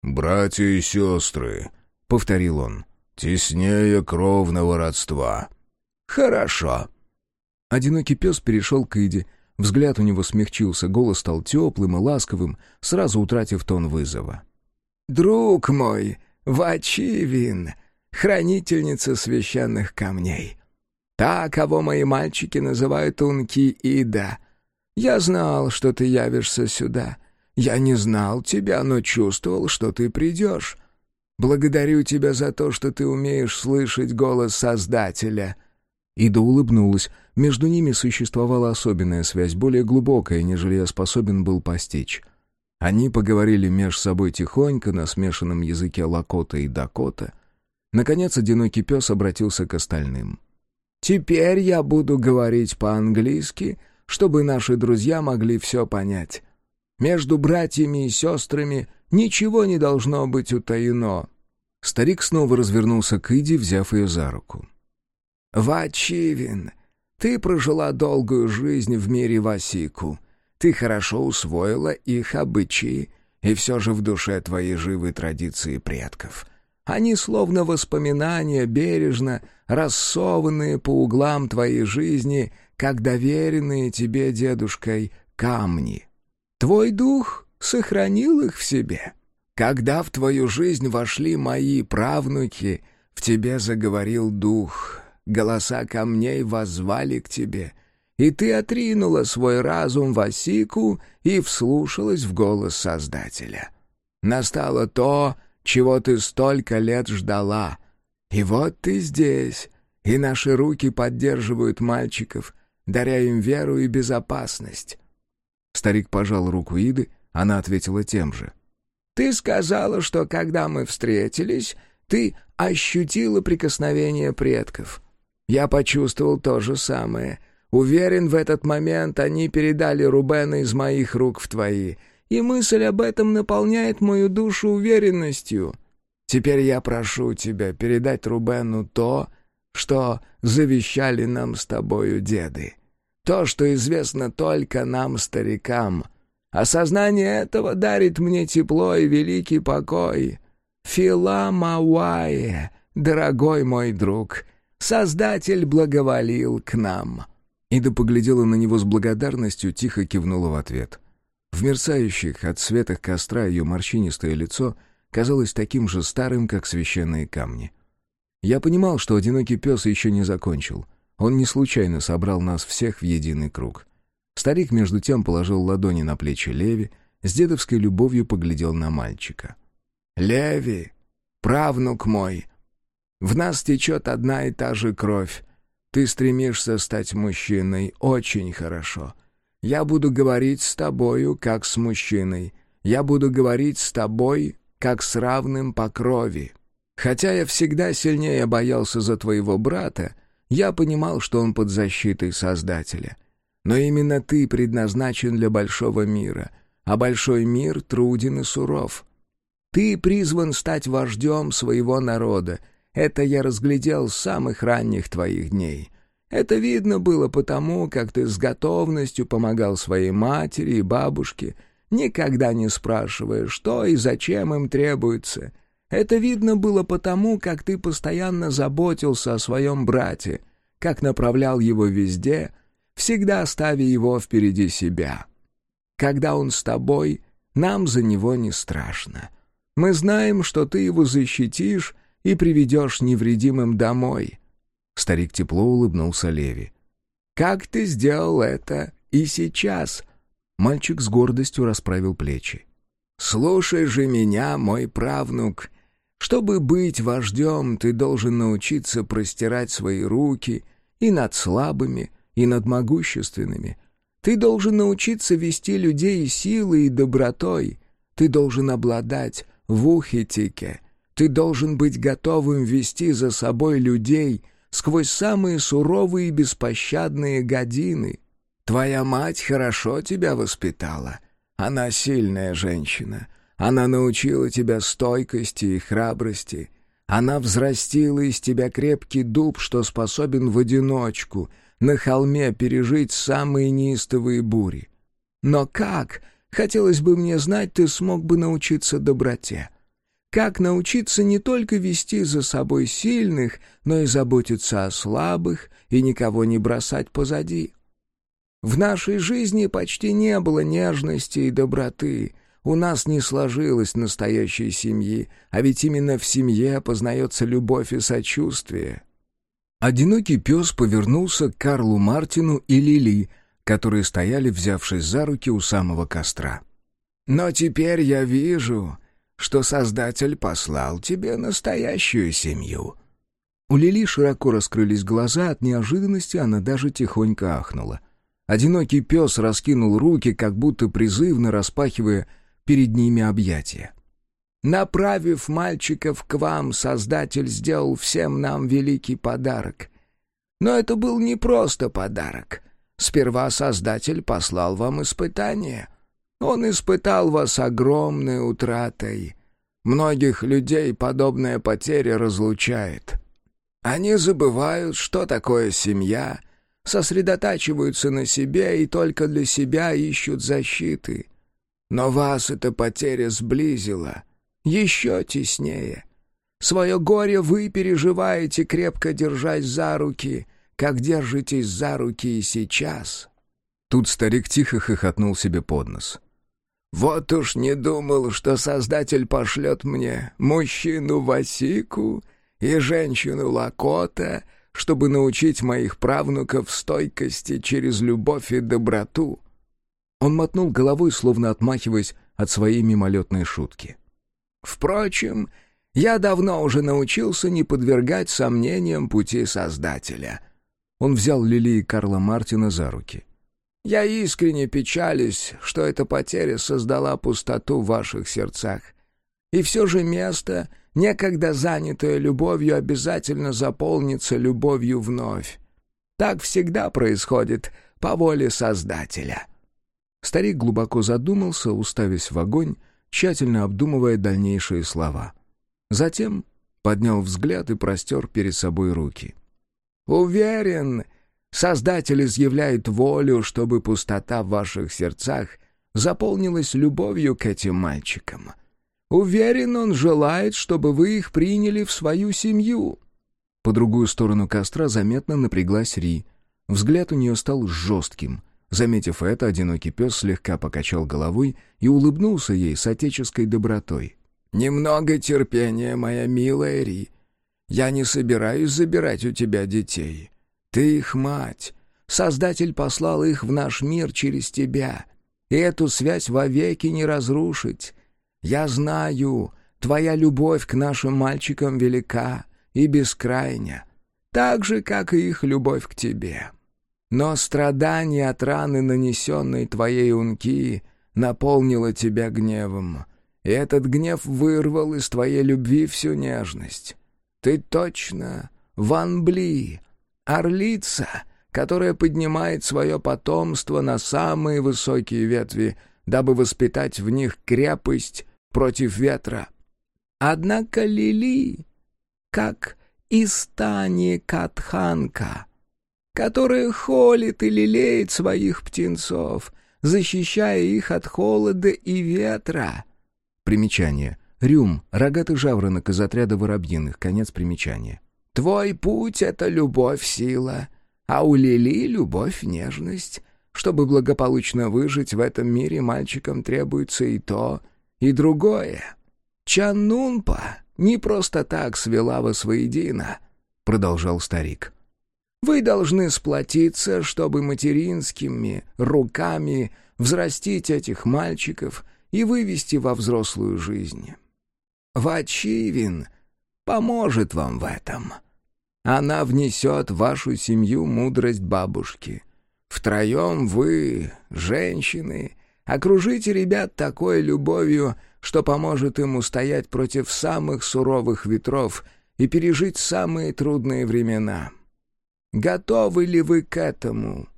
«Братья и сестры», — повторил он, — «теснее кровного родства». «Хорошо». Одинокий пес перешел к Иде. Взгляд у него смягчился, голос стал теплым и ласковым, сразу утратив тон вызова. «Друг мой, Вачивин, хранительница священных камней. Та, кого мои мальчики называют Унки Ида, я знал, что ты явишься сюда. Я не знал тебя, но чувствовал, что ты придешь. Благодарю тебя за то, что ты умеешь слышать голос Создателя». Ида улыбнулась. Между ними существовала особенная связь, более глубокая, нежели я способен был постичь. Они поговорили меж собой тихонько на смешанном языке Лакота и Дакота. Наконец, одинокий пес обратился к остальным. «Теперь я буду говорить по-английски», чтобы наши друзья могли все понять. Между братьями и сестрами ничего не должно быть утаено». Старик снова развернулся к Иде, взяв ее за руку. «Вачивин, ты прожила долгую жизнь в мире Васику. Ты хорошо усвоила их обычаи, и все же в душе твои живы традиции предков. Они словно воспоминания, бережно рассованные по углам твоей жизни — как доверенные тебе дедушкой камни. Твой дух сохранил их в себе. Когда в твою жизнь вошли мои правнуки, в тебе заговорил дух, голоса камней воззвали к тебе, и ты отринула свой разум в осику и вслушалась в голос Создателя. Настало то, чего ты столько лет ждала, и вот ты здесь, и наши руки поддерживают мальчиков — даря им веру и безопасность». Старик пожал руку Иды, она ответила тем же. «Ты сказала, что когда мы встретились, ты ощутила прикосновение предков. Я почувствовал то же самое. Уверен, в этот момент они передали Рубена из моих рук в твои, и мысль об этом наполняет мою душу уверенностью. Теперь я прошу тебя передать Рубену то, что завещали нам с тобою деды. То, что известно только нам, старикам. Осознание этого дарит мне тепло и великий покой. Фила Мауае, дорогой мой друг, Создатель благоволил к нам». Ида поглядела на него с благодарностью, тихо кивнула в ответ. В мерцающих от светах костра ее морщинистое лицо казалось таким же старым, как священные камни. Я понимал, что одинокий пес еще не закончил. Он не случайно собрал нас всех в единый круг. Старик, между тем, положил ладони на плечи Леви, с дедовской любовью поглядел на мальчика. «Леви, правнук мой, в нас течет одна и та же кровь. Ты стремишься стать мужчиной, очень хорошо. Я буду говорить с тобою, как с мужчиной. Я буду говорить с тобой, как с равным по крови. Хотя я всегда сильнее боялся за твоего брата, я понимал, что он под защитой Создателя. Но именно ты предназначен для большого мира, а большой мир труден и суров. Ты призван стать вождем своего народа. Это я разглядел с самых ранних твоих дней. Это видно было потому, как ты с готовностью помогал своей матери и бабушке, никогда не спрашивая, что и зачем им требуется. Это видно было потому, как ты постоянно заботился о своем брате, как направлял его везде, всегда ставя его впереди себя. Когда он с тобой, нам за него не страшно. Мы знаем, что ты его защитишь и приведешь невредимым домой». Старик тепло улыбнулся Леви. «Как ты сделал это и сейчас?» Мальчик с гордостью расправил плечи. «Слушай же меня, мой правнук. Чтобы быть вождем, ты должен научиться простирать свои руки и над слабыми, и над могущественными. Ты должен научиться вести людей силой и добротой. Ты должен обладать вухитике. Ты должен быть готовым вести за собой людей сквозь самые суровые и беспощадные годины. Твоя мать хорошо тебя воспитала. Она сильная женщина. Она научила тебя стойкости и храбрости. Она взрастила из тебя крепкий дуб, что способен в одиночку на холме пережить самые неистовые бури. Но как, хотелось бы мне знать, ты смог бы научиться доброте? Как научиться не только вести за собой сильных, но и заботиться о слабых и никого не бросать позади? В нашей жизни почти не было нежности и доброты. У нас не сложилось настоящей семьи, а ведь именно в семье познается любовь и сочувствие. Одинокий пес повернулся к Карлу Мартину и Лили, которые стояли, взявшись за руки у самого костра. «Но теперь я вижу, что Создатель послал тебе настоящую семью». У Лили широко раскрылись глаза, от неожиданности она даже тихонько ахнула. Одинокий пес раскинул руки, как будто призывно распахивая перед ними объятия. «Направив мальчиков к вам, Создатель сделал всем нам великий подарок. Но это был не просто подарок. Сперва Создатель послал вам испытание. Он испытал вас огромной утратой. Многих людей подобная потеря разлучает. Они забывают, что такое семья — сосредотачиваются на себе и только для себя ищут защиты. Но вас эта потеря сблизила, еще теснее. Свое горе вы переживаете, крепко держась за руки, как держитесь за руки и сейчас». Тут старик тихо хохотнул себе под нос. «Вот уж не думал, что Создатель пошлет мне мужчину Васику и женщину Лакота, чтобы научить моих правнуков стойкости через любовь и доброту». Он мотнул головой, словно отмахиваясь от своей мимолетной шутки. «Впрочем, я давно уже научился не подвергать сомнениям пути Создателя». Он взял Лили и Карла Мартина за руки. «Я искренне печалюсь, что эта потеря создала пустоту в ваших сердцах. И все же место, некогда занятое любовью, обязательно заполнится любовью вновь. Так всегда происходит по воле Создателя». Старик глубоко задумался, уставясь в огонь, тщательно обдумывая дальнейшие слова. Затем поднял взгляд и простер перед собой руки. «Уверен, Создатель изъявляет волю, чтобы пустота в ваших сердцах заполнилась любовью к этим мальчикам. Уверен, он желает, чтобы вы их приняли в свою семью». По другую сторону костра заметно напряглась Ри. Взгляд у нее стал жестким. Заметив это, одинокий пес слегка покачал головой и улыбнулся ей с отеческой добротой. «Немного терпения, моя милая Ри. Я не собираюсь забирать у тебя детей. Ты их мать. Создатель послал их в наш мир через тебя. и эту связь вовеки не разрушить. Я знаю, твоя любовь к нашим мальчикам велика и бескрайня, так же, как и их любовь к тебе. Но страдание от раны, нанесенной твоей унки, наполнило тебя гневом, и этот гнев вырвал из твоей любви всю нежность. Ты точно Ван Бли, орлица, которая поднимает свое потомство на самые высокие ветви, дабы воспитать в них крепость против ветра. Однако Лили, как Истани Катханка, которая холит и лелеет своих птенцов, защищая их от холода и ветра. Примечание. Рюм, рогатый жаворонок из отряда воробьиных, конец примечания. «Твой путь — это любовь-сила, а у Лили любовь — нежность. Чтобы благополучно выжить в этом мире, мальчикам требуется и то, и другое. Чаннунпа не просто так свела вас воедино», — продолжал старик. «Вы должны сплотиться, чтобы материнскими руками взрастить этих мальчиков и вывести во взрослую жизнь. Вачивин поможет вам в этом. Она внесет в вашу семью мудрость бабушки. Втроем вы, женщины, окружите ребят такой любовью, что поможет им устоять против самых суровых ветров и пережить самые трудные времена. Готовы ли вы к этому?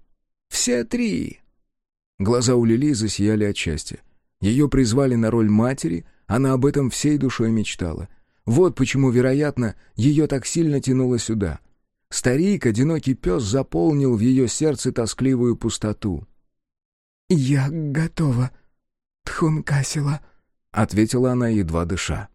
Все три!» Глаза у Лили засияли от счастья. Ее призвали на роль матери, она об этом всей душой мечтала. Вот почему, вероятно, ее так сильно тянуло сюда. Старик, одинокий пес, заполнил в ее сердце тоскливую пустоту. «Я готова, Тхункасила», — ответила она, едва дыша.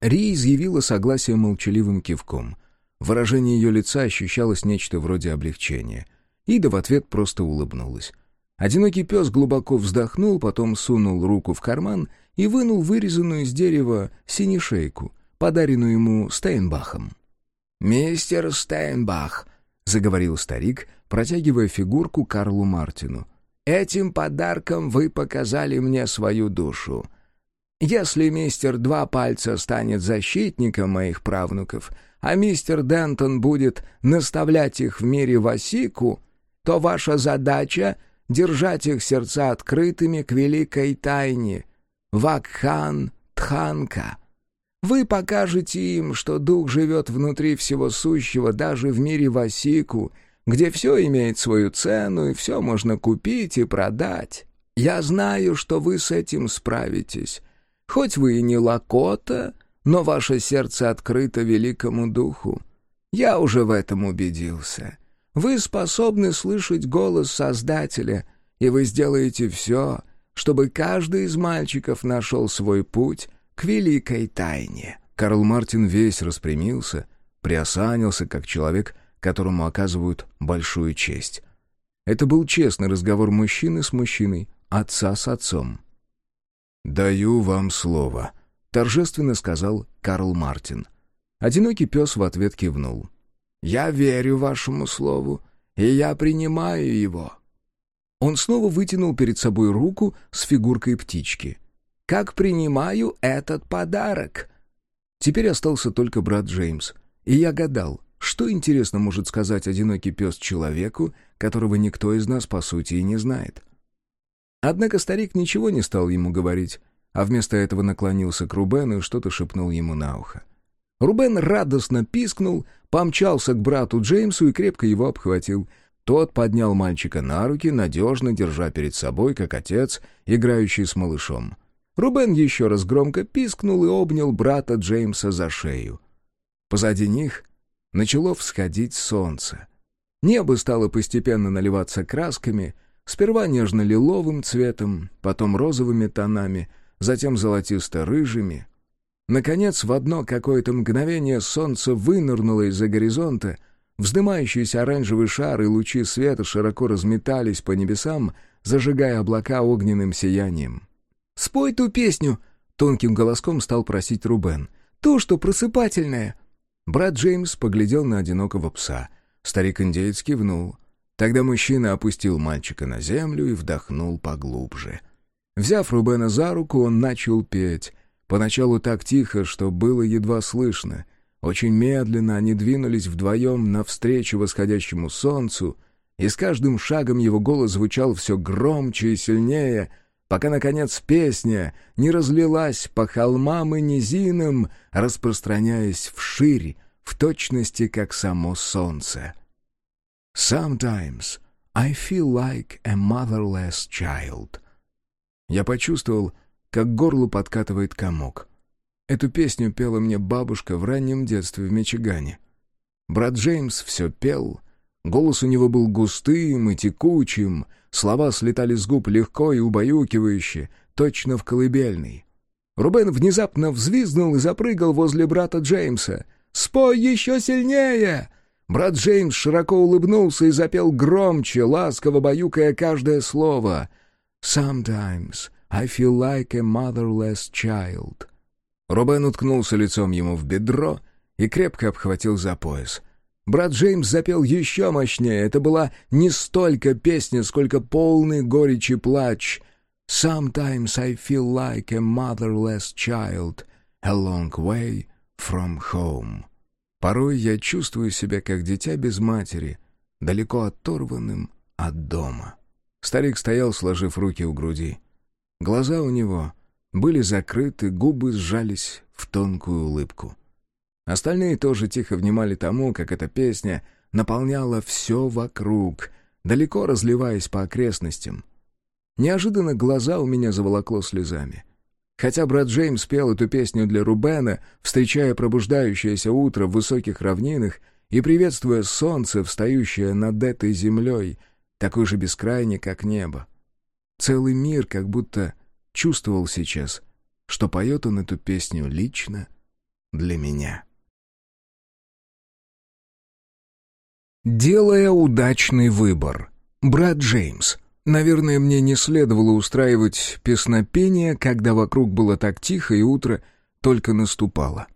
Ри изъявила согласие молчаливым кивком. В выражении ее лица ощущалось нечто вроде облегчения. Ида в ответ просто улыбнулась. Одинокий пес глубоко вздохнул, потом сунул руку в карман и вынул вырезанную из дерева синешейку, подаренную ему Стейнбахом. «Мистер Стейнбах», — заговорил старик, протягивая фигурку Карлу Мартину, — «этим подарком вы показали мне свою душу. Если мистер Два Пальца станет защитником моих правнуков, а мистер Дентон будет наставлять их в мире Васику, то ваша задача — держать их сердца открытыми к великой тайне — Вакхан Тханка. Вы покажете им, что дух живет внутри всего сущего, даже в мире Васику, где все имеет свою цену и все можно купить и продать. Я знаю, что вы с этим справитесь. Хоть вы и не Лакота, но ваше сердце открыто великому духу. Я уже в этом убедился. Вы способны слышать голос Создателя, и вы сделаете все, чтобы каждый из мальчиков нашел свой путь к великой тайне». Карл Мартин весь распрямился, приосанился, как человек, которому оказывают большую честь. Это был честный разговор мужчины с мужчиной, отца с отцом. «Даю вам слово», — торжественно сказал Карл Мартин. Одинокий пес в ответ кивнул. «Я верю вашему слову, и я принимаю его». Он снова вытянул перед собой руку с фигуркой птички. «Как принимаю этот подарок?» Теперь остался только брат Джеймс, и я гадал, что интересно может сказать одинокий пес человеку, которого никто из нас, по сути, и не знает. Однако старик ничего не стал ему говорить, а вместо этого наклонился к Рубену и что-то шепнул ему на ухо. Рубен радостно пискнул, помчался к брату Джеймсу и крепко его обхватил. Тот поднял мальчика на руки, надежно держа перед собой, как отец, играющий с малышом. Рубен еще раз громко пискнул и обнял брата Джеймса за шею. Позади них начало всходить солнце. Небо стало постепенно наливаться красками, сперва нежно-лиловым цветом, потом розовыми тонами, затем золотисто-рыжими, Наконец, в одно какое-то мгновение солнце вынырнуло из-за горизонта, вздымающиеся оранжевые шары и лучи света широко разметались по небесам, зажигая облака огненным сиянием. «Спой ту песню!» — тонким голоском стал просить Рубен. «То, что просыпательное!» Брат Джеймс поглядел на одинокого пса. Старик-индеец кивнул. Тогда мужчина опустил мальчика на землю и вдохнул поглубже — Взяв Рубена за руку, он начал петь. Поначалу так тихо, что было едва слышно. Очень медленно они двинулись вдвоем навстречу восходящему солнцу, и с каждым шагом его голос звучал все громче и сильнее, пока, наконец, песня не разлилась по холмам и низинам, распространяясь вширь, в точности, как само солнце. «Sometimes I feel like a motherless child». Я почувствовал, как горло подкатывает комок. Эту песню пела мне бабушка в раннем детстве в Мичигане. Брат Джеймс все пел, голос у него был густым и текучим, слова слетали с губ легко и убаюкивающе, точно в колыбельной. Рубен внезапно взвизгнул и запрыгал возле брата Джеймса. «Спой еще сильнее!» Брат Джеймс широко улыбнулся и запел громче, ласково баюкая каждое слово. «Sometimes I feel like a motherless child». Рубен уткнулся лицом ему в бедро и крепко обхватил за пояс. Брат Джеймс запел еще мощнее. Это была не столько песня, сколько полный горечи плач. «Sometimes I feel like a motherless child, a long way from home». Порой я чувствую себя как дитя без матери, далеко оторванным от дома. Старик стоял, сложив руки у груди. Глаза у него были закрыты, губы сжались в тонкую улыбку. Остальные тоже тихо внимали тому, как эта песня наполняла все вокруг, далеко разливаясь по окрестностям. Неожиданно глаза у меня заволокло слезами. Хотя брат Джеймс пел эту песню для Рубена, встречая пробуждающееся утро в высоких равнинах и приветствуя солнце, встающее над этой землей, такой же бескрайней, как небо. Целый мир как будто чувствовал сейчас, что поет он эту песню лично для меня. Делая удачный выбор. Брат Джеймс. Наверное, мне не следовало устраивать песнопение, когда вокруг было так тихо и утро только наступало.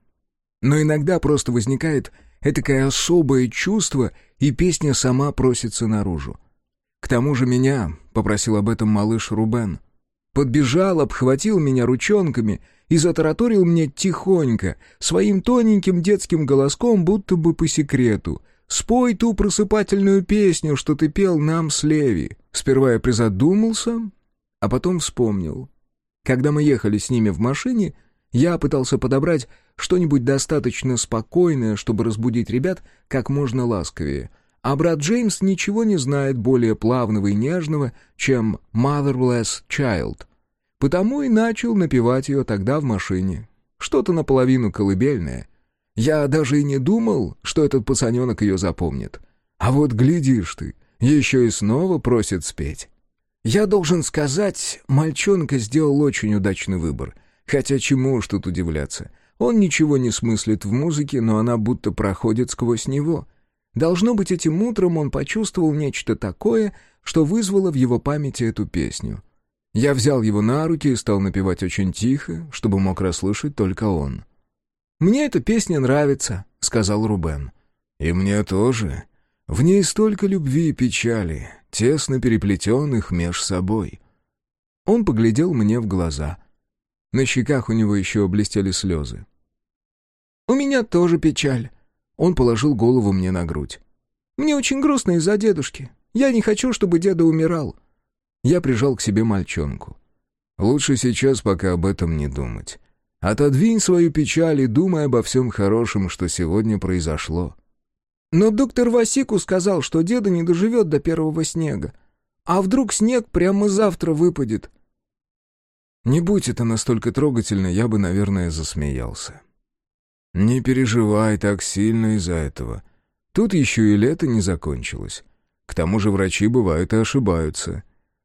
Но иногда просто возникает этакое особое чувство, и песня сама просится наружу. К тому же меня попросил об этом малыш Рубен. Подбежал, обхватил меня ручонками и затараторил мне тихонько, своим тоненьким детским голоском, будто бы по секрету. «Спой ту просыпательную песню, что ты пел нам с Леви». Сперва я призадумался, а потом вспомнил. Когда мы ехали с ними в машине, я пытался подобрать что-нибудь достаточно спокойное, чтобы разбудить ребят как можно ласковее. А брат Джеймс ничего не знает более плавного и нежного, чем «Motherless Child». Потому и начал напевать ее тогда в машине. Что-то наполовину колыбельное — я даже и не думал, что этот пацаненок ее запомнит. А вот глядишь ты, еще и снова просит спеть. Я должен сказать, мальчонка сделал очень удачный выбор. Хотя чему уж тут удивляться. Он ничего не смыслит в музыке, но она будто проходит сквозь него. Должно быть, этим утром он почувствовал нечто такое, что вызвало в его памяти эту песню. Я взял его на руки и стал напевать очень тихо, чтобы мог расслышать только он. «Мне эта песня нравится», — сказал Рубен. «И мне тоже. В ней столько любви и печали, тесно переплетенных меж собой». Он поглядел мне в глаза. На щеках у него еще блестели слезы. «У меня тоже печаль». Он положил голову мне на грудь. «Мне очень грустно из-за дедушки. Я не хочу, чтобы деда умирал». Я прижал к себе мальчонку. «Лучше сейчас пока об этом не думать. Отодвинь свою печаль и думай обо всем хорошем, что сегодня произошло. Но доктор Васику сказал, что деда не доживет до первого снега. А вдруг снег прямо завтра выпадет? Не будь это настолько трогательно, я бы, наверное, засмеялся. Не переживай так сильно из-за этого. Тут еще и лето не закончилось. К тому же врачи бывают и ошибаются.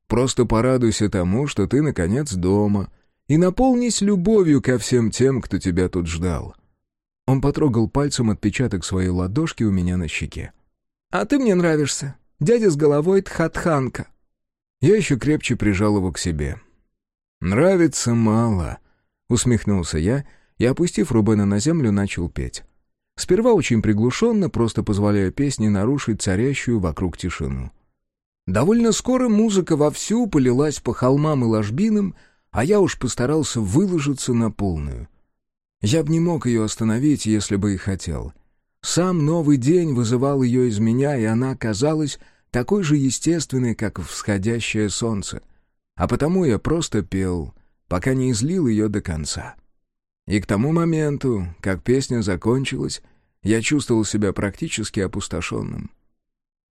Просто порадуйся тому, что ты, наконец, дома — и наполнись любовью ко всем тем, кто тебя тут ждал». Он потрогал пальцем отпечаток своей ладошки у меня на щеке. «А ты мне нравишься. Дядя с головой Тхатханка». Я еще крепче прижал его к себе. «Нравится мало», — усмехнулся я и, опустив Рубена на землю, начал петь. Сперва очень приглушенно, просто позволяя песне нарушить царящую вокруг тишину. Довольно скоро музыка вовсю полилась по холмам и ложбинам, а я уж постарался выложиться на полную. Я бы не мог ее остановить, если бы и хотел. Сам новый день вызывал ее из меня, и она казалась такой же естественной, как всходящее солнце. А потому я просто пел, пока не излил ее до конца. И к тому моменту, как песня закончилась, я чувствовал себя практически опустошенным.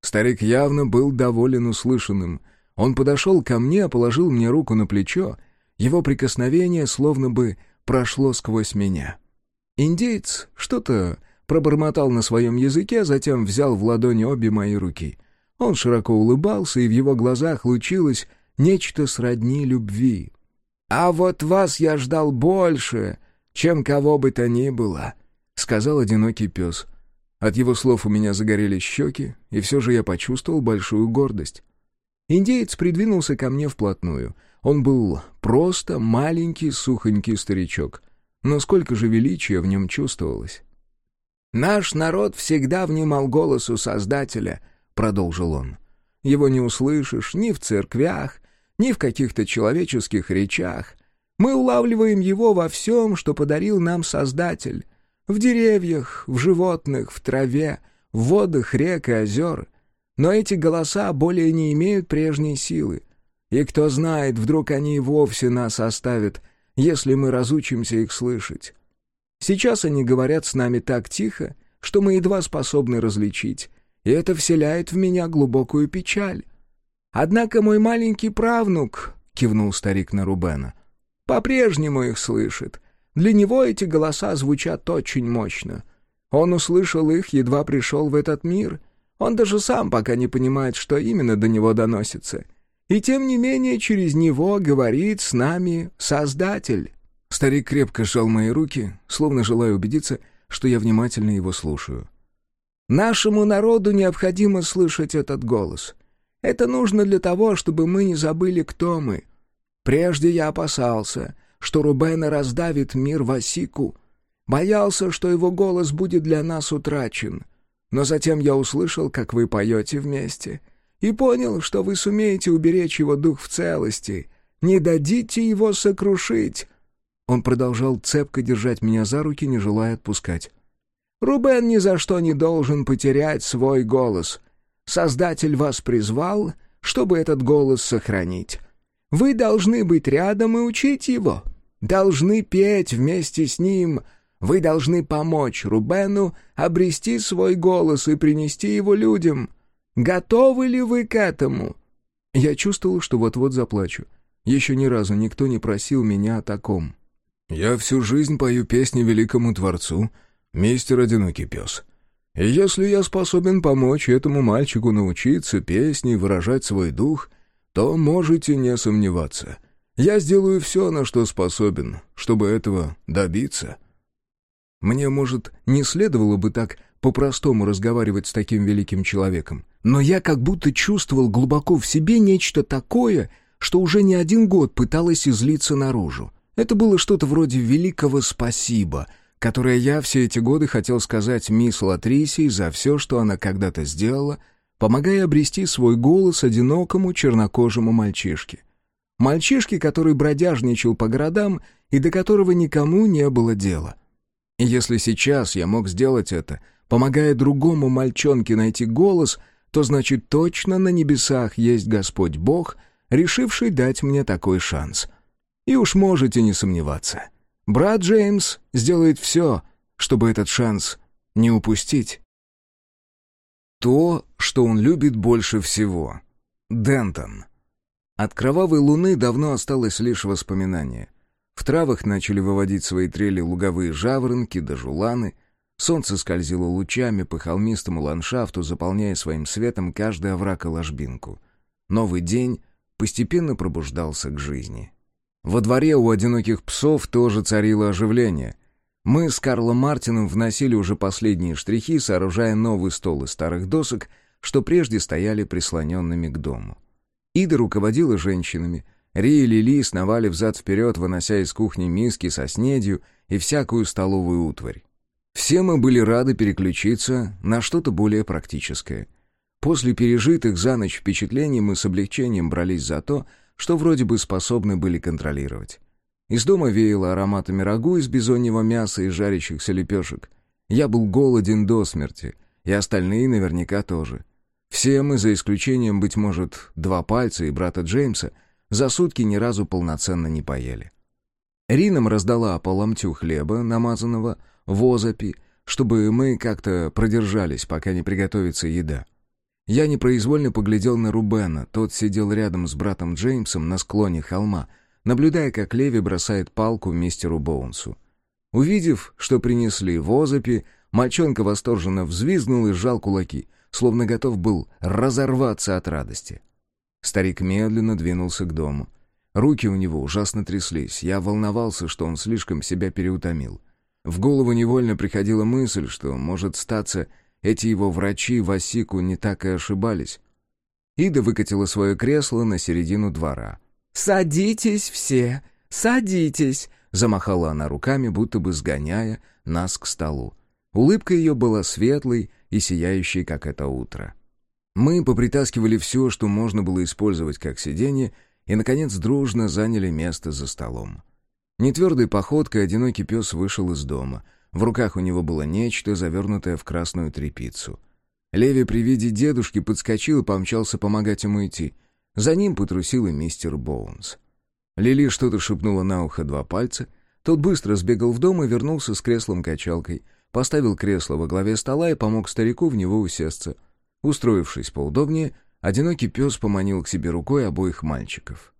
Старик явно был доволен услышанным. Он подошел ко мне, положил мне руку на плечо. Его прикосновение словно бы прошло сквозь меня. Индеец что-то пробормотал на своем языке, затем взял в ладони обе мои руки. Он широко улыбался, и в его глазах лучилось нечто сродни любви. «А вот вас я ждал больше, чем кого бы то ни было», — сказал одинокий пес — от его слов у меня загорелись щеки, и все же я почувствовал большую гордость. Индеец придвинулся ко мне вплотную. Он был просто маленький сухонький старичок. Но сколько же величия в нем чувствовалось. «Наш народ всегда внимал голосу Создателя», — продолжил он. «Его не услышишь ни в церквях, ни в каких-то человеческих речах. Мы улавливаем его во всем, что подарил нам Создатель. В деревьях, в животных, в траве, в водах рек и озер. Но эти голоса более не имеют прежней силы. И кто знает, вдруг они и вовсе нас оставят, если мы разучимся их слышать. Сейчас они говорят с нами так тихо, что мы едва способны различить, и это вселяет в меня глубокую печаль. Однако мой маленький правнук, — кивнул старик на Рубена, — по-прежнему их слышит, для него эти голоса звучат очень мощно. Он услышал их, едва пришел в этот мир. Он даже сам пока не понимает, что именно до него доносится. И тем не менее через него говорит с нами Создатель». Старик крепко сжал мои руки, словно желая убедиться, что я внимательно его слушаю. «Нашему народу необходимо слышать этот голос. Это нужно для того, чтобы мы не забыли, кто мы. Прежде я опасался, что Рубена раздавит мир Васику. Боялся, что его голос будет для нас утрачен. Но затем я услышал, как вы поете вместе, и понял, что вы сумеете уберечь его дух в целости, не дадите его сокрушить». Он продолжал цепко держать меня за руки, не желая отпускать. «Рубен ни за что не должен потерять свой голос. Создатель вас призвал, чтобы этот голос сохранить. Вы должны быть рядом и учить его. Должны петь вместе с ним. Вы должны помочь Рубену обрести свой голос и принести его людям. Готовы ли вы к этому?» Я чувствовал, что вот-вот заплачу. Еще ни разу никто не просил меня о таком. «Я всю жизнь пою песни великому Творцу, мистер Одинокий Пес. И если я способен помочь этому мальчику научиться песни выражать свой дух, то можете не сомневаться. Я сделаю все, на что способен, чтобы этого добиться». Мне, может, не следовало бы так по-простому разговаривать с таким великим человеком, но я как будто чувствовал глубоко в себе нечто такое, что уже не один год пыталось излиться наружу. Это было что-то вроде великого «спасибо», которое я все эти годы хотел сказать мисс Латрисии за все, что она когда-то сделала — помогая обрести свой голос одинокому чернокожему мальчишке. Мальчишке, который бродяжничал по городам и до которого никому не было дела. И если сейчас я мог сделать это, помогая другому мальчонке найти голос, то значит точно на небесах есть Господь Бог, решивший дать мне такой шанс. И уж можете не сомневаться. Брат Джеймс сделает все, чтобы этот шанс не упустить. То, что он любит больше всего. Дентон. От кровавой луны давно осталось лишь воспоминание. В травах начали выводить свои трели луговые жаворонки да жуланы. Солнце скользило лучами по холмистому ландшафту, заполняя своим светом каждый овраг и ложбинку. Новый день постепенно пробуждался к жизни. Во дворе у одиноких псов тоже царило оживление — мы с Карлом Мартином вносили уже последние штрихи, сооружая новый стол из старых досок, что прежде стояли прислоненными к дому. Ида руководила женщинами. Ри и Лили сновали взад-вперед, вынося из кухни миски со снедью и всякую столовую утварь. Все мы были рады переключиться на что-то более практическое. После пережитых за ночь впечатлений мы с облегчением брались за то, что вроде бы способны были контролировать. Из дома веяло ароматами рагу из бизоньего мяса и жарящихся лепешек. Я был голоден до смерти, и остальные наверняка тоже. Все мы, за исключением, быть может, два пальца и брата Джеймса, за сутки ни разу полноценно не поели. Ринам раздала по ломтю хлеба, намазанного в озапи, чтобы мы как-то продержались, пока не приготовится еда. Я непроизвольно поглядел на Рубена, тот сидел рядом с братом Джеймсом на склоне холма, наблюдая, как Леви бросает палку мистеру Боунсу. Увидев, что принесли в озапи, мальчонка восторженно взвизгнул и сжал кулаки, словно готов был разорваться от радости. Старик медленно двинулся к дому. Руки у него ужасно тряслись, я волновался, что он слишком себя переутомил. В голову невольно приходила мысль, что, может статься, эти его врачи в Осику не так и ошибались. Ида выкатила свое кресло на середину двора. «Садитесь все, садитесь!» Замахала она руками, будто бы сгоняя нас к столу. Улыбка ее была светлой и сияющей, как это утро. Мы попритаскивали все, что можно было использовать как сиденье, и, наконец, дружно заняли место за столом. Нетвердой походкой одинокий пес вышел из дома — в руках у него было нечто, завернутое в красную тряпицу. Леви при виде дедушки подскочил и помчался помогать ему идти. За ним потрусил и мистер Боунс. Лили что-то шепнула на ухо два пальца. Тот быстро сбегал в дом и вернулся с креслом-качалкой. Поставил кресло во главе стола и помог старику в него усесться. Устроившись поудобнее, одинокий пес поманил к себе рукой обоих мальчиков.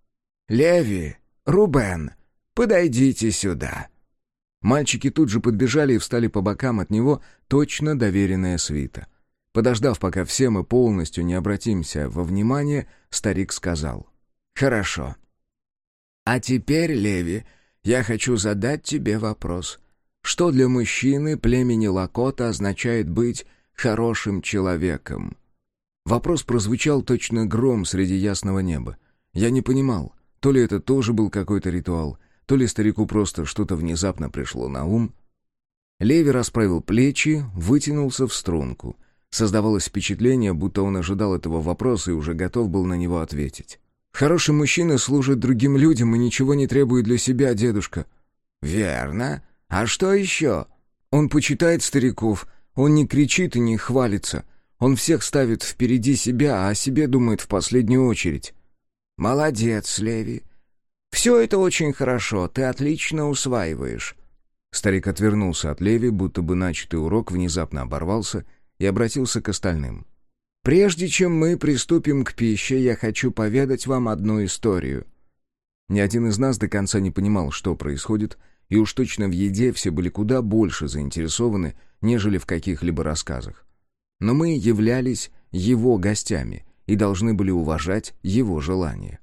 «Леви, Рубен, подойдите сюда!» Мальчики тут же подбежали и встали по бокам от него, точно доверенная свита. Подождав, пока все мы полностью не обратимся во внимание, старик сказал. «Хорошо. А теперь, Леви, я хочу задать тебе вопрос. Что для мужчины племени Лакота означает быть хорошим человеком?» Вопрос прозвучал точно гром среди ясного неба. Я не понимал, то ли это тоже был какой-то ритуал, то ли старику просто что-то внезапно пришло на ум. Леви расправил плечи, вытянулся в струнку. Создавалось впечатление, будто он ожидал этого вопроса и уже готов был на него ответить. «Хороший мужчина служит другим людям и ничего не требует для себя, дедушка». «Верно. А что еще?» «Он почитает стариков, он не кричит и не хвалится. Он всех ставит впереди себя, а о себе думает в последнюю очередь». «Молодец, Леви. «Все это очень хорошо, ты отлично усваиваешь». Старик отвернулся от Леви, будто бы начатый урок внезапно оборвался, и обратился к остальным. «Прежде чем мы приступим к пище, я хочу поведать вам одну историю». Ни один из нас до конца не понимал, что происходит, и уж точно в еде все были куда больше заинтересованы, нежели в каких-либо рассказах. Но мы являлись его гостями и должны были уважать его желания.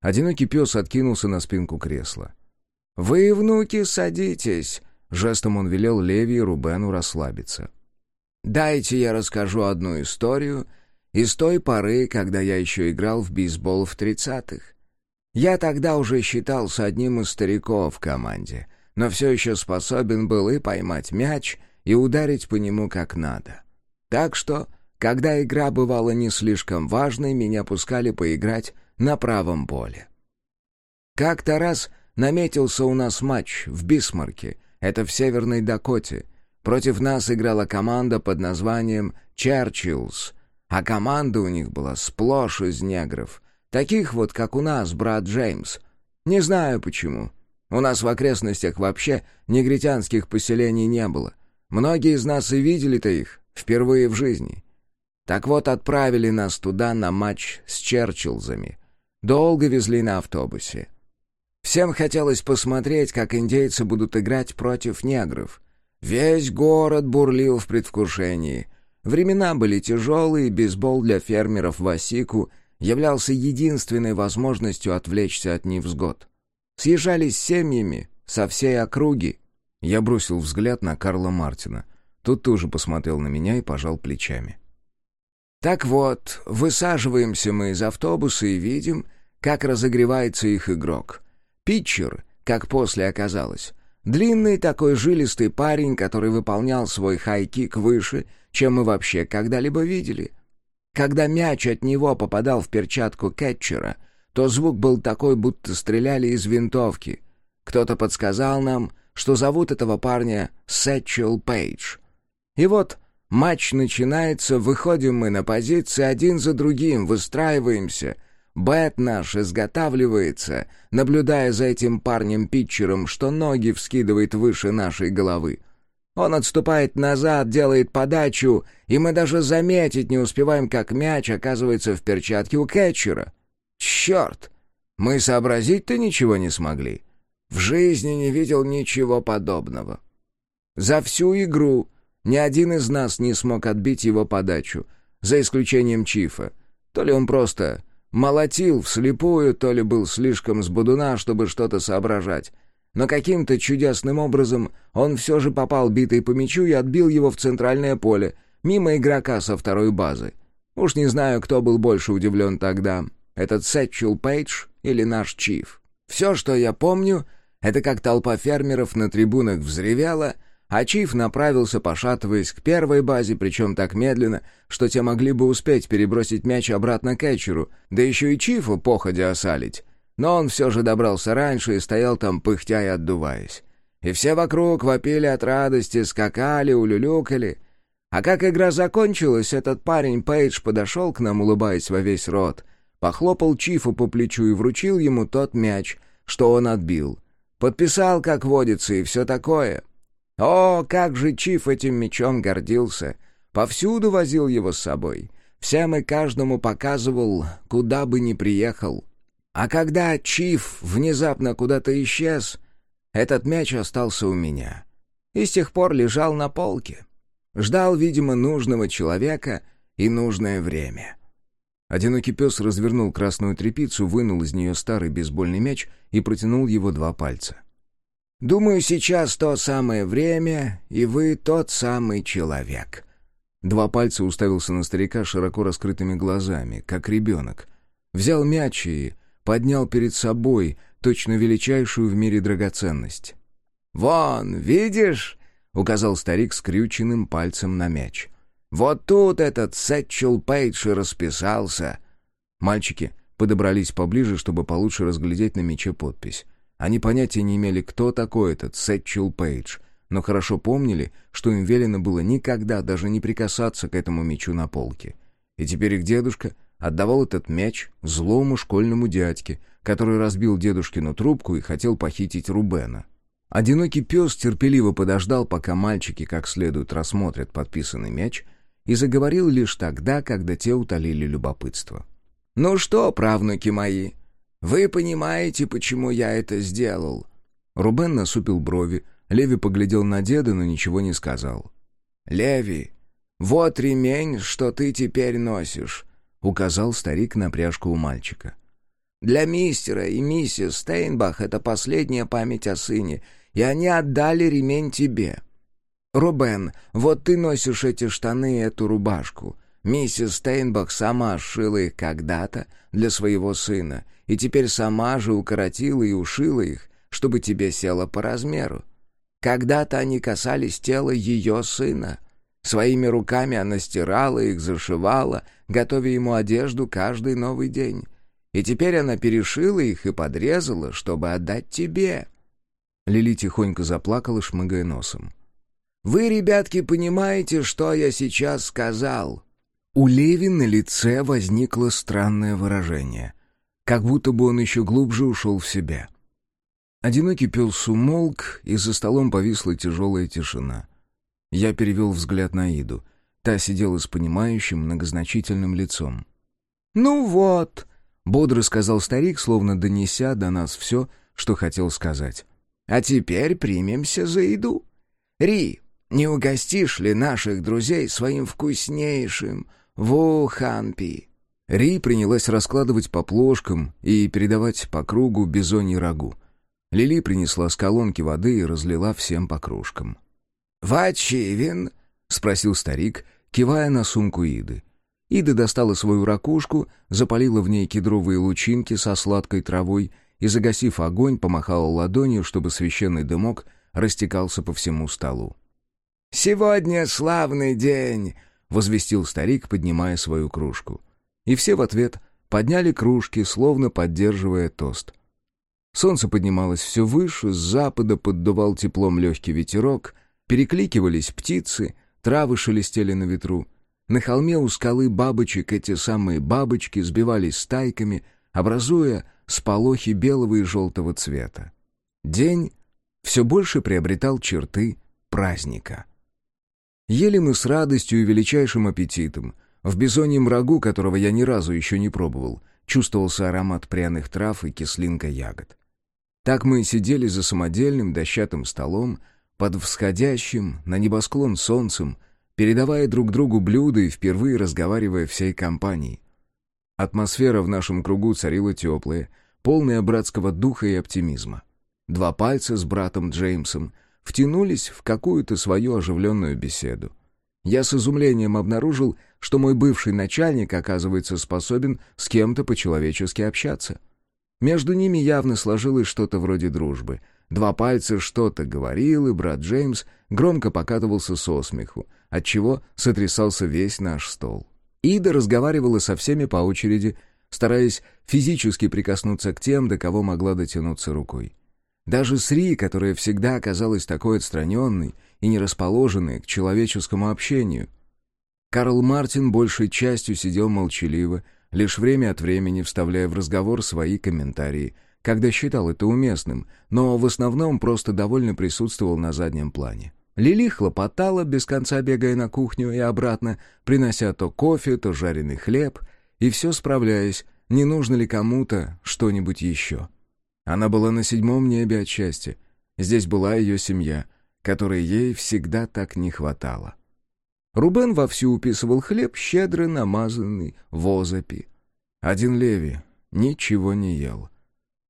Одинокий пес откинулся на спинку кресла. «Вы, внуки, садитесь!» Жестом он велел Леви и Рубену расслабиться. «Дайте я расскажу одну историю из той поры, когда я еще играл в бейсбол в тридцатых. Я тогда уже считался одним из стариков в команде, но все еще способен был и поймать мяч, и ударить по нему как надо. Так что, когда игра бывала не слишком важной, меня пускали поиграть на правом поле. Как-то раз наметился у нас матч в Бисмарке, это в Северной Дакоте. Против нас играла команда под названием «Черчиллс», а команда у них была сплошь из негров, таких вот, как у нас, брат Джеймс. Не знаю почему. У нас в окрестностях вообще негритянских поселений не было. Многие из нас и видели-то их впервые в жизни. Так вот, отправили нас туда на матч с Черчиллзами — Долго везли на автобусе. Всем хотелось посмотреть, как индейцы будут играть против негров. Весь город бурлил в предвкушении. Времена были тяжелые, бейсбол для фермеров в Осику являлся единственной возможностью отвлечься от невзгод. Съезжались семьями со всей округи. Я бросил взгляд на Карла Мартина. Тот тоже посмотрел на меня и пожал плечами. Так вот, высаживаемся мы из автобуса и видим, как разогревается их игрок. Питчер, как после оказалось. Длинный такой жилистый парень, который выполнял свой хай-кик выше, чем мы вообще когда-либо видели. Когда мяч от него попадал в перчатку кетчера, то звук был такой, будто стреляли из винтовки. Кто-то подсказал нам, что зовут этого парня Сэтчел Пейдж. И вот матч начинается, выходим мы на позиции один за другим, выстраиваемся. Бэт наш изготавливается, наблюдая за этим парнем-питчером, что ноги вскидывает выше нашей головы. Он отступает назад, делает подачу, и мы даже заметить не успеваем, как мяч оказывается в перчатке у кетчера. Черт! Мы сообразить-то ничего не смогли. В жизни не видел ничего подобного. За всю игру ни один из нас не смог отбить его подачу, за исключением Чифа. То ли он просто молотил вслепую, то ли был слишком с чтобы что-то соображать. Но каким-то чудесным образом он все же попал битой по мячу и отбил его в центральное поле, мимо игрока со второй базы. Уж не знаю, кто был больше удивлен тогда, этот Сэтчул Пейдж или наш Чиф. Все, что я помню, это как толпа фермеров на трибунах взревела, а Чиф направился, пошатываясь к первой базе, причем так медленно, что те могли бы успеть перебросить мяч обратно к Этчеру, да еще и Чифу походя осалить. Но он все же добрался раньше и стоял там, пыхтя и отдуваясь. И все вокруг вопили от радости, скакали, улюлюкали. А как игра закончилась, этот парень Пейдж подошел к нам, улыбаясь во весь рот, похлопал Чифу по плечу и вручил ему тот мяч, что он отбил — Подписал, как водится, и все такое. О, как же Чиф этим мечом гордился. Повсюду возил его с собой. Всем и каждому показывал, куда бы ни приехал. А когда Чиф внезапно куда-то исчез, этот мяч остался у меня. И с тех пор лежал на полке. Ждал, видимо, нужного человека и нужное время. Одинокий пес развернул красную тряпицу, вынул из нее старый бейсбольный мяч и протянул его два пальца. «Думаю, сейчас то самое время, и вы тот самый человек». Два пальца уставился на старика широко раскрытыми глазами, как ребенок. Взял мяч и поднял перед собой точно величайшую в мире драгоценность. «Вон, видишь?» — указал старик скрюченным пальцем на мяч. Вот тут этот Сэтчел Пейдж расписался». Мальчики подобрались поближе, чтобы получше разглядеть на мече подпись. Они понятия не имели, кто такой этот Сэтчел Пейдж, но хорошо помнили, что им велено было никогда даже не прикасаться к этому мечу на полке. И теперь их дедушка отдавал этот мяч злому школьному дядьке, который разбил дедушкину трубку и хотел похитить Рубена. Одинокий пес терпеливо подождал, пока мальчики как следует рассмотрят подписанный мяч — и заговорил лишь тогда, когда те утолили любопытство. «Ну что, правнуки мои, вы понимаете, почему я это сделал?» Рубен насупил брови, Леви поглядел на деда, но ничего не сказал. «Леви, вот ремень, что ты теперь носишь», — указал старик на пряжку у мальчика. «Для мистера и миссис Стейнбах это последняя память о сыне, и они отдали ремень тебе. «Рубен, вот ты носишь эти штаны и эту рубашку. Миссис Стейнбах сама сшила их когда-то для своего сына, и теперь сама же укоротила и ушила их, чтобы тебе село по размеру. Когда-то они касались тела ее сына. Своими руками она стирала их, зашивала, готовя ему одежду каждый новый день. И теперь она перешила их и подрезала, чтобы отдать тебе». Лили тихонько заплакала, шмыгая носом. Вы, ребятки, понимаете, что я сейчас сказал?» У Леви на лице возникло странное выражение, как будто бы он еще глубже ушел в себя. Одинокий пес умолк, и за столом повисла тяжелая тишина. Я перевел взгляд на Иду. Та сидела с понимающим, многозначительным лицом. «Ну вот», — бодро сказал старик, словно донеся до нас все, что хотел сказать. «А теперь примемся за еду. Ри, не угостишь ли наших друзей своим вкуснейшим вуханпи?» Ри принялась раскладывать по плошкам и передавать по кругу бизоний рагу. Лили принесла с колонки воды и разлила всем по кружкам. «Вачивин?» — спросил старик, кивая на сумку Иды. Ида достала свою ракушку, запалила в ней кедровые лучинки со сладкой травой и, загасив огонь, помахала ладонью, чтобы священный дымок растекался по всему столу. Сегодня славный день. — возвестил старик, поднимая свою кружку. И все в ответ подняли кружки, словно поддерживая тост. Солнце поднималось все выше, с запада поддувал теплом легкий ветерок, перекликивались птицы, травы шелестели на ветру. На холме у скалы бабочек эти самые бабочки сбивались стайками, образуя сполохи белого и желтого цвета. День все больше приобретал черты праздника. Ели мы с радостью и величайшим аппетитом. В бизоньем рагу, которого я ни разу еще не пробовал, чувствовался аромат пряных трав и кислинка ягод. Так мы сидели за самодельным дощатым столом, под всходящим на небосклон солнцем, передавая друг другу блюда и впервые разговаривая всей компанией. Атмосфера в нашем кругу царила теплая, полная братского духа и оптимизма. Два пальца с братом Джеймсом втянулись в какую-то свою оживленную беседу. Я с изумлением обнаружил, что мой бывший начальник, оказывается, способен с кем-то по-человечески общаться — между ними явно сложилось что-то вроде дружбы. Два пальца что-то говорил, и брат Джеймс громко покатывался со смеху, отчего сотрясался весь наш стол. Ида разговаривала со всеми по очереди, стараясь физически прикоснуться к тем, до кого могла дотянуться рукой. Даже Сри, которая всегда оказалась такой отстраненной и не расположенной к человеческому общению. Карл Мартин большей частью сидел молчаливо, лишь время от времени вставляя в разговор свои комментарии, когда считал это уместным, но в основном просто довольно присутствовал на заднем плане. Лили хлопотала, без конца бегая на кухню и обратно, принося то кофе, то жареный хлеб, и все справляясь, не нужно ли кому-то что-нибудь еще. Она была на седьмом небе от счастья. Здесь была ее семья, которой ей всегда так не хватало. Рубен вовсю уписывал хлеб, щедро намазанный в озапи. Один Леви ничего не ел.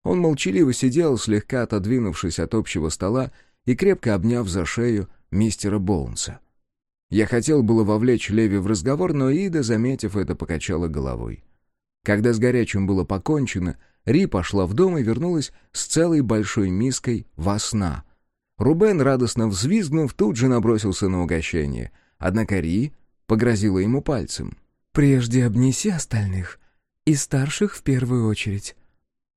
Он молчаливо сидел, слегка отодвинувшись от общего стола и крепко обняв за шею мистера Боунса. Я хотел было вовлечь Леви в разговор, но Ида, заметив это, покачала головой. Когда с горячим было покончено, Ри пошла в дом и вернулась с целой большой миской восна. Рубен, радостно взвизгнув, тут же набросился на угощение — Однако Ри погрозила ему пальцем. «Прежде обнеси остальных, и старших в первую очередь».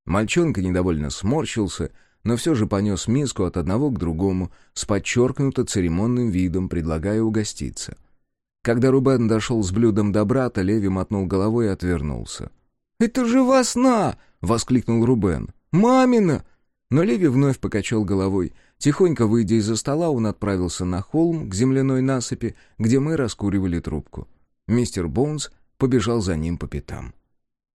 Мальчонка недовольно сморщился, но все же понес миску от одного к другому, с подчеркнуто церемонным видом, предлагая угоститься. Когда Рубен дошел с блюдом до брата, Леви мотнул головой и отвернулся. «Это же восна!» — воскликнул Рубен. «Мамина!» Но Леви вновь покачал головой — Тихонько выйдя из-за стола, он отправился на холм к земляной насыпи, где мы раскуривали трубку. Мистер Боунс побежал за ним по пятам.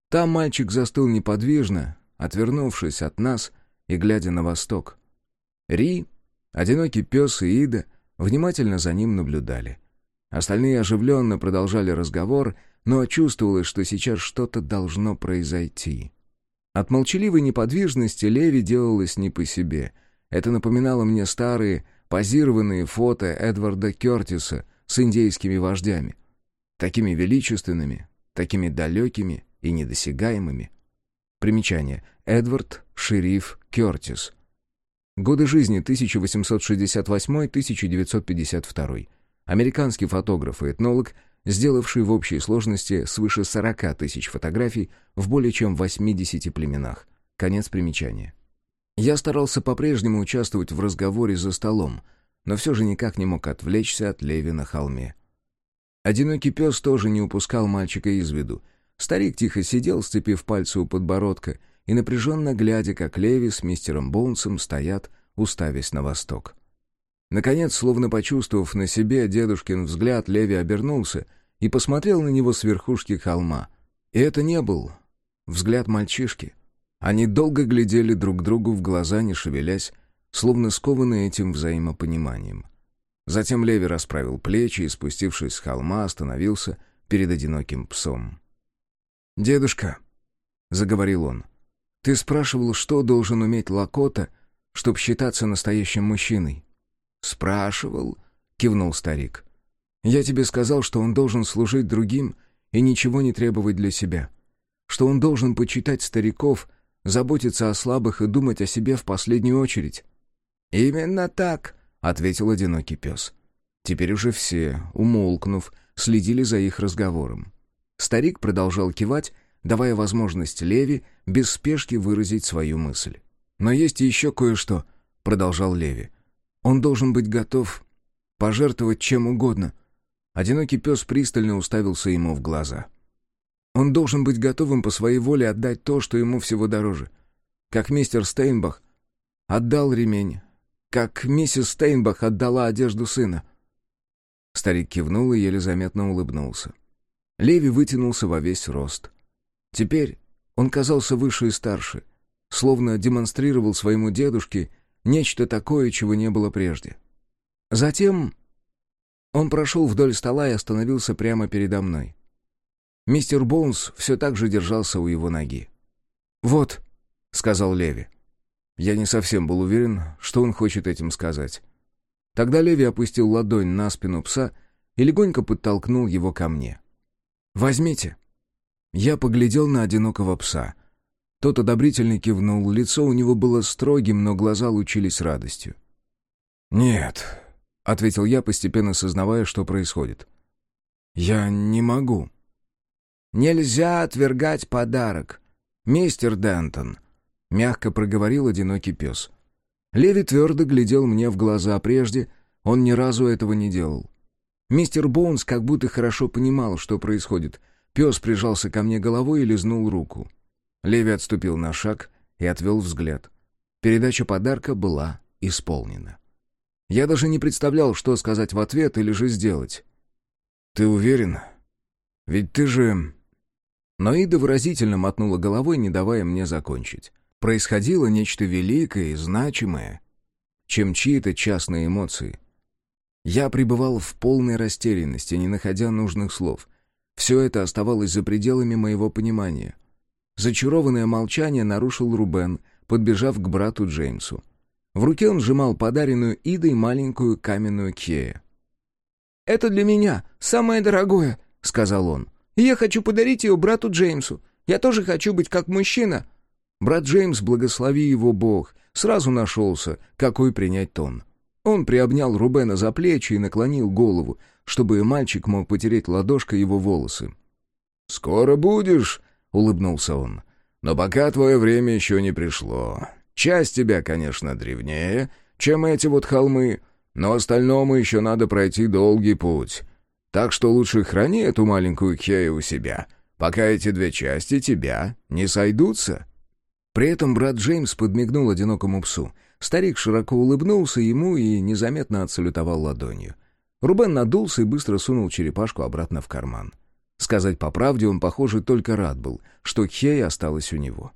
Там мальчик застыл неподвижно, отвернувшись от нас и глядя на восток. Ри, одинокий пес и Ида внимательно за ним наблюдали. Остальные оживленно продолжали разговор, но чувствовалось, что сейчас что-то должно произойти. От молчаливой неподвижности Леви делалось не по себе — это напоминало мне старые, позированные фото Эдварда Кертиса с индейскими вождями. Такими величественными, такими далекими и недосягаемыми. Примечание. Эдвард Шериф Кертис. Годы жизни 1868-1952. Американский фотограф и этнолог, сделавший в общей сложности свыше 40 тысяч фотографий в более чем 80 племенах. Конец примечания. Я старался по-прежнему участвовать в разговоре за столом, но все же никак не мог отвлечься от Леви на холме. Одинокий пес тоже не упускал мальчика из виду. Старик тихо сидел, сцепив пальцы у подбородка, и напряженно глядя, как Леви с мистером Боунсом стоят, уставясь на восток. Наконец, словно почувствовав на себе дедушкин взгляд, Леви обернулся и посмотрел на него с верхушки холма. И это не был взгляд мальчишки — они долго глядели друг другу в глаза, не шевелясь, словно скованные этим взаимопониманием. Затем Леви расправил плечи и, спустившись с холма, остановился перед одиноким псом. «Дедушка», — заговорил он, — «ты спрашивал, что должен уметь Лакота, чтобы считаться настоящим мужчиной?» «Спрашивал», — кивнул старик. «Я тебе сказал, что он должен служить другим и ничего не требовать для себя, что он должен почитать стариков заботиться о слабых и думать о себе в последнюю очередь». «Именно так», — ответил одинокий пес. Теперь уже все, умолкнув, следили за их разговором. Старик продолжал кивать, давая возможность Леви без спешки выразить свою мысль. «Но есть еще кое-что», — продолжал Леви. «Он должен быть готов пожертвовать чем угодно». Одинокий пес пристально уставился ему в глаза. «Он должен быть готовым по своей воле отдать то, что ему всего дороже. Как мистер Стейнбах отдал ремень, как миссис Стейнбах отдала одежду сына». Старик кивнул и еле заметно улыбнулся. Леви вытянулся во весь рост. Теперь он казался выше и старше, словно демонстрировал своему дедушке нечто такое, чего не было прежде. Затем он прошел вдоль стола и остановился прямо передо мной. Мистер Боунс все так же держался у его ноги. «Вот», — сказал Леви. Я не совсем был уверен, что он хочет этим сказать. Тогда Леви опустил ладонь на спину пса и легонько подтолкнул его ко мне. «Возьмите». Я поглядел на одинокого пса. Тот одобрительно кивнул, лицо у него было строгим, но глаза лучились радостью. «Нет», — ответил я, постепенно сознавая, что происходит. «Я не могу». «Нельзя отвергать подарок, мистер Дентон», — мягко проговорил одинокий пес. Леви твердо глядел мне в глаза прежде, он ни разу этого не делал. Мистер Боунс как будто хорошо понимал, что происходит — Пес прижался ко мне головой и лизнул руку. Леви отступил на шаг и отвел взгляд. Передача подарка была исполнена. Я даже не представлял, что сказать в ответ или же сделать. «Ты уверен? Ведь ты же...» Но Ида выразительно мотнула головой, не давая мне закончить. Происходило нечто великое и значимое, чем чьи-то частные эмоции. Я пребывал в полной растерянности, не находя нужных слов — все это оставалось за пределами моего понимания. Зачарованное молчание нарушил Рубен, подбежав к брату Джеймсу. В руке он сжимал подаренную Идой маленькую каменную кея. «Это для меня, самое дорогое», — сказал он. «И я хочу подарить ее брату Джеймсу. Я тоже хочу быть как мужчина». Брат Джеймс, благослови его Бог, сразу нашелся, какой принять тон. Он приобнял Рубена за плечи и наклонил голову, чтобы мальчик мог потереть ладошкой его волосы. «Скоро будешь», — улыбнулся он. «Но пока твое время еще не пришло. Часть тебя, конечно, древнее, чем эти вот холмы, но остальному еще надо пройти долгий путь. Так что лучше храни эту маленькую Кею у себя, пока эти две части тебя не сойдутся». При этом брат Джеймс подмигнул одинокому псу. Старик широко улыбнулся ему и незаметно отсалютовал ладонью. Рубен надулся и быстро сунул черепашку обратно в карман. Сказать по правде, он, похоже, только рад был, что Хей осталась у него.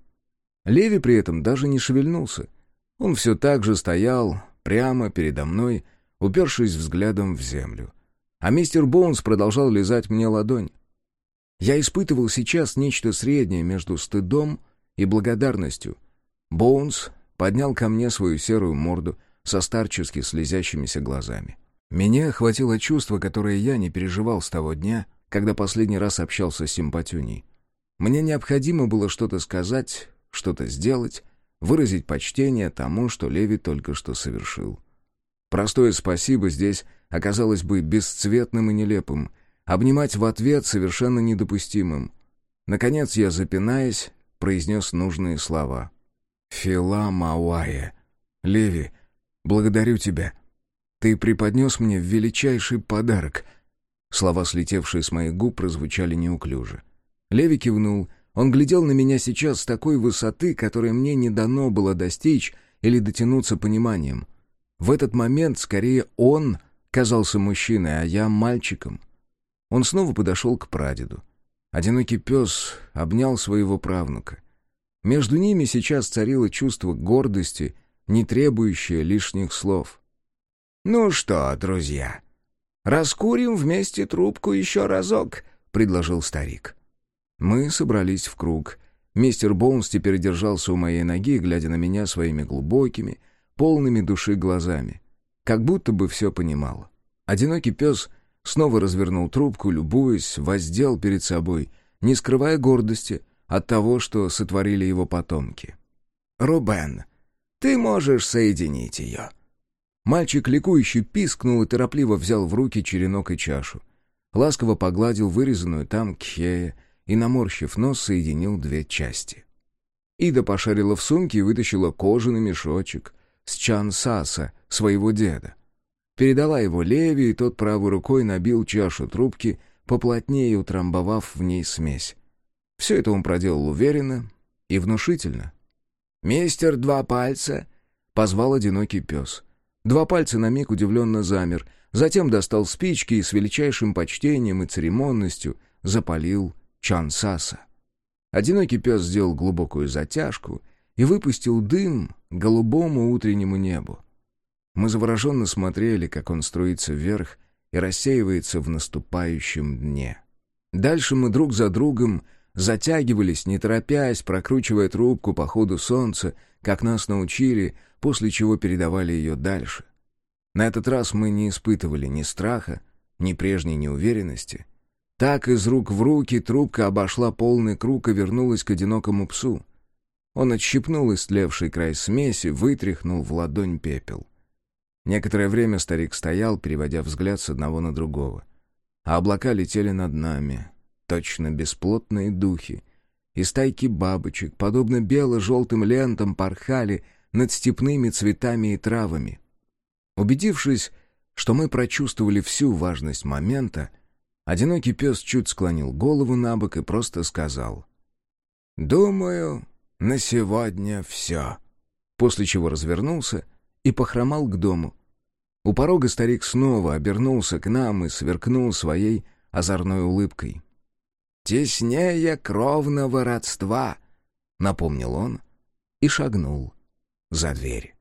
Леви при этом даже не шевельнулся. Он все так же стоял прямо передо мной, упершись взглядом в землю. А мистер Боунс продолжал лизать мне ладонь. Я испытывал сейчас нечто среднее между стыдом и благодарностью. Боунс поднял ко мне свою серую морду со старчески слезящимися глазами. Меня охватило чувство, которое я не переживал с того дня, когда последний раз общался с симпатюней. Мне необходимо было что-то сказать, что-то сделать, выразить почтение тому, что Леви только что совершил. Простое спасибо здесь оказалось бы бесцветным и нелепым, обнимать в ответ совершенно недопустимым. Наконец я, запинаясь, произнес нужные слова. «Фила Мауая. Леви, благодарю тебя. Ты преподнес мне величайший подарок». Слова, слетевшие с моих губ, прозвучали неуклюже. Леви кивнул. Он глядел на меня сейчас с такой высоты, которой мне не дано было достичь или дотянуться пониманием. В этот момент скорее он казался мужчиной, а я мальчиком. Он снова подошел к прадеду. Одинокий пес обнял своего правнука. Между ними сейчас царило чувство гордости, не требующее лишних слов. «Ну что, друзья, раскурим вместе трубку еще разок», — предложил старик. Мы собрались в круг. Мистер Боунс теперь держался у моей ноги, глядя на меня своими глубокими, полными души глазами. Как будто бы все понимал. Одинокий пес снова развернул трубку, любуясь, воздел перед собой, не скрывая гордости от того, что сотворили его потомки. «Рубен, ты можешь соединить ее», Мальчик ликующий пискнул и торопливо взял в руки черенок и чашу. ласково погладил вырезанную там кхея и, наморщив нос, соединил две части. Ида пошарила в сумке и вытащила кожаный мешочек с чансаса своего деда. Передала его Леви, и тот правой рукой набил чашу трубки, поплотнее утрамбовав в ней смесь. Все это он проделал уверенно и внушительно. «Мистер Два Пальца!» — позвал одинокий пес. Два пальца на миг удивленно замер, затем достал спички и с величайшим почтением и церемонностью запалил Чансаса. Одинокий пес сделал глубокую затяжку и выпустил дым голубому утреннему небу. Мы завороженно смотрели, как он струится вверх и рассеивается в наступающем дне. Дальше мы друг за другом затягивались, не торопясь, прокручивая трубку по ходу солнца, как нас научили, после чего передавали ее дальше. На этот раз мы не испытывали ни страха, ни прежней неуверенности. Так из рук в руки трубка обошла полный круг и вернулась к одинокому псу. Он отщипнул истлевший край смеси, вытряхнул в ладонь пепел. Некоторое время старик стоял, переводя взгляд с одного на другого. А облака летели над нами, точно бесплотные духи. И стайки бабочек, подобно бело-желтым лентам, порхали над степными цветами и травами. Убедившись, что мы прочувствовали всю важность момента, одинокий пес чуть склонил голову на бок и просто сказал «Думаю, на сегодня все», после чего развернулся и похромал к дому. У порога старик снова обернулся к нам и сверкнул своей озорной улыбкой. «Теснее кровного родства», — напомнил он и шагнул за дверь.